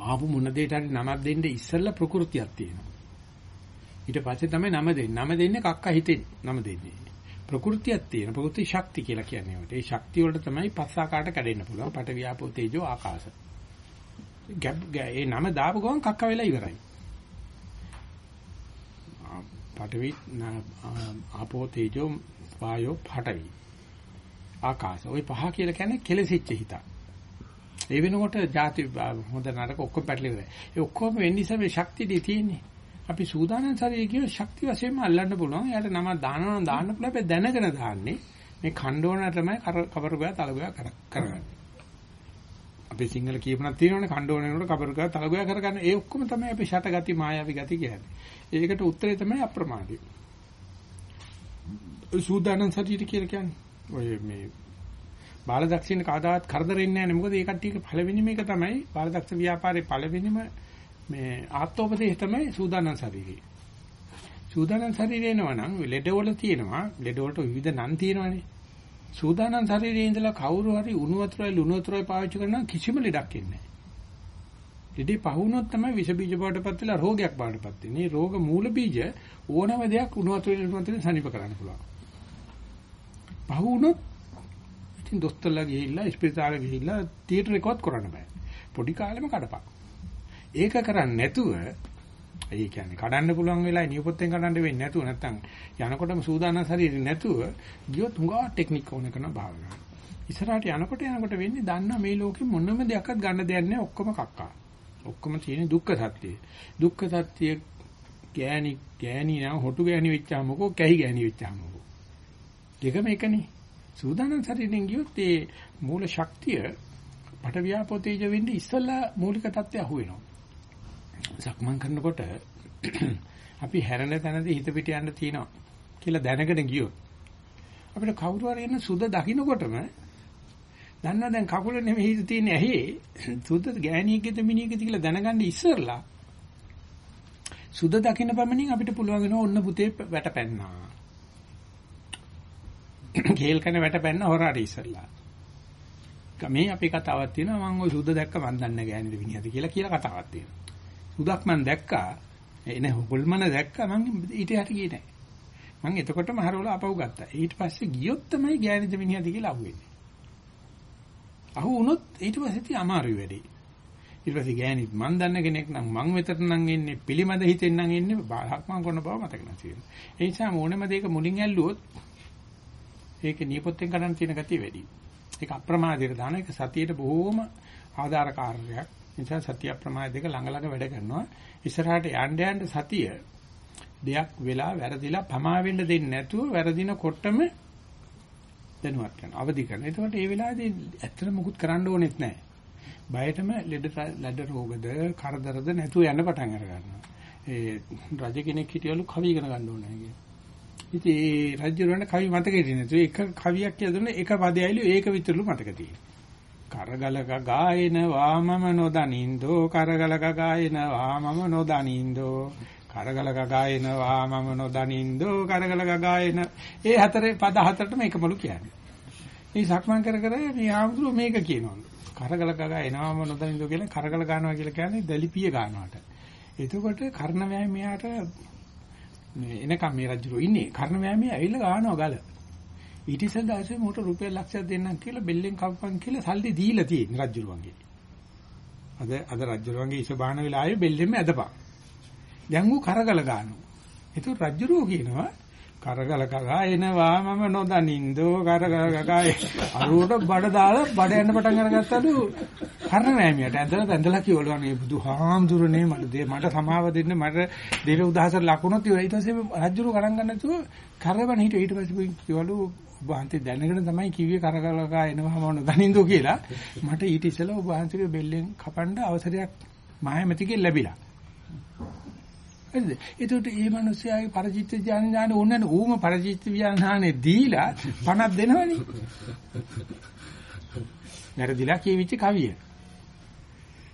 ආපු මොන දෙයට හරි නමක් දෙන්න ඉස්සෙල්ලා ප්‍රകൃතියක් තියෙනවා. ඊට පස්සේ තමයි නම දෙන්නේ. නම දෙන්නේ කක්ක හිතෙන් නම දෙන්නේ. ප්‍රകൃතියක් තියෙන ප්‍රകൃති ශක්ති කියලා කියන්නේ ඒකට. ඒ ශක්තිය වලට තමයි පස් ආකාරයට කැඩෙන්න පුළුවන්. පට වියාපෝ තේජෝ ආකාශ. ගැප් ඒ නම දාපු ගමන් කක්ක වෙලා ඉවරයි. පටවි ආපෝ තේජෝ වායෝ පටවි ආකාශ. ওই පහ කියලා කියන්නේ කෙලෙසිච්ච හිත. ඒ වෙනකොට ಜಾති හොඳ නරක ඔක්කොම පැටලෙන්නේ. ඒ ඔක්කොම වෙන්නේ ඉතින් මේ ශක්තියදී තියෙන්නේ. අපි සූදානම් ශරීරය කියන ශක්ති වශයෙන්ම අල්ලන්න පුළුවන්. එයාට නම දානවා නම් දාන්න පුළුවන්. හැබැයි දැනගෙන දාන්නේ මේ ඛණ්ඩෝණ තමයි කවරුගා තලගුවා කරන්නේ. අපි සිංහල කියපනක් තියෙනවනේ ඛණ්ඩෝණ වෙනකොට කවරුගා තලගුවා කරගන්න. ඒ ඔක්කොම තමයි අපි ෂටගති මායාවි ගති කියන්නේ. ඒකට උත්තරේ තමයි අප්‍රමාදී. සූදානම් ශරීරය කියලා කියන්නේ ඔය මේ බාලදක්ෂින කාදාවත් කරදරෙන්නේ නැහැ නේ. මොකද ඒ කට්ටියක පළවෙනිම එක තමයි බාලදක්ෂ ව්‍යාපාරේ පළවෙනිම මේ ආත්මෝපදේශ තමයි සූදානම් ශරීරය. සූදානම් ශරීරය එනවනම් ලෙඩවල තියෙනවා. ලෙඩවලට විවිධ නම් තියෙනවානේ. සූදානම් ශරීරයේ ඉඳලා කවුරු හරි උණු වතුරයි ලුණු වතුරයි පාවිච්චි කරනවා කිසිම ලෙඩක් එන්නේ නැහැ. ලෙඩේ පහුනොත් තමයි විස බීජ බවටපත් වෙලා රෝගයක් බවටපත් වෙන්නේ. මේ රෝග මූල බීජ ඕනම දෙයක් උණු වතුරේ ලුණු වතුරේ සනීප කරන්න පුළුවන්. පහුනොත් ඉතින් දොස්තරලා ගිහිල්ලා ස්පිරිතාලේ ගිහිල්ලා තියටර් එකවත් කරන්න බෑ. පොඩි කාලෙම කඩපන්. ඒක කරන්නේ නැතුව ඒ කියන්නේ කඩන්න පුළුවන් වෙලාවයි නියපොත්තෙන් කඩන්න වෙන්නේ නැතුව නැත්තම් යනකොටම සූදානම් ශරීරෙ නැතුව ගියොත් හුඟා ටෙක්නික් ඕන කරන භාවනාව. ඉස්සරහට යනකොට යනකොට වෙන්නේ දන්නා මේ ලෝකෙ මොනම දෙයක්වත් ගන්න දෙයක් නැහැ ඔක්කොම කක්කා. ඔක්කොම තියෙන දුක්ඛ සත්‍යය. දුක්ඛ සත්‍ය ගෑණි ගෑණි නම් හොටු ගෑණි වෙච්චාම මොකෝ කැහි ගෑණි වෙච්චාම මොකෝ. දෙකම එකනේ. සූදානම් ශරීරෙන් ගියොත් ඒ මූල ශක්තිය පට ව්‍යාපෝතේජ වෙන්නේ ඉස්සල්ලා මූලික தත්ත්වය අහුවෙනවා. සක්මන් කරනකොට අපි හැරෙන තැනදී හිත පිට යන්න තියෙනවා කියලා දැනගෙන ගියොත් අපිට කවුරු හරි එන සුද දකින්නකොටම දන්නවා දැන් කකුල නෙමෙයි හිත තියෙන්නේ ඇහි. සුද්ධ ගෑණියෙක්ද මිනිහෙක්ද කියලා දැනගන්න ඉස්සරලා. සුද්ධ දකින්න පමණින් අපිට පුළුවන් වෙනවා ඔන්න පුතේ වැටපැන්නා. කේල් කන වැටපැන්න හොරාට ඉස්සරලා. මේ අපේ කතාවක් තියෙනවා මම ওই සුද්ධ දැක්ක මන් දන්නේ ගෑණිද මිනිහද කියලා කියලා කතාවක් තියෙනවා. සුදක් මන් දැක්කා එනේ හොල්මන දැක්කා මං ඊට යට ගියේ නැහැ. මං එතකොටම හරවලා අපව ගත්තා. ඊට පස්සේ ගියොත් තමයි ගෑනිද මිනිහද කියලා අහුවෙන්නේ. අහු වුණොත් ඊට පස්සේ ඉතින් අමාරුයි වැඩි. ඊට පස්සේ ගෑනිත් මං දන්න කෙනෙක් නම් මං වෙතට නම් එන්නේ පිළිමද හිතෙන් නම් එන්නේ බාහක්මන් කරන බව මතක නැති වෙනවා. ඒ නිසා මොනෙම දෙයක මුලින් ඇල්ලුවොත් ඒක නියපොත්තෙන් ගන්න තියෙන ගතිය වැඩි. ඒක අප්‍රමාදයට දාන එක සතියේට බොහෝම ආධාරකාරයක්. නිසා සතිය අප්‍රමාද දෙක ළඟ ළඟ වැඩ කරනවා. ඉස්සරහට යන්න යන්න සතිය දෙයක් වෙලා වැරදිලා පමා වෙන්න දෙන්නේ නැතුව වැරදිනකොටම දැනුවත් කරනවා. අවදි කරනවා. එතකොට ඒ වෙලාවේදී ඇත්තට මුකුත් කරන්න ඕනෙත් නැහැ. බයටම ලෙඩ ලැඩ රෝගද කරදරද නැතුව යන්න පටන් අර ගන්නවා. ඒ රජ කෙනෙක් හිටියලු කවි ඉගෙන ගන්න ඕනේ කියලා. ඉතින් ඒ රජුරවන්න කවි මතකෙ තියෙනවා. ඒක කවියක් කියලා දුන්නේ එක පදයයිලු ඒක විතරලු මතක තියෙනවා. කරගලක ගායනවා මම නොදනින්දෝ කරගලක ගායනවා මම නොදනින්දෝ කරගලක ගායනවා මම නොදනින්දෝ කරගලක ගායන ඒ හතරේ පද හතරටම එකමලු කියන්නේ. මේ සක්මන් කර කර මේ ආමුදුර මේක කියනවා. කරගලක ගායනවා මම නොදනින්දෝ කියලා කරගල ගන්නවා කියලා කියන්නේ දලිපිය ගන්නවට. එතකොට කර්ණ වෑයමයට මේ එනකම් මේ රජුරෝ ඉන්නේ කර්ණ වෑයමේ ඇවිල්ලා ගන්නවා ගල. ඊට ඉස්සෙල් දවසේ මට රුපියල් ලක්ෂයක් දෙන්නම් කියලා බෙල්ලෙන් කපපන් කියලා සල්ලි දීලා තියෙන රජුරුවන්ගේ. අද අද රජුරුවන්ගේ ඉස බාන වෙලාවේ බෙල්ලෙන්ම ඇදපන්. දැන් ඌ කරගල ගන්නවා. ඒක රජුරුව කියනවා කරගල කගා එනවා මම නොදනින්දෝ කරගල කගා අරුවට බඩ දාලා බඩ යන්න පටන් අරගත්තලු. කරන නෑමියට ඇඳලා ඇඳලා කිව්වලු අනේ බුදුහාමුදුරනේ මට මට සමාව දෙන්න මට දෙව උදහසට ලකුණුත් ඉවරයි ඊට පස්සේ රජුරු ගණන් ගන්න නැතුව කරවන හිට ඊට පස්සේ කිව්වලු ඔබ වහන්සේ දැනගෙන තමයි කිව්වේ කරකලකා එනවා මොන දනින්දෝ කියලා. මට ඊට ඉස්සෙල්ලා ඔබ වහන්සේගේ බෙල්ලෙන් කපන්න අවසරයක් මායමතිගෙන් ලැබිලා. හරිද? ඒකට මේ මිනිස්යාගේ පරිචිත්ත ඥාන ඥාන ඕනනේ ඌම පරිචිත්ත ඥානේ දීලා පණක් දෙනවනේ. නැරදිලා කියවිච්ච කවිය.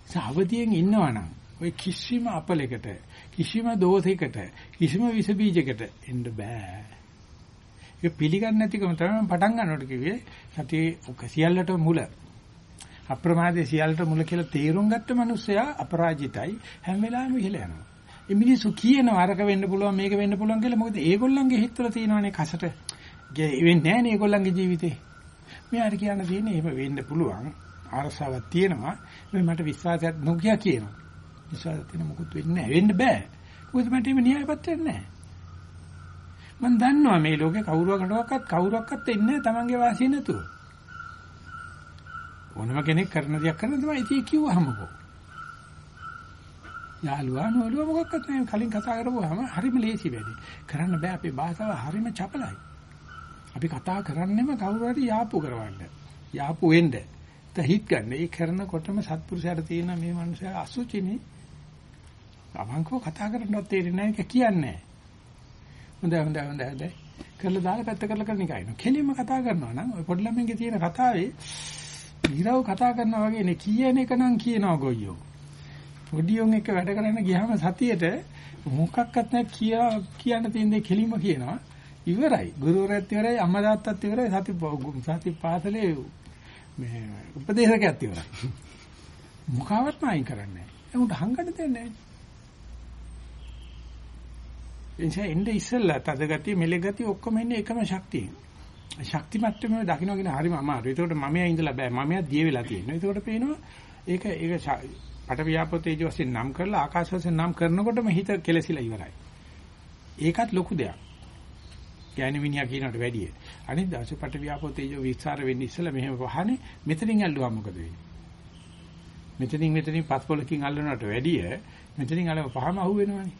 සාවතියෙන් ඉන්නවනම් ඔය කිසිම අපලයකට කිසිම දෝෂයකට කිසිම විස බීජයකට එන්න බෑ. ඒක පිළිගන්නේ නැතිකම තමයි මම පටන් ගන්නකොට කිව්වේ සතියේ සියල්ලට මුල. අප්‍රමාදයේ සියල්ලට මුල කියලා තේරුම් ගත්ත මිනිස්සයා අපරාජිතයි හැම වෙලාවෙම ඉහළ යනවා. මේ මිනිස්සු කියනවා අරක වෙන්න පුළුවන් මේක වෙන්න පුළුවන් කියලා මොකද ඒගොල්ලන්ගේ හිතවල තියෙනවනේ කසට. ඒ වෙන්නේ නැහනේ ඒගොල්ලන්ගේ ජීවිතේ. මෙයාට කියන්න තියෙන්නේ එහෙම වෙන්න පුළුවන්. ආරසාවක් තියෙනවා. මේ මට විශ්වාසයක් නොකිය කියනවා. විශ්වාසයක් තියෙන මොකුත් වෙන්නේ නැහැ. වෙන්න බෑ. මොකද මට මේ න්‍යායපත්‍යක් නැහැ. මම දන්නවා මේ ලෝකේ කවුරුවකටවත් කවුරක්වත් එන්නේ තමන්ගේ වාසිය නැතුව. ඕනම කෙනෙක් කරන දෙයක් කරන තමයි ඉතින් කිව්වහමකෝ. යාළුවා නෝලුවා මොකක්වත් නැහැ කලින් කතා කරපුවාම හරිම ලේසි වැඩි. කරන්න බෑ අපේ භාෂාව හරිම චපලයි. අපි කතා කරන්නෙම කවුරු හරි යාපු කරවන්න. යාපු වෙන්න. තහිත් ගන්න. ඒ කරනකොටම සත්පුරුෂයාට තියෙන මේ මනුස්සයා අසුචිනේ. අවංකව කතා කරන්නවත් තේරෙන්නේ නැහැ ඒක කියන්නේ. හොඳයි හොඳයි හොඳයි හොඳයි. කරලා දාලා පැත්ත කරලා කරන එකයි නෝ. කෙලින්ම කතා කරනවා නම් ඔය පොඩි ළමෙන්ගේ තියෙන කතාවේ ඊරව කතා කරනවා වගේ නේ කියන එක නම් කියනවා ගොයියෝ. පොඩියොන් එක වැඩ කරන්න ගියාම සතියේට මොකක්වත් නැහැ කියා කියන්න තියෙන දේ කෙලින්ම කියනවා. ඉවරයි. ගුරුවරයාත් ඉවරයි, අම්මා තාත්තත් ඉවරයි, සති සති පාසලේ මේ උපදේශකයාත් ඉවරයි. මොකවත්ම අයින් කරන්නේ නැහැ. ඒකට හංගන්න දෙන්නේ නැහැ. එනිසා එnde ඉස්සෙල්ලා තද ගතිය මෙලෙ ගතිය ඔක්කොම එන්නේ එකම ශක්තියෙන්. ශක්ති මට්ටමේ දකින්න කියන හරිම අමාරුයි. ඒකට මමයා ඉඳලා බෑ. මමයා දිය වෙලා තියෙනවා. ඒකට පේනවා ඒක ඒක පට වියාපෝ තේජෝ වශයෙන් නම් කරලා ආකාශ වශයෙන් නම් කරනකොටම හිත කෙලසිලා ඉවරයි. ඒකත් ලොකු දෙයක්. ඥාන විඤ්ඤා කියනකට වැඩිය. අනිත් දවසේ පට වියාපෝ තේජෝ විස්තර වෙන්නේ ඉස්සෙල්ලා මෙහෙම වහනේ මෙතනින් ඇල්ලුවා මොකද වෙන්නේ? මෙතනින් මෙතනින් පස්පොලකින් අල්ලනවට වැඩිය මෙතනින් අල්ලව පහම අහු වෙනවනේ.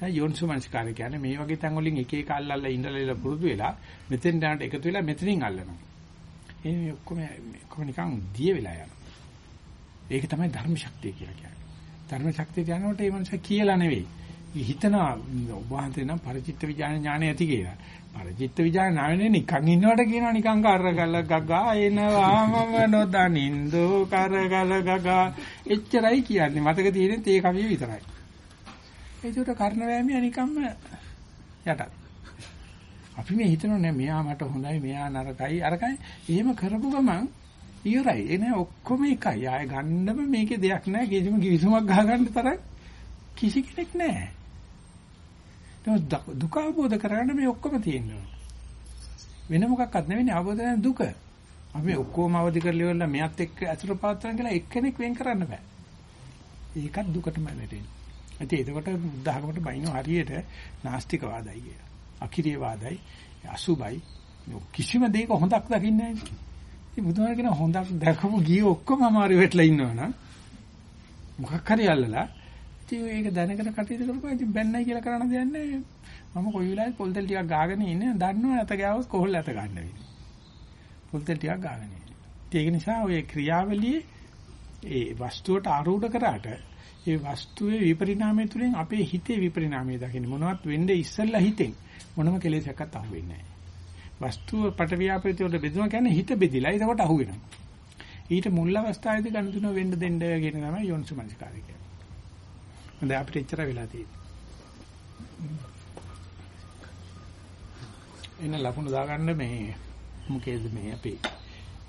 දැන් යෝනිසෝමනස්කාරය කියන්නේ මේ වගේ තැන් වලින් එක එක අල්ලල්ලා ඉඳලා පුරුදු වෙලා මෙතෙන් දැනට එකතු වෙලා මෙතනින් අල්ලනවා. ඒ ඔක්කොම ඔක්කොම නිකන් දිය වෙලා යනවා. ඒක තමයි ධර්ම ශක්තිය කියලා කියන්නේ. ධර්ම ශක්තිය කියනකොට ඒ මනුස්සයා කියලා නෙවෙයි. හිතනවා ඔබ වහන්සේ නම් පරිචිත්ත විඥාන ඥානය ඇති කියලා. පරිචිත්ත විඥාන ඥානෙ නිකන් ඉන්නවට කියනවා නිකන් කරගල ගගා එනවා මම නොදනින්දු කරගල ගගා එච්චරයි කියන්නේ. මතක තියෙන්නේ තේ කවිය විතරයි. ඒකට කර්ණ වෑමියා නිකම්ම යටත්. අපි මේ හිතනවා නෑ මෙයා මට හොඳයි මෙයා නරකයි අරකයි. එහෙම කරපු ගමන් ඉවරයි. එනේ ඔක්කොම එකයි. ආය ගන්නම මේකේ දෙයක් නෑ. කිසිම කිවිසුමක් ගහ ගන්න තරම් කිසි කෙනෙක් නෑ. දුක අවබෝධ කරගන්න මේ ඔක්කොම තියෙනවා. වෙන මොකක්වත් නෙවෙයි අවබෝධ දුක. අපි ඔක්කොම අවදි කරලා ඉවරලා මෙයත් එක්ක අතුරු පාත්‍රන් කියලා එක්කෙනෙක් වෙන් කරන්න බෑ. ඒකත් දුකටම වැටෙන්නේ. ඉතින් එතකොට බුද්ධ학මට බයිනෝ හරියට නාස්තික වාදයි කිය. අකිරිය වාදයි, අසුබයි කිසිම දෙයක හොඳක් දකින්නේ නැහැ. ඉතින් බුදුහාම කියන හොඳක් දැකපු ගිය ඔක්කොම අමාරු වෙట్లా ඉන්නවනම් මොකක් හරි අල්ලලා ඉතින් ඒක දැනගෙන කටයුතු කරපුවා ඉතින් බැන්නයි කියලා කරන්න දෙයක් නැහැ. මම කොයි වෙලාවෙත් පොල් තෙල් ටිකක් ගාගෙන ඉන්නේ. දන්නව නැත ගාවොත් කොහොල්ල ඇත ගන්න වෙන්නේ. පොල් තෙල් ටිකක් ගාගෙන ඉන්නේ. ඒක නිසා ඔය ක්‍රියාවලියේ ඒ වස්තුවට ආරූඪ කරාට ඒ වස්තුවේ විපරිණාමය තුළින් අපේ හිතේ විපරිණාමය දකින්න මොනවත් වෙන්නේ ඉස්සෙල්ලා හිතෙන් මොනම කෙලෙසයක්වත් අහුවෙන්නේ නැහැ. වස්තුව පටවියාපරිත වල බෙදුවා කියන්නේ හිත බෙදිලා ඒකට අහුවෙනවා. ඊට මුල් අවස්ථාවේදී ගන්න තුන වෙන්න දෙන්න කියන තමයි යෝනිසමනස්කාරය කියන්නේ. හොඳයි අපිට එච්චර වෙලා තියෙන්නේ. එන්න ලකුණු දාගන්න මේ මොකේද මේ අපේ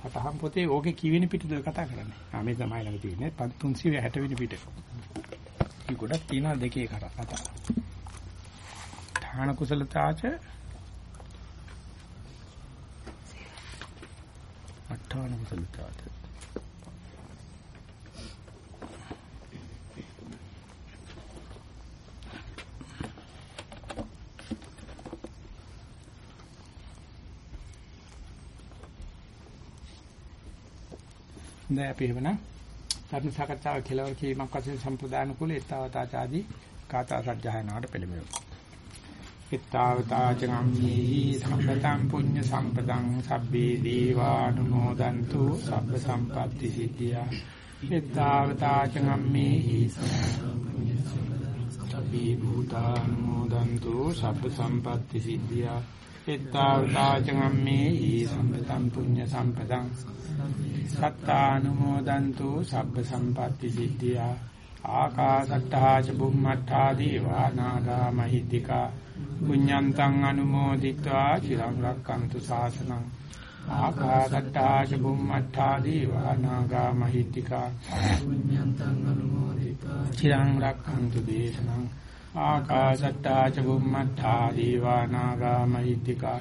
අතහම් පොතේ ඕකේ කිවෙන පිටුද කතා කරන්නේ. ආ මේ තමයි ළඟ තියෙන්නේ 360 වෙනි පිට. මේ ගොඩක් තියෙනවා දෙකේ කතා. ධාන කුසලතාච අට්ඨාන කුසලතාච දැන් අපි එවන ධර්ම සාකච්ඡාව කෙලවර කීමක් වශයෙන් සම්ප්‍රදාන කුල ඊතාවතාචාදී කාතා සජ්ජායනාවට පෙළඹෙමු. ඊතාවතාචගම්මේහි සම්පතං පුඤ්ඤ සම්පතං සබ්බේ දීවානුමෝදන්තු සබ්බ සම්පatti සිද්ධියා. ඊතාවතාචගම්මේහි සබ්බේ භූතානුමෝදන්තු සබ්බ සම්පatti සිද්ධියා. ඊතාවතාචගම්මේහි සම්පතං පුඤ්ඤ සම්පතං සත්තානුමෝදන්තු සබ්බ සම්පatti සිද්ධියා ආකාසට්ටා ච බුම්මට්ටා දීවා නාග මහිද්దికා පුඤ්ඤන්තං අනුමෝදිत्वा චිරං රක්칸තු ශාසනං ආකාසට්ටා ච බුම්මට්ටා දීවා නාග මහිත්‍තිකා. පුඤ්ඤන්තං අනුමෝදිत्वा චිරං රක්칸තු දේශනං. ආකාසට්ටා ච බුම්මට්ටා දීවා නාග මහිත්‍තිකා.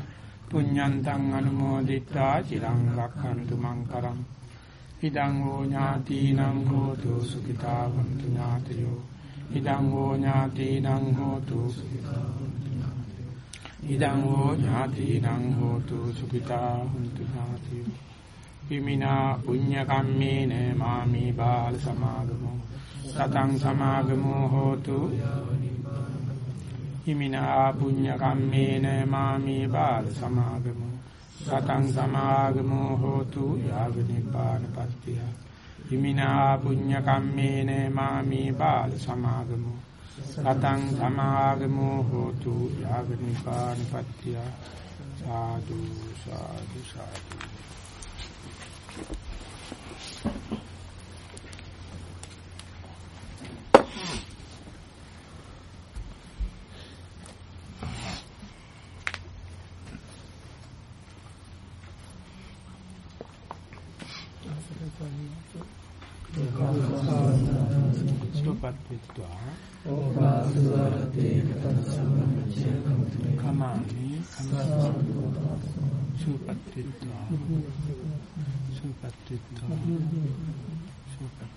පුඤ්ඤන්තං අනුමෝදිत्वा චිරං රක්칸තු මං කරං. ඉදං හෝ ඥාතිනං හෝතු සුඛිතාවන්තු ඥාතයෝ. ඉදං හෝ ඥාතිනං හෝතු සුඛිතාවන්තු ඉදං හෝ ඥාතිනං හෝතු සුඛිතා වന്തു ඥාතයෝ ඉමිනා පුඤ්ඤ කම්මේන මාමි බාල සමාගමෝ. සතං සමාගමෝ හෝතු. හිමිනා පුඤ්ඤ කම්මේන මාමි බාල සමාගමු. සතං සමාගමෝ හෝතු යාව නිපානපත්තිය හිමිනා පුඤ්ඤ කම්මේන මාමි බාල සමාගමු. සතං සමාගමෝ හෝතු යාව නිපානපත්තිය සාදු සාදු සාදු. සුපත්ත්වා සුපත්ත්වා සුපත්ත්වා